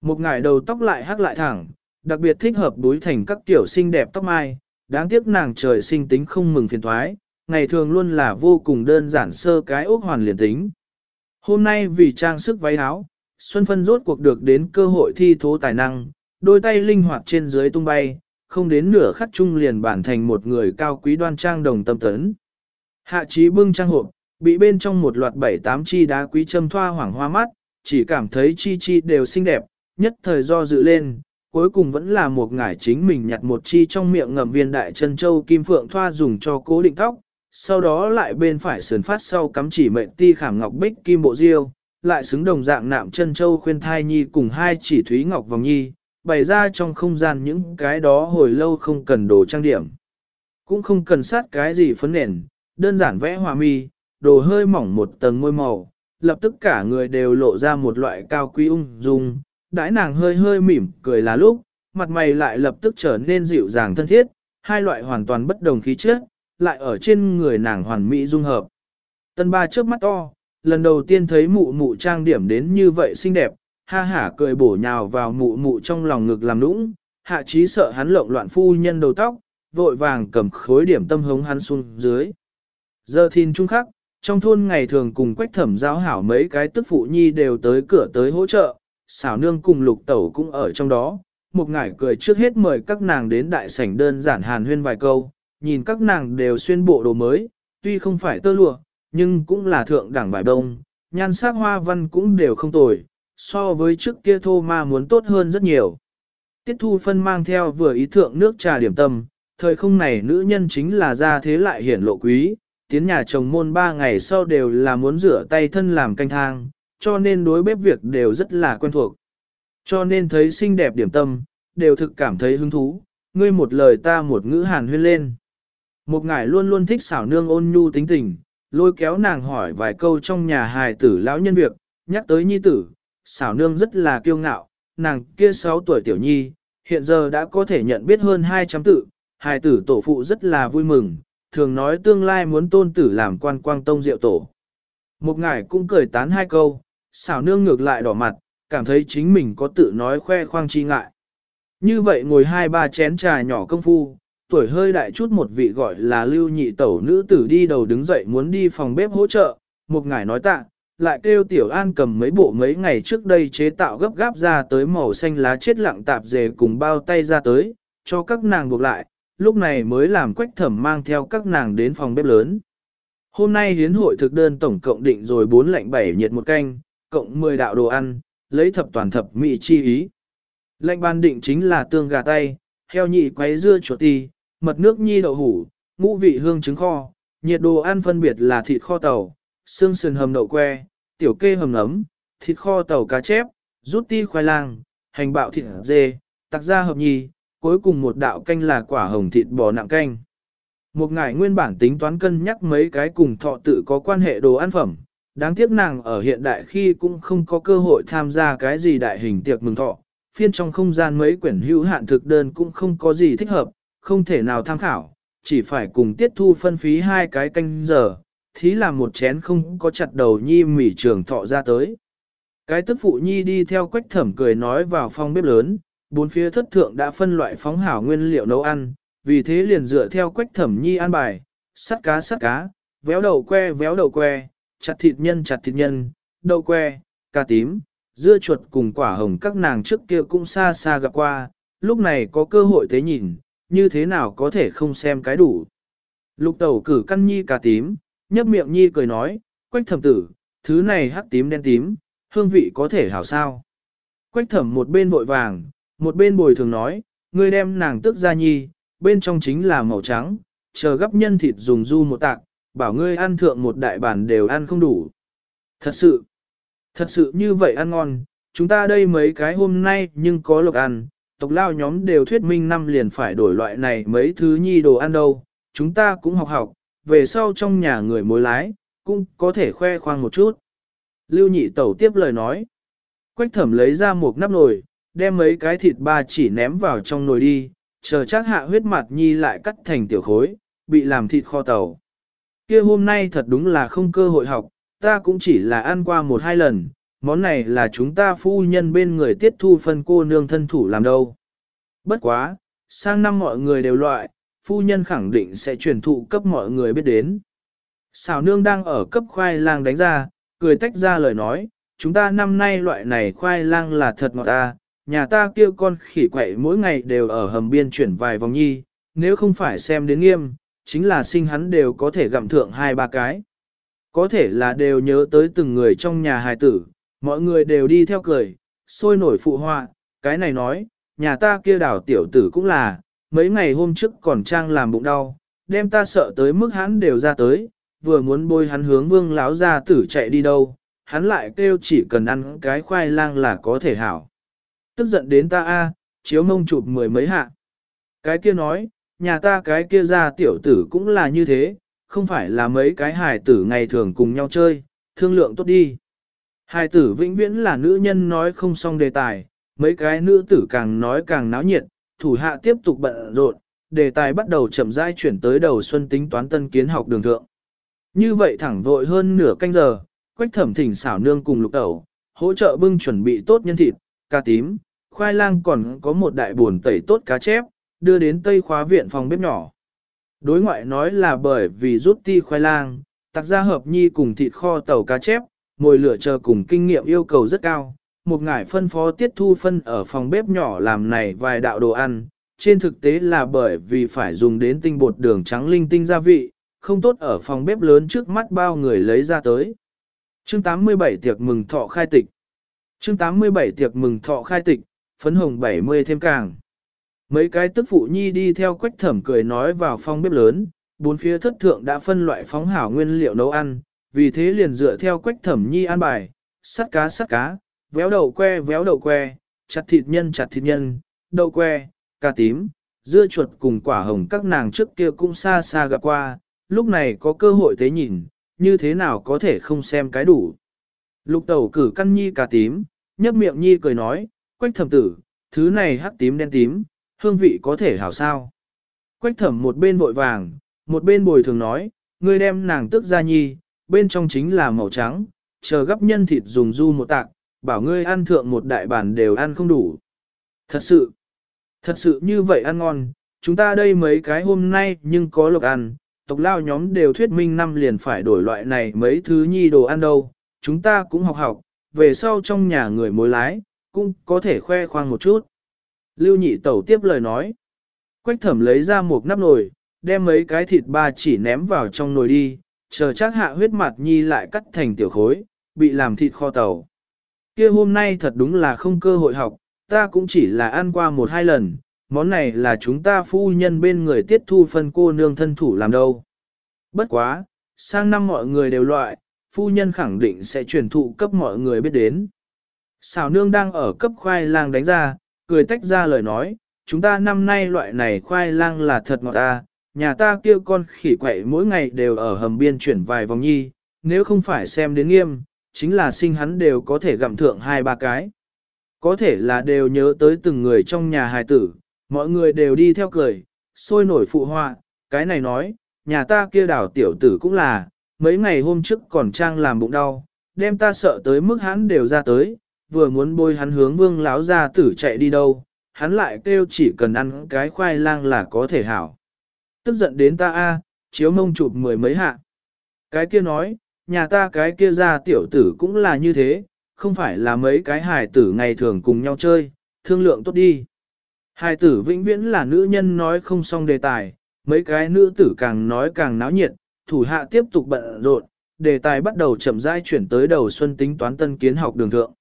Một ngải đầu tóc lại hắc lại thẳng, đặc biệt thích hợp đối thành các kiểu xinh đẹp tóc mai, đáng tiếc nàng trời sinh tính không mừng phiền thoái, ngày thường luôn là vô cùng đơn giản sơ cái ốc hoàn liền tính. Hôm nay vì trang sức váy áo, Xuân Phân rốt cuộc được đến cơ hội thi thố tài năng, đôi tay linh hoạt trên dưới tung bay, không đến nửa khắc chung liền bản thành một người cao quý đoan trang đồng tâm tấn. Hạ trí bưng trang hộp, bị bên trong một loạt bảy tám chi đá quý châm thoa hoảng hoa mắt, chỉ cảm thấy chi chi đều xinh đẹp, nhất thời do dự lên, cuối cùng vẫn là một ngải chính mình nhặt một chi trong miệng ngậm viên đại chân châu kim phượng thoa dùng cho cố định tóc, sau đó lại bên phải sườn phát sau cắm chỉ mệnh ti khảm ngọc bích kim bộ diêu, lại xứng đồng dạng nạm chân châu khuyên thai nhi cùng hai chỉ thúy ngọc vòng nhi, bày ra trong không gian những cái đó hồi lâu không cần đồ trang điểm. Cũng không cần sát cái gì phấn nền, đơn giản vẽ hòa mi, đồ hơi mỏng một tầng môi màu, lập tức cả người đều lộ ra một loại cao quý ung dung, đãi nàng hơi hơi mỉm cười là lúc, mặt mày lại lập tức trở nên dịu dàng thân thiết, hai loại hoàn toàn bất đồng khí chất, lại ở trên người nàng hoàn mỹ dung hợp. Tân ba trước mắt to, lần đầu tiên thấy mụ mụ trang điểm đến như vậy xinh đẹp, ha hả cười bổ nhào vào mụ mụ trong lòng ngực làm nũng, hạ trí sợ hắn lộn loạn phu nhân đầu tóc, vội vàng cầm khối điểm tâm hống hắn xuống dưới. Giờ thìn trung khắc, trong thôn ngày thường cùng quách thẩm giáo hảo mấy cái tức phụ nhi đều tới cửa tới hỗ trợ, xảo nương cùng lục tẩu cũng ở trong đó, một ngải cười trước hết mời các nàng đến đại sảnh đơn giản hàn huyên vài câu, nhìn các nàng đều xuyên bộ đồ mới, tuy không phải tơ lụa, nhưng cũng là thượng đẳng vải đông, nhan sắc hoa văn cũng đều không tồi, so với trước kia thô ma muốn tốt hơn rất nhiều. Tiết thu phân mang theo vừa ý thượng nước trà điểm tâm, thời không này nữ nhân chính là ra thế lại hiển lộ quý, tiến nhà chồng môn ba ngày sau đều là muốn rửa tay thân làm canh thang, cho nên đối bếp việc đều rất là quen thuộc. Cho nên thấy xinh đẹp điểm tâm, đều thực cảm thấy hứng thú, ngươi một lời ta một ngữ hàn huyên lên. Một ngải luôn luôn thích xảo nương ôn nhu tính tình, lôi kéo nàng hỏi vài câu trong nhà hài tử lão nhân việc, nhắc tới nhi tử, xảo nương rất là kiêu ngạo, nàng kia 6 tuổi tiểu nhi, hiện giờ đã có thể nhận biết hơn 200 tự, hài tử tổ phụ rất là vui mừng, thường nói tương lai muốn tôn tử làm quan quang tông diệu tổ. Một ngải cũng cười tán hai câu, xảo nương ngược lại đỏ mặt, cảm thấy chính mình có tự nói khoe khoang chi ngại. Như vậy ngồi hai ba chén trà nhỏ công phu, tuổi hơi đại chút một vị gọi là lưu nhị tẩu nữ tử đi đầu đứng dậy muốn đi phòng bếp hỗ trợ, một ngải nói tạ, lại kêu tiểu an cầm mấy bộ mấy ngày trước đây chế tạo gấp gáp ra tới màu xanh lá chết lặng tạp dề cùng bao tay ra tới, cho các nàng buộc lại, lúc này mới làm quách thẩm mang theo các nàng đến phòng bếp lớn. Hôm nay hiến hội thực đơn tổng cộng định rồi 4 lạnh 7 nhiệt một canh, cộng 10 đạo đồ ăn, lấy thập toàn thập mỹ chi ý. Lệnh ban định chính là tương gà tay, heo nhị quấy dưa chuột ti, mật nước nhi đậu hủ, ngũ vị hương trứng kho, nhiệt đồ ăn phân biệt là thịt kho tàu, xương sườn hầm đậu que, tiểu kê hầm nấm, thịt kho tàu cá chép, rút ti khoai lang, hành bạo thịt dê, tặc ra hợp nhì, cuối cùng một đạo canh là quả hồng thịt bò nặng canh. Một ngải nguyên bản tính toán cân nhắc mấy cái cùng thọ tự có quan hệ đồ ăn phẩm, Đáng tiếc nàng ở hiện đại khi cũng không có cơ hội tham gia cái gì đại hình tiệc mừng thọ, phiên trong không gian mấy quyển hữu hạn thực đơn cũng không có gì thích hợp, không thể nào tham khảo, chỉ phải cùng tiết thu phân phí hai cái canh giờ, thí làm một chén không có chặt đầu nhi mỉ trường thọ ra tới. Cái tức phụ nhi đi theo quách thẩm cười nói vào phòng bếp lớn, bốn phía thất thượng đã phân loại phóng hảo nguyên liệu nấu ăn, vì thế liền dựa theo quách thẩm nhi an bài, sắt cá sắt cá, véo đầu que véo đầu que, chặt thịt nhân chặt thịt nhân, đậu que, cà tím, dưa chuột cùng quả hồng các nàng trước kia cũng xa xa gặp qua, lúc này có cơ hội thế nhìn, như thế nào có thể không xem cái đủ. Lục tẩu cử căn nhi cà tím, nhấp miệng nhi cười nói, quách thẩm tử, thứ này hắc tím đen tím, hương vị có thể hảo sao. Quách thẩm một bên vội vàng, một bên bồi thường nói, ngươi đem nàng tức ra nhi, bên trong chính là màu trắng, chờ gấp nhân thịt dùng du một tạc, bảo ngươi ăn thượng một đại bản đều ăn không đủ. Thật sự, thật sự như vậy ăn ngon, chúng ta đây mấy cái hôm nay nhưng có lộc ăn, tộc lao nhóm đều thuyết minh năm liền phải đổi loại này mấy thứ nhi đồ ăn đâu, chúng ta cũng học học, về sau trong nhà người mối lái, cũng có thể khoe khoang một chút. Lưu nhị tẩu tiếp lời nói. Quách thẩm lấy ra một nắp nồi, đem mấy cái thịt ba chỉ ném vào trong nồi đi, chờ chắc hạ huyết mặt nhi lại cắt thành tiểu khối, bị làm thịt kho tàu. Kia hôm nay thật đúng là không cơ hội học, ta cũng chỉ là ăn qua một hai lần, món này là chúng ta phu nhân bên người tiết thu phân cô nương thân thủ làm đâu. Bất quá, sang năm mọi người đều loại, phu nhân khẳng định sẽ truyền thụ cấp mọi người biết đến. Xào nương đang ở cấp khoai lang đánh ra, cười tách ra lời nói, chúng ta năm nay loại này khoai lang là thật ngọt ta, nhà ta kia con khỉ quậy mỗi ngày đều ở hầm biên chuyển vài vòng nhi, nếu không phải xem đến nghiêm, chính là sinh hắn đều có thể gặm thượng hai ba cái. Có thể là đều nhớ tới từng người trong nhà hài tử, mọi người đều đi theo cười, sôi nổi phụ họa, cái này nói, nhà ta kia đảo tiểu tử cũng là, mấy ngày hôm trước còn trang làm bụng đau, đem ta sợ tới mức hắn đều ra tới, vừa muốn bôi hắn hướng vương láo ra tử chạy đi đâu, hắn lại kêu chỉ cần ăn cái khoai lang là có thể hảo. Tức giận đến ta a, chiếu mông chụp mười mấy hạ. Cái kia nói, nhà ta cái kia ra tiểu tử cũng là như thế, không phải là mấy cái hài tử ngày thường cùng nhau chơi, thương lượng tốt đi. Hài tử vĩnh viễn là nữ nhân nói không xong đề tài, mấy cái nữ tử càng nói càng náo nhiệt, thủ hạ tiếp tục bận rộn, đề tài bắt đầu chậm rãi chuyển tới đầu xuân tính toán tân kiến học đường thượng. Như vậy thẳng vội hơn nửa canh giờ, quách thẩm thỉnh xảo nương cùng lục tẩu, hỗ trợ bưng chuẩn bị tốt nhân thịt, cà tím, khoai lang còn có một đại buồn tẩy tốt cá chép, đưa đến tây khóa viện phòng bếp nhỏ. Đối ngoại nói là bởi vì rút ti khoai lang, tặc ra hợp nhi cùng thịt kho tàu cá chép, ngồi lửa chờ cùng kinh nghiệm yêu cầu rất cao. Một ngải phân phó tiết thu phân ở phòng bếp nhỏ làm này vài đạo đồ ăn, trên thực tế là bởi vì phải dùng đến tinh bột đường trắng linh tinh gia vị, không tốt ở phòng bếp lớn trước mắt bao người lấy ra tới. Chương 87 tiệc mừng thọ khai tịch. Chương 87 tiệc mừng thọ khai tịch, phấn hồng 70 thêm càng. Mấy cái tức phụ nhi đi theo quách thẩm cười nói vào phòng bếp lớn, bốn phía thất thượng đã phân loại phóng hảo nguyên liệu nấu ăn, vì thế liền dựa theo quách thẩm nhi an bài, sắt cá sắt cá, véo đậu que véo đậu que, chặt thịt nhân chặt thịt nhân, đậu que, cà tím, dưa chuột cùng quả hồng các nàng trước kia cũng xa xa gặp qua, lúc này có cơ hội thế nhìn, như thế nào có thể không xem cái đủ. Lục tẩu cử căn nhi cà tím, nhấp miệng nhi cười nói, quách thẩm tử, thứ này hắc tím đen tím, hương vị có thể hảo sao. Quách thẩm một bên vội vàng, một bên bồi thường nói, ngươi đem nàng tức ra nhi, bên trong chính là màu trắng, chờ gấp nhân thịt dùng du một tạc, bảo ngươi ăn thượng một đại bản đều ăn không đủ. Thật sự, thật sự như vậy ăn ngon, chúng ta đây mấy cái hôm nay nhưng có lộc ăn, tộc lao nhóm đều thuyết minh năm liền phải đổi loại này mấy thứ nhi đồ ăn đâu, chúng ta cũng học học, về sau trong nhà người mối lái, cũng có thể khoe khoang một chút. Lưu nhị tẩu tiếp lời nói. Quách thẩm lấy ra một nắp nồi, đem mấy cái thịt ba chỉ ném vào trong nồi đi, chờ chắc hạ huyết mặt nhi lại cắt thành tiểu khối, bị làm thịt kho tàu. Kia hôm nay thật đúng là không cơ hội học, ta cũng chỉ là ăn qua một hai lần, món này là chúng ta phu nhân bên người tiết thu phân cô nương thân thủ làm đâu. Bất quá, sang năm mọi người đều loại, phu nhân khẳng định sẽ truyền thụ cấp mọi người biết đến. Xảo nương đang ở cấp khoai lang đánh ra, cười tách ra lời nói, chúng ta năm nay loại này khoai lang là thật ngọt ta, nhà ta kia con khỉ quậy mỗi ngày đều ở hầm biên chuyển vài vòng nhi, nếu không phải xem đến nghiêm, chính là sinh hắn đều có thể gặm thượng hai ba cái. Có thể là đều nhớ tới từng người trong nhà hài tử, mọi người đều đi theo cười, sôi nổi phụ họa, cái này nói, nhà ta kia đảo tiểu tử cũng là, mấy ngày hôm trước còn trang làm bụng đau, đem ta sợ tới mức hắn đều ra tới, vừa muốn bôi hắn hướng vương láo ra tử chạy đi đâu, hắn lại kêu chỉ cần ăn cái khoai lang là có thể hảo. Tức giận đến ta a, chiếu mông chụp mười mấy hạ. Cái kia nói, nhà ta cái kia ra tiểu tử cũng là như thế, không phải là mấy cái hài tử ngày thường cùng nhau chơi, thương lượng tốt đi. Hài tử vĩnh viễn là nữ nhân nói không xong đề tài, mấy cái nữ tử càng nói càng náo nhiệt, thủ hạ tiếp tục bận rộn, đề tài bắt đầu chậm rãi chuyển tới đầu xuân tính toán tân kiến học đường thượng.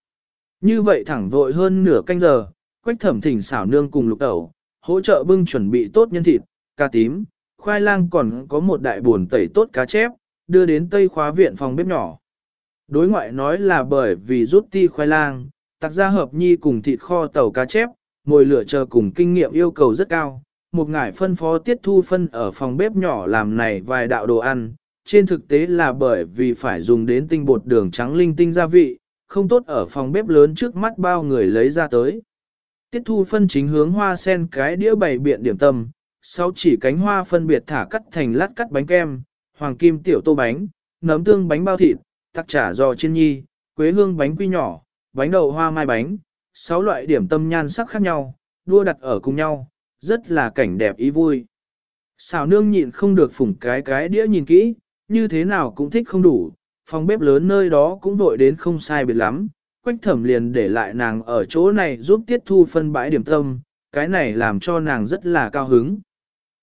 Như vậy thẳng vội hơn nửa canh giờ, quách thẩm thỉnh xảo nương cùng lục tẩu, hỗ trợ bưng chuẩn bị tốt nhân thịt, cá tím, khoai lang còn có một đại buồn tẩy tốt cá chép, đưa đến tây khóa viện phòng bếp nhỏ. Đối ngoại nói là bởi vì rút ti khoai lang, tặc ra hợp nhi cùng thịt kho tàu cá chép, ngồi lửa chờ cùng kinh nghiệm yêu cầu rất cao. Một ngải phân phó tiết thu phân ở phòng bếp nhỏ làm này vài đạo đồ ăn, trên thực tế là bởi vì phải dùng đến tinh bột đường trắng linh tinh gia vị, không tốt ở phòng bếp lớn trước mắt bao người lấy ra tới. Tiết thu phân chính hướng hoa sen cái đĩa bày biện điểm tâm, sau chỉ cánh hoa phân biệt thả cắt thành lát cắt bánh kem, hoàng kim tiểu tô bánh, nấm tương bánh bao thịt, tắc chả giò chiên nhi, quế hương bánh quy nhỏ, bánh đậu hoa mai bánh, sáu loại điểm tâm nhan sắc khác nhau, đua đặt ở cùng nhau, rất là cảnh đẹp ý vui. Xào nương nhịn không được phủng cái cái đĩa nhìn kỹ, như thế nào cũng thích không đủ, phòng bếp lớn nơi đó cũng vội đến không sai biệt lắm, quách thẩm liền để lại nàng ở chỗ này giúp tiết thu phân bãi điểm tâm, cái này làm cho nàng rất là cao hứng.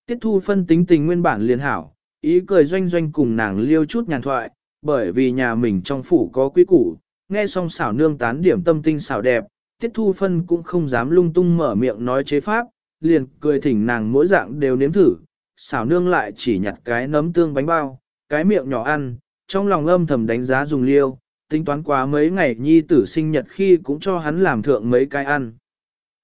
Tiết thu phân tính tình nguyên bản liền hảo, ý cười doanh doanh cùng nàng liêu chút nhàn thoại, bởi vì nhà mình trong phủ có quý củ, nghe xong xảo nương tán điểm tâm tinh xảo đẹp, tiết thu phân cũng không dám lung tung mở miệng nói chế pháp, liền cười thỉnh nàng mỗi dạng đều nếm thử, xảo nương lại chỉ nhặt cái nấm tương bánh bao, cái miệng nhỏ ăn, trong lòng âm thầm đánh giá dùng liêu, tính toán quá mấy ngày nhi tử sinh nhật khi cũng cho hắn làm thượng mấy cái ăn.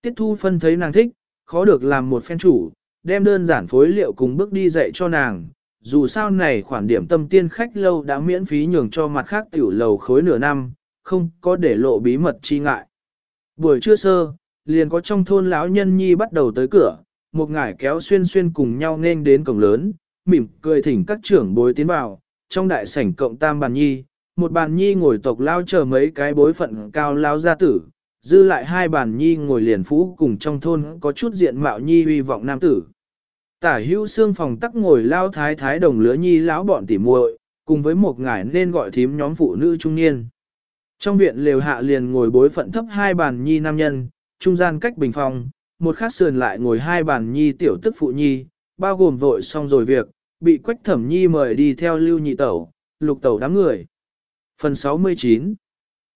Tiết thu phân thấy nàng thích, khó được làm một phen chủ, đem đơn giản phối liệu cùng bước đi dạy cho nàng. Dù sao này khoản điểm tâm tiên khách lâu đã miễn phí nhường cho mặt khác tiểu lầu khối nửa năm, không có để lộ bí mật chi ngại. Buổi trưa sơ, liền có trong thôn lão nhân nhi bắt đầu tới cửa, một ngải kéo xuyên xuyên cùng nhau nên đến cổng lớn, mỉm cười thỉnh các trưởng bối tiến vào, trong đại sảnh cộng tam bàn nhi, một bàn nhi ngồi tộc lao chờ mấy cái bối phận cao lao gia tử, dư lại hai bàn nhi ngồi liền phú cùng trong thôn có chút diện mạo nhi huy vọng nam tử. Tả hữu xương phòng tắc ngồi lao thái thái đồng lứa nhi lão bọn tỉ muội, cùng với một ngải nên gọi thím nhóm phụ nữ trung niên. Trong viện lều hạ liền ngồi bối phận thấp hai bàn nhi nam nhân, trung gian cách bình phòng, một khát sườn lại ngồi hai bàn nhi tiểu tức phụ nhi, bao gồm vội xong rồi việc, bị quách thẩm nhi mời đi theo lưu nhị tẩu, lục tẩu đám người. Phần 69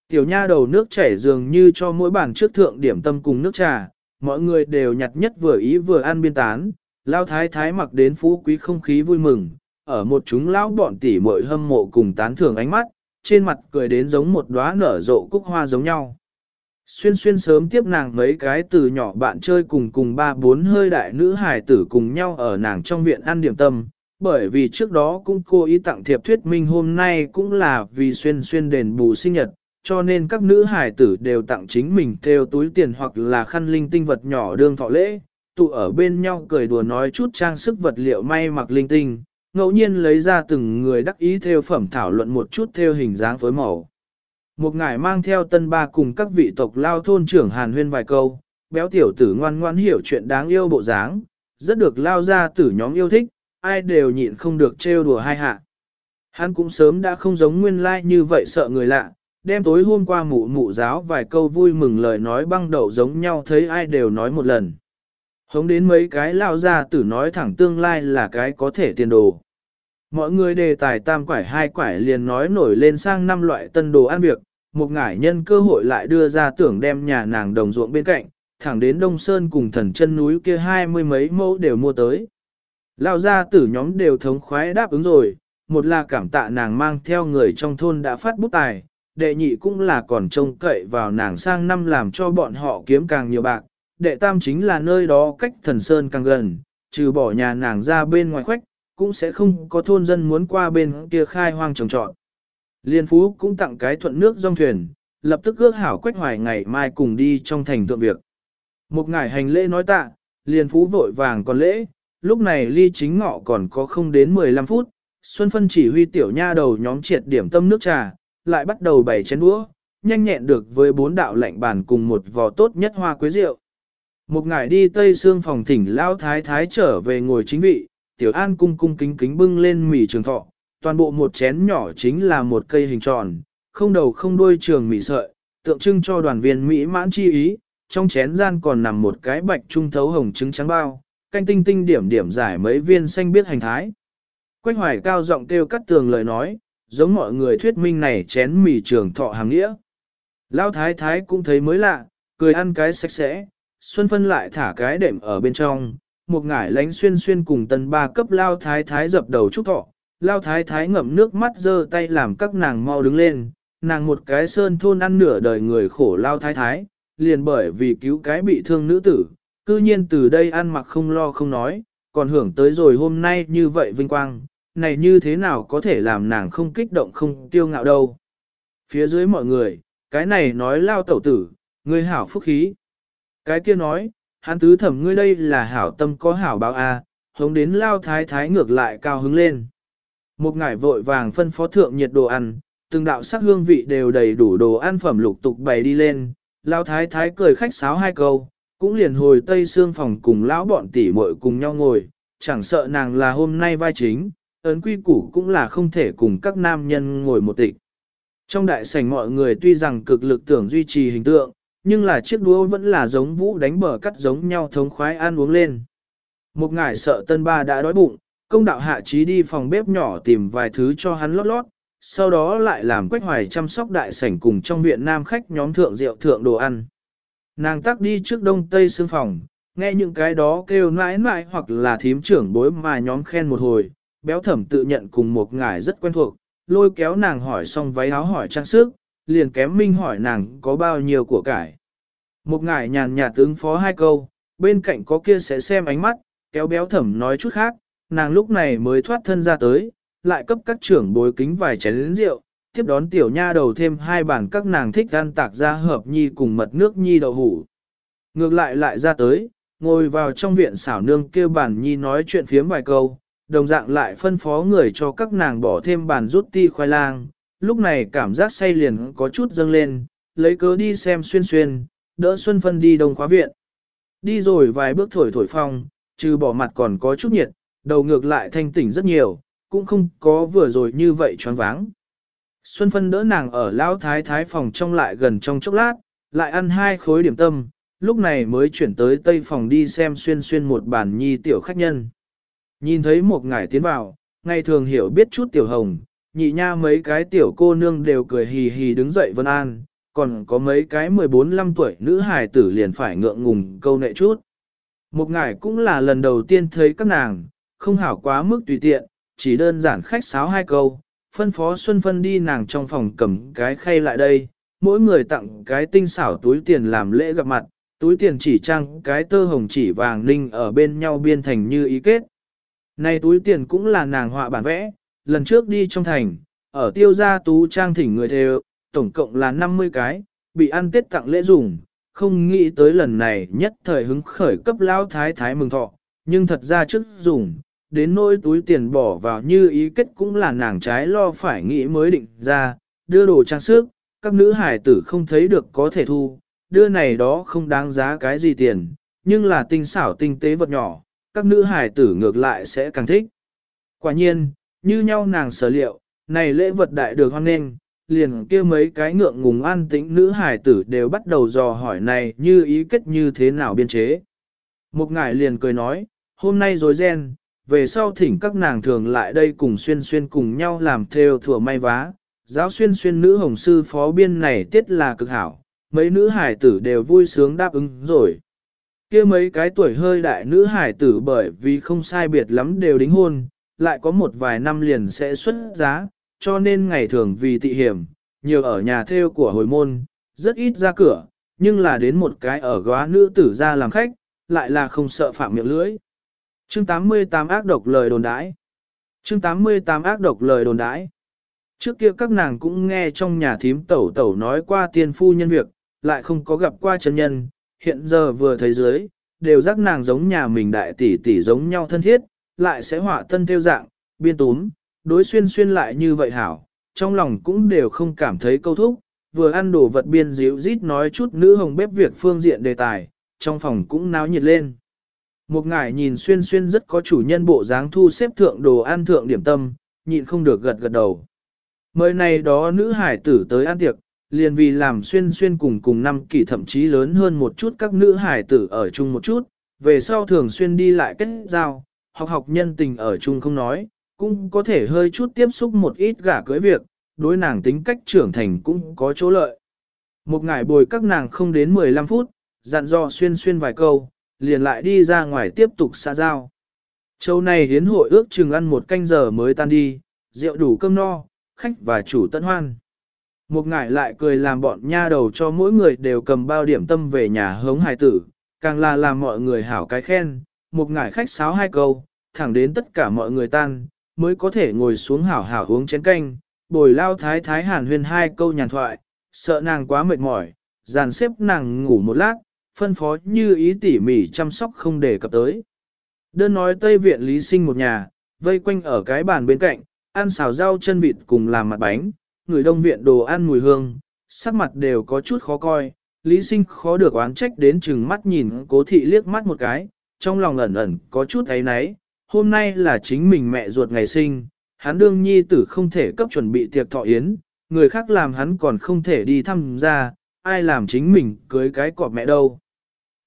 Tiểu nha đầu nước chảy dường như cho mỗi bàn trước thượng điểm tâm cùng nước trà, mọi người đều nhặt nhất vừa ý vừa ăn biên tán, lao thái thái mặc đến phú quý không khí vui mừng, ở một chúng lão bọn tỉ muội hâm mộ cùng tán thưởng ánh mắt, trên mặt cười đến giống một đóa nở rộ cúc hoa giống nhau. Xuyên xuyên sớm tiếp nàng mấy cái từ nhỏ bạn chơi cùng cùng ba bốn hơi đại nữ hài tử cùng nhau ở nàng trong viện ăn điểm tâm, bởi vì trước đó cũng cô ý tặng thiệp thuyết minh hôm nay cũng là vì xuyên xuyên đền bù sinh nhật, cho nên các nữ hài tử đều tặng chính mình theo túi tiền hoặc là khăn linh tinh vật nhỏ đương thọ lễ, tụ ở bên nhau cười đùa nói chút trang sức vật liệu may mặc linh tinh, ngẫu nhiên lấy ra từng người đắc ý theo phẩm thảo luận một chút theo hình dáng phối màu. Một ngài mang theo tân ba cùng các vị tộc lao thôn trưởng hàn huyên vài câu, béo tiểu tử ngoan ngoan hiểu chuyện đáng yêu bộ dáng, rất được lao ra tử nhóm yêu thích, ai đều nhịn không được trêu đùa hai hạ. Hắn cũng sớm đã không giống nguyên lai like như vậy sợ người lạ, đem tối hôm qua mụ mụ giáo vài câu vui mừng lời nói băng đậu giống nhau thấy ai đều nói một lần. Hống đến mấy cái lao ra tử nói thẳng tương lai là cái có thể tiền đồ. Mọi người đề tài tam quải hai quải liền nói nổi lên sang năm loại tân đồ ăn việc, một ngải nhân cơ hội lại đưa ra tưởng đem nhà nàng đồng ruộng bên cạnh, thẳng đến Đông Sơn cùng thần chân núi kia hai mươi mấy mẫu đều mua tới. Lao gia tử nhóm đều thống khoái đáp ứng rồi, một là cảm tạ nàng mang theo người trong thôn đã phát bút tài, đệ nhị cũng là còn trông cậy vào nàng sang năm làm cho bọn họ kiếm càng nhiều bạc, đệ tam chính là nơi đó cách thần sơn càng gần, trừ bỏ nhà nàng ra bên ngoài khoách, cũng sẽ không có thôn dân muốn qua bên kia khai hoang trồng trọt. Liên phú cũng tặng cái thuận nước dòng thuyền, lập tức ước hảo quách hoài ngày mai cùng đi trong thành thượng việc. Một ngải hành lễ nói tạ, Liên phú vội vàng còn lễ, lúc này ly chính ngọ còn có không đến 15 phút, Xuân Phân chỉ huy tiểu nha đầu nhóm triệt điểm tâm nước trà, lại bắt đầu bày chén đũa, nhanh nhẹn được với bốn đạo lạnh bàn cùng một vò tốt nhất hoa quế rượu. Một ngày đi tây xương phòng thỉnh lao thái thái trở về ngồi chính vị, tiểu an cung cung kính kính bưng lên mì trường thọ, toàn bộ một chén nhỏ chính là một cây hình tròn, không đầu không đuôi trường mì sợi, tượng trưng cho đoàn viên Mỹ mãn chi ý, trong chén gian còn nằm một cái bạch trung thấu hồng trứng trắng bao, canh tinh tinh điểm điểm giải mấy viên xanh biết hành thái. Quách hoài cao giọng kêu cắt tường lời nói, giống mọi người thuyết minh này chén mì trường thọ hàng nghĩa. Lao thái thái cũng thấy mới lạ, cười ăn cái sạch sẽ, Xuân Phân lại thả cái đệm ở bên trong, một ngải lánh xuyên xuyên cùng tần ba cấp Lao thái thái dập đầu chúc thọ. Lao thái thái ngậm nước mắt giơ tay làm các nàng mau đứng lên, nàng một cái sơn thôn ăn nửa đời người khổ Lao thái thái, liền bởi vì cứu cái bị thương nữ tử, cư nhiên từ đây ăn mặc không lo không nói, còn hưởng tới rồi hôm nay như vậy vinh quang, này như thế nào có thể làm nàng không kích động không tiêu ngạo đâu. Phía dưới mọi người, cái này nói lao tẩu tử, ngươi hảo phúc khí. Cái kia nói, hắn tứ thẩm ngươi đây là hảo tâm có hảo báo a, à, hống đến lao thái thái ngược lại cao hứng lên. Một ngải vội vàng phân phó thượng nhiệt đồ ăn, từng đạo sắc hương vị đều đầy đủ đồ ăn phẩm lục tục bày đi lên, lao thái thái cười khách sáo hai câu, cũng liền hồi tây xương phòng cùng lão bọn tỷ muội cùng nhau ngồi, chẳng sợ nàng là hôm nay vai chính, ấn quy củ cũng là không thể cùng các nam nhân ngồi một tịch. Trong đại sảnh mọi người tuy rằng cực lực tưởng duy trì hình tượng, nhưng là chiếc đũa vẫn là giống vũ đánh bờ cắt giống nhau thống khoái ăn uống lên. Một ngải sợ tân ba đã đói bụng, công đạo hạ trí đi phòng bếp nhỏ tìm vài thứ cho hắn lót lót, sau đó lại làm quách hoài chăm sóc đại sảnh cùng trong viện nam khách nhóm thượng rượu thượng đồ ăn. Nàng tắc đi trước đông tây xương phòng, nghe những cái đó kêu nãi nãi hoặc là thím trưởng bối mà nhóm khen một hồi, béo thẩm tự nhận cùng một ngải rất quen thuộc, lôi kéo nàng hỏi xong váy áo hỏi trang sức, liền kém minh hỏi nàng có bao nhiêu của cải. Một ngải nhàn nhạt tướng phó hai câu, bên cạnh có kia sẽ xem ánh mắt, kéo béo thẩm nói chút khác, nàng lúc này mới thoát thân ra tới, lại cấp các trưởng bối kính vài chén lĩnh rượu, tiếp đón tiểu nha đầu thêm hai bản các nàng thích ăn tạc ra hợp nhi cùng mật nước nhi đậu hủ. Ngược lại lại ra tới, ngồi vào trong viện xảo nương kêu bản nhi nói chuyện phiếm vài câu, đồng dạng lại phân phó người cho các nàng bỏ thêm bản rút ti khoai lang, lúc này cảm giác say liền có chút dâng lên, lấy cớ đi xem xuyên xuyên, đỡ Xuân Phân đi đông khóa viện. Đi rồi vài bước thổi thổi phong, trừ bỏ mặt còn có chút nhiệt, đầu ngược lại thanh tỉnh rất nhiều, cũng không có vừa rồi như vậy choáng váng. Xuân Phân đỡ nàng ở lão thái thái phòng trong lại gần trong chốc lát, lại ăn hai khối điểm tâm, lúc này mới chuyển tới tây phòng đi xem xuyên xuyên một bản nhi tiểu khách nhân. Nhìn thấy một ngải tiến vào, ngày thường hiểu biết chút tiểu hồng, nhị nha mấy cái tiểu cô nương đều cười hì hì đứng dậy vân an, còn có mấy cái 14-15 tuổi nữ hài tử liền phải ngượng ngùng câu nệ chút. Một ngải cũng là lần đầu tiên thấy các nàng, không hảo quá mức tùy tiện, chỉ đơn giản khách sáo hai câu, phân phó Xuân Phân đi nàng trong phòng cầm cái khay lại đây, mỗi người tặng cái tinh xảo túi tiền làm lễ gặp mặt, túi tiền chỉ trang cái tơ hồng chỉ vàng ninh ở bên nhau biên thành như ý kết. Này túi tiền cũng là nàng họa bản vẽ, lần trước đi trong thành, ở tiêu gia tú trang thỉnh người thề, tổng cộng là 50 cái, bị ăn tết tặng lễ dùng, không nghĩ tới lần này nhất thời hứng khởi cấp lao thái thái mừng thọ, nhưng thật ra trước dùng, đến nỗi túi tiền bỏ vào như ý kết cũng là nàng trái lo phải nghĩ mới định ra, đưa đồ trang sức, các nữ hải tử không thấy được có thể thu, đưa này đó không đáng giá cái gì tiền, nhưng là tinh xảo tinh tế vật nhỏ, các nữ hải tử ngược lại sẽ càng thích. Quả nhiên, như nhau nàng sở liệu, này lễ vật đại được hoan nghênh, liền kia mấy cái ngượng ngùng an tĩnh nữ hải tử đều bắt đầu dò hỏi này như ý kết như thế nào biên chế. Một ngài liền cười nói, hôm nay rồi ren, về sau thỉnh các nàng thường lại đây cùng xuyên xuyên cùng nhau làm theo thừa may vá. Giáo xuyên xuyên nữ hồng sư phó biên này tiết là cực hảo, mấy nữ hải tử đều vui sướng đáp ứng rồi kia mấy cái tuổi hơi đại nữ hải tử bởi vì không sai biệt lắm đều đính hôn, lại có một vài năm liền sẽ xuất giá, cho nên ngày thường vì tị hiểm, nhiều ở nhà theo của hồi môn, rất ít ra cửa, nhưng là đến một cái ở góa nữ tử ra làm khách, lại là không sợ phạm miệng lưỡi. Chương 88 ác độc lời đồn đãi. Chương 88 ác độc lời đồn đãi. Trước kia các nàng cũng nghe trong nhà thím tẩu tẩu nói qua tiên phu nhân việc, lại không có gặp qua chân nhân, hiện giờ vừa thấy dưới, đều giác nàng giống nhà mình đại tỷ tỷ giống nhau thân thiết, lại sẽ họa tân theo dạng, biên túm, đối xuyên xuyên lại như vậy hảo, trong lòng cũng đều không cảm thấy câu thúc, vừa ăn đồ vật biên díu rít nói chút nữ hồng bếp việc phương diện đề tài, trong phòng cũng náo nhiệt lên. Một ngải nhìn xuyên xuyên rất có chủ nhân bộ dáng thu xếp thượng đồ ăn thượng điểm tâm, nhịn không được gật gật đầu. Mời này đó nữ hải tử tới ăn tiệc, liền vì làm xuyên xuyên cùng cùng năm kỷ thậm chí lớn hơn một chút các nữ hải tử ở chung một chút, về sau thường xuyên đi lại kết giao, học học nhân tình ở chung không nói, cũng có thể hơi chút tiếp xúc một ít gả cưới việc, đối nàng tính cách trưởng thành cũng có chỗ lợi. Một ngày bồi các nàng không đến 15 phút, dặn dò xuyên xuyên vài câu, liền lại đi ra ngoài tiếp tục xa giao. Châu này hiến hội ước chừng ăn một canh giờ mới tan đi, rượu đủ cơm no, khách và chủ tận hoan. Một ngải lại cười làm bọn nha đầu cho mỗi người đều cầm bao điểm tâm về nhà hống hài tử, càng là làm mọi người hảo cái khen, một ngải khách sáo hai câu, thẳng đến tất cả mọi người tan, mới có thể ngồi xuống hảo hảo uống chén canh, bồi lao thái thái hàn huyên hai câu nhàn thoại, sợ nàng quá mệt mỏi, dàn xếp nàng ngủ một lát, phân phó như ý tỉ mỉ chăm sóc không để cập tới. Đơn nói Tây Viện Lý Sinh một nhà, vây quanh ở cái bàn bên cạnh, ăn xào rau chân vịt cùng làm mặt bánh, người đông viện đồ ăn mùi hương, sắc mặt đều có chút khó coi, Lý Sinh khó được oán trách đến chừng mắt nhìn cố thị liếc mắt một cái, trong lòng ẩn ẩn có chút ấy náy, hôm nay là chính mình mẹ ruột ngày sinh, hắn đương nhi tử không thể cấp chuẩn bị tiệc thọ yến, người khác làm hắn còn không thể đi thăm ra, ai làm chính mình cưới cái cọp mẹ đâu.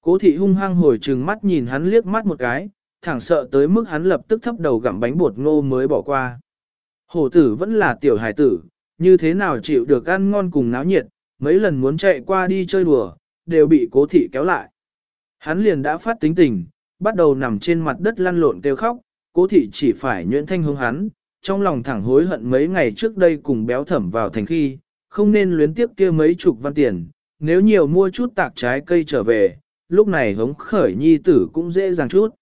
Cố thị hung hăng hồi trừng mắt nhìn hắn liếc mắt một cái, thẳng sợ tới mức hắn lập tức thấp đầu gặm bánh bột ngô mới bỏ qua. Hổ tử vẫn là tiểu hải tử, như thế nào chịu được ăn ngon cùng náo nhiệt, mấy lần muốn chạy qua đi chơi đùa, đều bị cố thị kéo lại. Hắn liền đã phát tính tình, bắt đầu nằm trên mặt đất lăn lộn kêu khóc, cố thị chỉ phải nhuyễn thanh hướng hắn, trong lòng thẳng hối hận mấy ngày trước đây cùng béo thẩm vào thành khi, không nên luyến tiếp kia mấy chục văn tiền, nếu nhiều mua chút tạc trái cây trở về, lúc này hống khởi nhi tử cũng dễ dàng chút.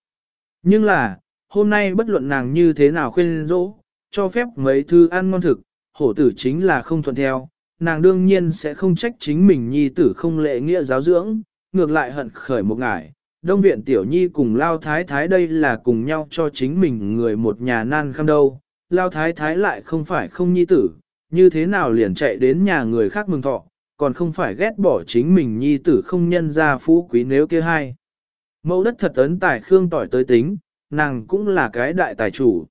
Nhưng là, hôm nay bất luận nàng như thế nào khuyên dỗ, cho phép mấy thứ ăn ngon thực, hổ tử chính là không thuận theo, nàng đương nhiên sẽ không trách chính mình nhi tử không lệ nghĩa giáo dưỡng, ngược lại hận khởi một ngải. Đông viện tiểu nhi cùng lao thái thái đây là cùng nhau cho chính mình người một nhà nan khăm đâu, lao thái thái lại không phải không nhi tử, như thế nào liền chạy đến nhà người khác mừng thọ, còn không phải ghét bỏ chính mình nhi tử không nhân ra phú quý nếu kia hai. Mẫu đất thật ấn tài khương tỏi tới tính, nàng cũng là cái đại tài chủ.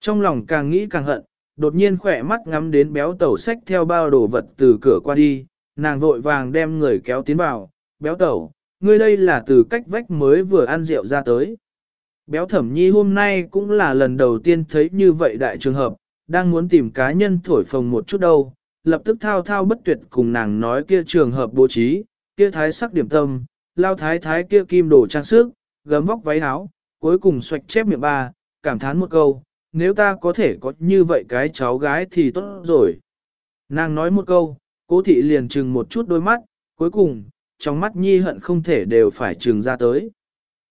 Trong lòng càng nghĩ càng hận, đột nhiên khỏe mắt ngắm đến béo tẩu sách theo bao đồ vật từ cửa qua đi, nàng vội vàng đem người kéo tiến vào, béo tẩu, ngươi đây là từ cách vách mới vừa ăn rượu ra tới. Béo thẩm nhi hôm nay cũng là lần đầu tiên thấy như vậy đại trường hợp, đang muốn tìm cá nhân thổi phồng một chút đâu, lập tức thao thao bất tuyệt cùng nàng nói kia trường hợp bố trí, kia thái sắc điểm tâm, lao thái thái kia kim đồ trang sức, gấm vóc váy áo, cuối cùng xoạch chép miệng ba, cảm thán một câu, nếu ta có thể có như vậy cái cháu gái thì tốt rồi. Nàng nói một câu, cố thị liền trừng một chút đôi mắt, cuối cùng, trong mắt nhi hận không thể đều phải trừng ra tới.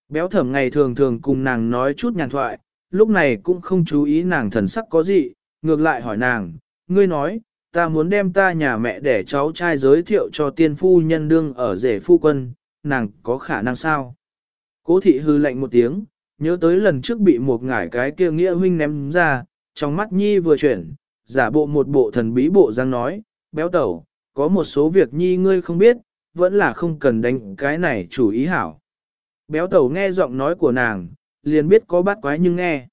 Béo thẩm ngày thường thường cùng nàng nói chút nhàn thoại, lúc này cũng không chú ý nàng thần sắc có gì, ngược lại hỏi nàng, ngươi nói, ta muốn đem ta nhà mẹ để cháu trai giới thiệu cho tiên phu nhân đương ở rể phu quân, nàng có khả năng sao? Cố thị hư lạnh một tiếng, nhớ tới lần trước bị một ngải cái kia nghĩa huynh ném ra, trong mắt nhi vừa chuyển, giả bộ một bộ thần bí bộ răng nói, béo tẩu, có một số việc nhi ngươi không biết, vẫn là không cần đánh cái này chủ ý hảo. Béo tẩu nghe giọng nói của nàng, liền biết có bắt quái nhưng nghe.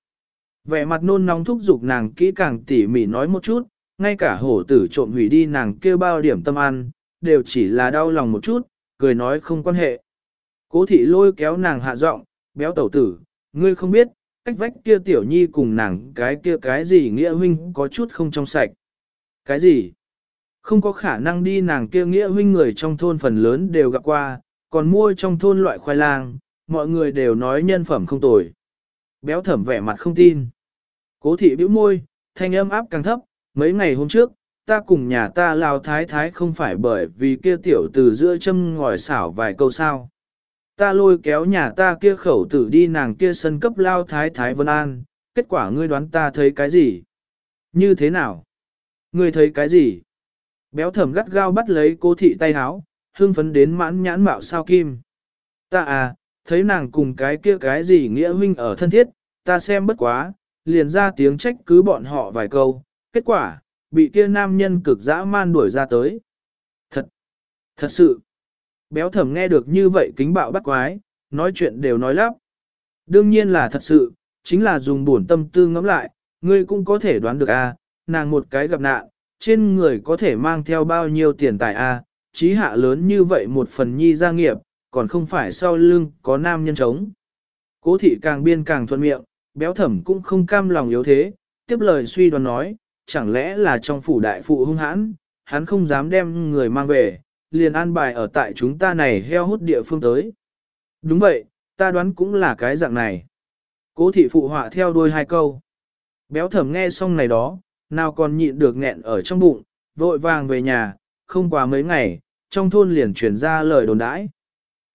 Vẻ mặt nôn nóng thúc giục nàng kỹ càng tỉ mỉ nói một chút, ngay cả hổ tử trộm hủy đi nàng kêu bao điểm tâm ăn, đều chỉ là đau lòng một chút, cười nói không quan hệ. Cố thị lôi kéo nàng hạ giọng, béo tẩu tử, ngươi không biết, cách vách kia tiểu nhi cùng nàng cái kia cái gì nghĩa huynh có chút không trong sạch. Cái gì? Không có khả năng đi nàng kia nghĩa huynh người trong thôn phần lớn đều gặp qua, còn mua trong thôn loại khoai lang, mọi người đều nói nhân phẩm không tồi. Béo thẩm vẻ mặt không tin. Cố thị bĩu môi, thanh âm áp càng thấp, mấy ngày hôm trước, ta cùng nhà ta lao thái thái không phải bởi vì kia tiểu từ giữa châm ngòi xảo vài câu sao. Ta lôi kéo nhà ta kia khẩu tử đi nàng kia sân cấp lao thái thái vân an, kết quả ngươi đoán ta thấy cái gì? Như thế nào? Ngươi thấy cái gì? Béo thẩm gắt gao bắt lấy cô thị tay háo, hương phấn đến mãn nhãn mạo sao kim. Ta à, thấy nàng cùng cái kia cái gì nghĩa huynh ở thân thiết, ta xem bất quá, liền ra tiếng trách cứ bọn họ vài câu, kết quả, bị kia nam nhân cực dã man đuổi ra tới. Thật, thật sự, béo thẩm nghe được như vậy kính bạo bắt quái, nói chuyện đều nói lắp. Đương nhiên là thật sự, chính là dùng buồn tâm tư ngẫm lại, ngươi cũng có thể đoán được a, à, nàng một cái gặp nạn, trên người có thể mang theo bao nhiêu tiền tài a, à, trí hạ lớn như vậy một phần nhi gia nghiệp, còn không phải sau lưng có nam nhân chống. Cố thị càng biên càng thuận miệng, béo thẩm cũng không cam lòng yếu thế, tiếp lời suy đoán nói, chẳng lẽ là trong phủ đại phụ hung hãn, hắn không dám đem người mang về, liền an bài ở tại chúng ta này heo hút địa phương tới. Đúng vậy, ta đoán cũng là cái dạng này. Cố thị phụ họa theo đuôi hai câu. Béo thẩm nghe xong này đó, nào còn nhịn được nghẹn ở trong bụng, vội vàng về nhà, không qua mấy ngày, trong thôn liền truyền ra lời đồn đãi.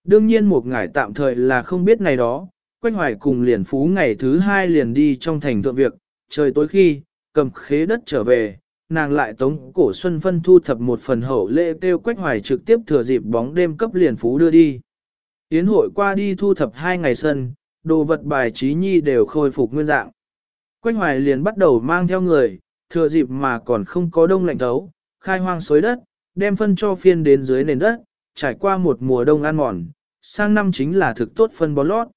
Đương nhiên một ngải tạm thời là không biết này đó, quanh hoài cùng liền phú ngày thứ hai liền đi trong thành thượng việc, trời tối khi, cầm khế đất trở về, nàng lại tống cổ Xuân Phân thu thập một phần hậu lễ kêu quách hoài trực tiếp thừa dịp bóng đêm cấp liền phú đưa đi. Yến hội qua đi thu thập hai ngày sân, đồ vật bài trí nhi đều khôi phục nguyên dạng. Quách hoài liền bắt đầu mang theo người, thừa dịp mà còn không có đông lạnh thấu, khai hoang xới đất, đem phân cho phiên đến dưới nền đất, trải qua một mùa đông ăn mòn, sang năm chính là thực tốt phân bón lót.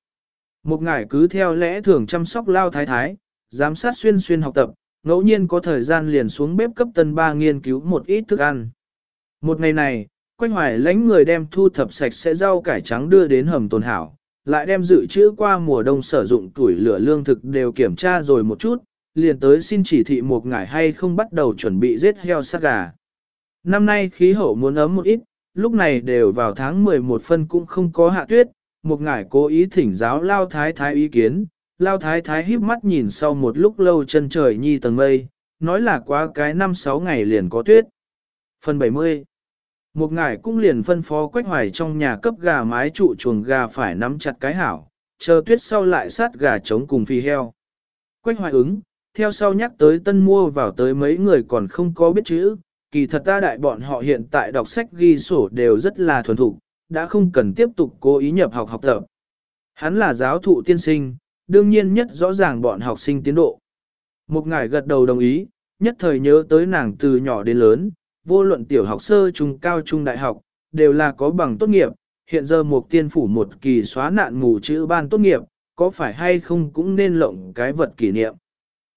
Một ngải cứ theo lẽ thường chăm sóc lao thái thái, giám sát xuyên xuyên học tập, ngẫu nhiên có thời gian liền xuống bếp cấp tân ba nghiên cứu một ít thức ăn. Một ngày này, Quách Hoài lãnh người đem thu thập sạch sẽ rau cải trắng đưa đến hầm tồn hảo, lại đem dự trữ qua mùa đông sử dụng tuổi lửa lương thực đều kiểm tra rồi một chút, liền tới xin chỉ thị một ngày hay không bắt đầu chuẩn bị giết heo sát gà. Năm nay khí hậu muốn ấm một ít, lúc này đều vào tháng 11 phân cũng không có hạ tuyết, một ngải cố ý thỉnh giáo lao thái thái ý kiến, lao thái thái híp mắt nhìn sau một lúc lâu chân trời nhi tầng mây, nói là quá cái năm sáu ngày liền có tuyết. Phần 70 Một ngải cũng liền phân phó quách hoài trong nhà cấp gà mái trụ chuồng gà phải nắm chặt cái hảo, chờ tuyết sau lại sát gà trống cùng phi heo. Quách hoài ứng, theo sau nhắc tới tân mua vào tới mấy người còn không có biết chữ, kỳ thật ta đại bọn họ hiện tại đọc sách ghi sổ đều rất là thuần thục, đã không cần tiếp tục cố ý nhập học học tập. Hắn là giáo thụ tiên sinh, đương nhiên nhất rõ ràng bọn học sinh tiến độ. Một ngài gật đầu đồng ý, nhất thời nhớ tới nàng từ nhỏ đến lớn, vô luận tiểu học sơ trung cao trung đại học, đều là có bằng tốt nghiệp, hiện giờ một tiên phủ một kỳ xóa nạn mù chữ ban tốt nghiệp, có phải hay không cũng nên lộng cái vật kỷ niệm.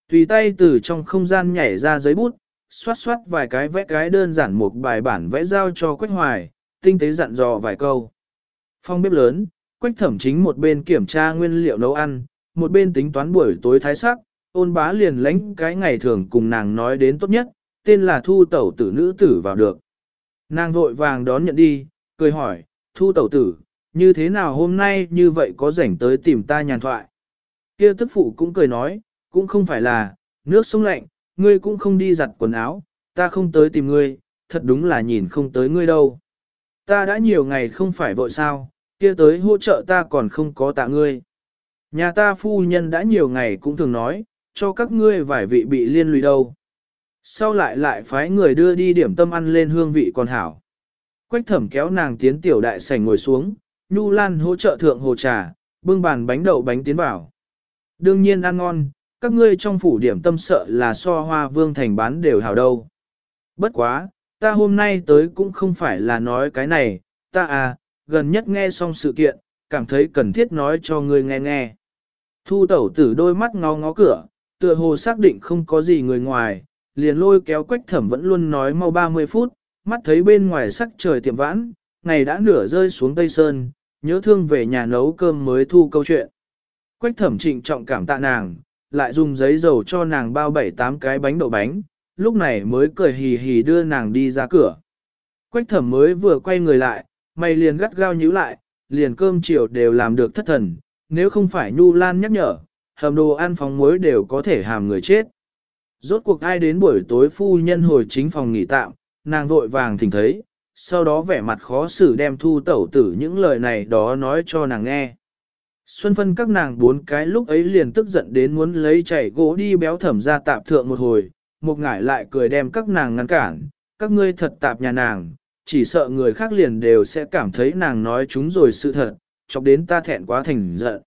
Tùy tay từ trong không gian nhảy ra giấy bút, xoát xoát vài cái vẽ cái đơn giản một bài bản vẽ giao cho Quách Hoài, tinh tế dặn dò vài câu. Phong bếp lớn, Quách thẩm chính một bên kiểm tra nguyên liệu nấu ăn, một bên tính toán buổi tối thái sắc, ôn bá liền lánh cái ngày thường cùng nàng nói đến tốt nhất, tên là thu tẩu tử nữ tử vào được. Nàng vội vàng đón nhận đi, cười hỏi, thu tẩu tử, như thế nào hôm nay như vậy có rảnh tới tìm ta nhàn thoại. Kia tức phụ cũng cười nói, cũng không phải là, nước sông lạnh, ngươi cũng không đi giặt quần áo, ta không tới tìm ngươi, thật đúng là nhìn không tới ngươi đâu. Ta đã nhiều ngày không phải vội sao, kia tới hỗ trợ ta còn không có tạ ngươi. Nhà ta phu nhân đã nhiều ngày cũng thường nói, cho các ngươi vài vị bị liên lụy đâu. Sau lại lại phái người đưa đi điểm tâm ăn lên hương vị còn hảo. Quách thẩm kéo nàng tiến tiểu đại sảnh ngồi xuống, Nhu Lan hỗ trợ thượng hồ trà, bưng bàn bánh đậu bánh tiến vào. Đương nhiên ăn ngon, các ngươi trong phủ điểm tâm sợ là so hoa vương thành bán đều hảo đâu. Bất quá, ta hôm nay tới cũng không phải là nói cái này, ta à, gần nhất nghe xong sự kiện, cảm thấy cần thiết nói cho ngươi nghe nghe. Thu tẩu tử đôi mắt ngó ngó cửa, tựa hồ xác định không có gì người ngoài, liền lôi kéo quách thẩm vẫn luôn nói mau 30 phút, mắt thấy bên ngoài sắc trời tiệm vãn, ngày đã nửa rơi xuống Tây Sơn, nhớ thương về nhà nấu cơm mới thu câu chuyện. Quách thẩm trịnh trọng cảm tạ nàng, lại dùng giấy dầu cho nàng bao bảy tám cái bánh đậu bánh, lúc này mới cười hì hì đưa nàng đi ra cửa. Quách thẩm mới vừa quay người lại, mày liền gắt gao nhíu lại, liền cơm chiều đều làm được thất thần, nếu không phải Nhu Lan nhắc nhở, hầm đồ ăn phòng muối đều có thể hàm người chết. Rốt cuộc ai đến buổi tối phu nhân hồi chính phòng nghỉ tạm, nàng vội vàng thỉnh thấy, sau đó vẻ mặt khó xử đem thu tẩu tử những lời này đó nói cho nàng nghe. Xuân phân các nàng bốn cái lúc ấy liền tức giận đến muốn lấy chảy gỗ đi béo thẩm ra tạm thượng một hồi, một ngải lại cười đem các nàng ngăn cản, các ngươi thật tạp nhà nàng, chỉ sợ người khác liền đều sẽ cảm thấy nàng nói chúng rồi sự thật, chọc đến ta thẹn quá thành giận.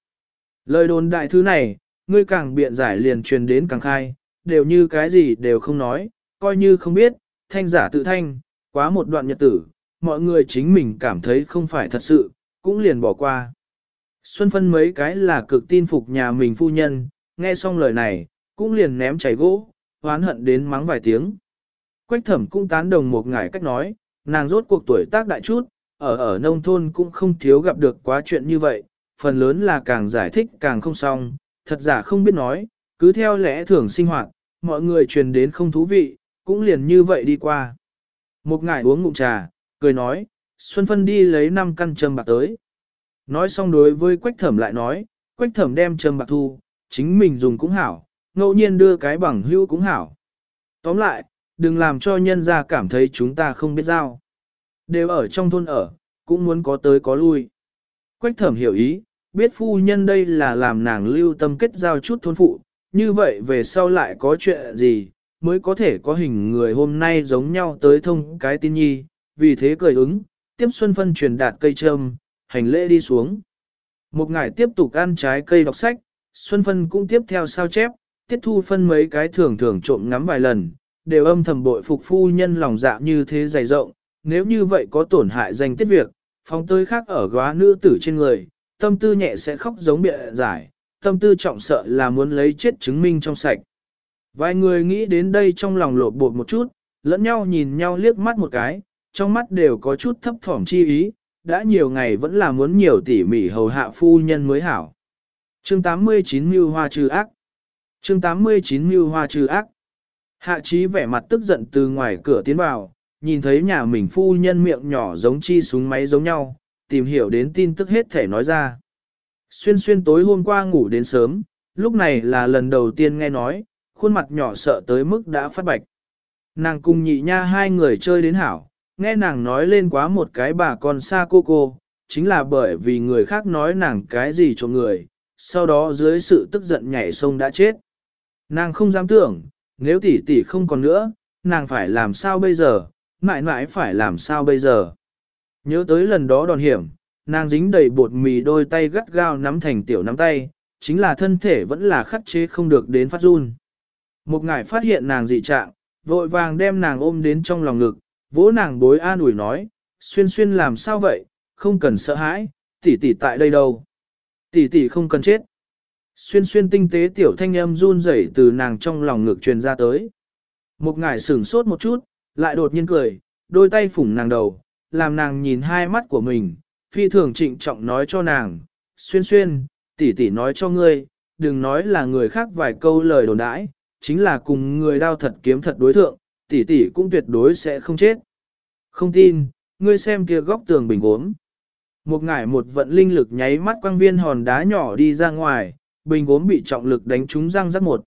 Lời đồn đại thứ này, ngươi càng biện giải liền truyền đến càng khai, đều như cái gì đều không nói, coi như không biết, thanh giả tự thanh, quá một đoạn nhật tử, mọi người chính mình cảm thấy không phải thật sự, cũng liền bỏ qua. Xuân phân mấy cái là cực tin phục nhà mình phu nhân, nghe xong lời này, cũng liền ném chảy gỗ, hoán hận đến mắng vài tiếng. Quách thẩm cũng tán đồng một ngải cách nói, nàng rốt cuộc tuổi tác đại chút, ở ở nông thôn cũng không thiếu gặp được quá chuyện như vậy, phần lớn là càng giải thích càng không xong, thật giả không biết nói, cứ theo lẽ thường sinh hoạt, mọi người truyền đến không thú vị, cũng liền như vậy đi qua. Một ngải uống ngụm trà, cười nói, Xuân Phân đi lấy 5 căn châm bạc tới. Nói xong đối với Quách Thẩm lại nói, Quách Thẩm đem châm bạc thu, chính mình dùng cũng hảo, ngẫu nhiên đưa cái bằng hữu cũng hảo. Tóm lại, đừng làm cho nhân gia cảm thấy chúng ta không biết giao. Đều ở trong thôn ở, cũng muốn có tới có lui. Quách Thẩm hiểu ý, biết phu nhân đây là làm nàng lưu tâm kết giao chút thôn phụ, như vậy về sau lại có chuyện gì, mới có thể có hình người hôm nay giống nhau tới thông cái tin nhi, vì thế cười ứng, tiếp Xuân Phân truyền đạt cây trâm, hành lễ đi xuống. Một ngày tiếp tục ăn trái cây đọc sách, Xuân Phân cũng tiếp theo sao chép, tiết thu phân mấy cái thường thường trộm ngắm vài lần, đều âm thầm bội phục phu nhân lòng dạ như thế dày rộng, nếu như vậy có tổn hại danh tiết việc, phong tới khác ở góa nữ tử trên người, tâm tư nhẹ sẽ khóc giống bịa giải, tâm tư trọng sợ là muốn lấy chết chứng minh trong sạch. Vài người nghĩ đến đây trong lòng lột bột một chút, lẫn nhau nhìn nhau liếc mắt một cái, trong mắt đều có chút thấp thỏm chi ý, đã nhiều ngày vẫn là muốn nhiều tỉ mỉ hầu hạ phu nhân mới hảo. Chương 89 Mưu Hoa Trừ Ác Chương 89 Mưu Hoa Trừ Ác Hạ trí vẻ mặt tức giận từ ngoài cửa tiến vào, nhìn thấy nhà mình phu nhân miệng nhỏ giống chi súng máy giống nhau, tìm hiểu đến tin tức hết thể nói ra. Xuyên xuyên tối hôm qua ngủ đến sớm, lúc này là lần đầu tiên nghe nói, khuôn mặt nhỏ sợ tới mức đã phát bạch. Nàng cùng nhị nha hai người chơi đến hảo, nghe nàng nói lên quá một cái bà con xa cô cô, chính là bởi vì người khác nói nàng cái gì cho người, sau đó dưới sự tức giận nhảy sông đã chết. Nàng không dám tưởng, nếu tỷ tỷ không còn nữa, nàng phải làm sao bây giờ, mãi mãi phải làm sao bây giờ. Nhớ tới lần đó đòn hiểm, nàng dính đầy bột mì đôi tay gắt gao nắm thành tiểu nắm tay, chính là thân thể vẫn là khắc chế không được đến phát run. Một ngài phát hiện nàng dị trạng, vội vàng đem nàng ôm đến trong lòng ngực, vỗ nàng bối an ủi nói, xuyên xuyên làm sao vậy, không cần sợ hãi, tỷ tỷ tại đây đâu. Tỷ tỷ không cần chết. Xuyên xuyên tinh tế tiểu thanh âm run rẩy từ nàng trong lòng ngực truyền ra tới. Một ngài sửng sốt một chút, lại đột nhiên cười, đôi tay phủng nàng đầu, làm nàng nhìn hai mắt của mình, phi thường trịnh trọng nói cho nàng, xuyên xuyên, tỷ tỷ nói cho ngươi, đừng nói là người khác vài câu lời đồn đãi, chính là cùng người đao thật kiếm thật đối thượng, tỷ tỷ cũng tuyệt đối sẽ không chết. Không tin, ngươi xem kia góc tường bình gốm. Một ngải một vận linh lực nháy mắt quang viên hòn đá nhỏ đi ra ngoài, bình gốm bị trọng lực đánh trúng răng rắc một.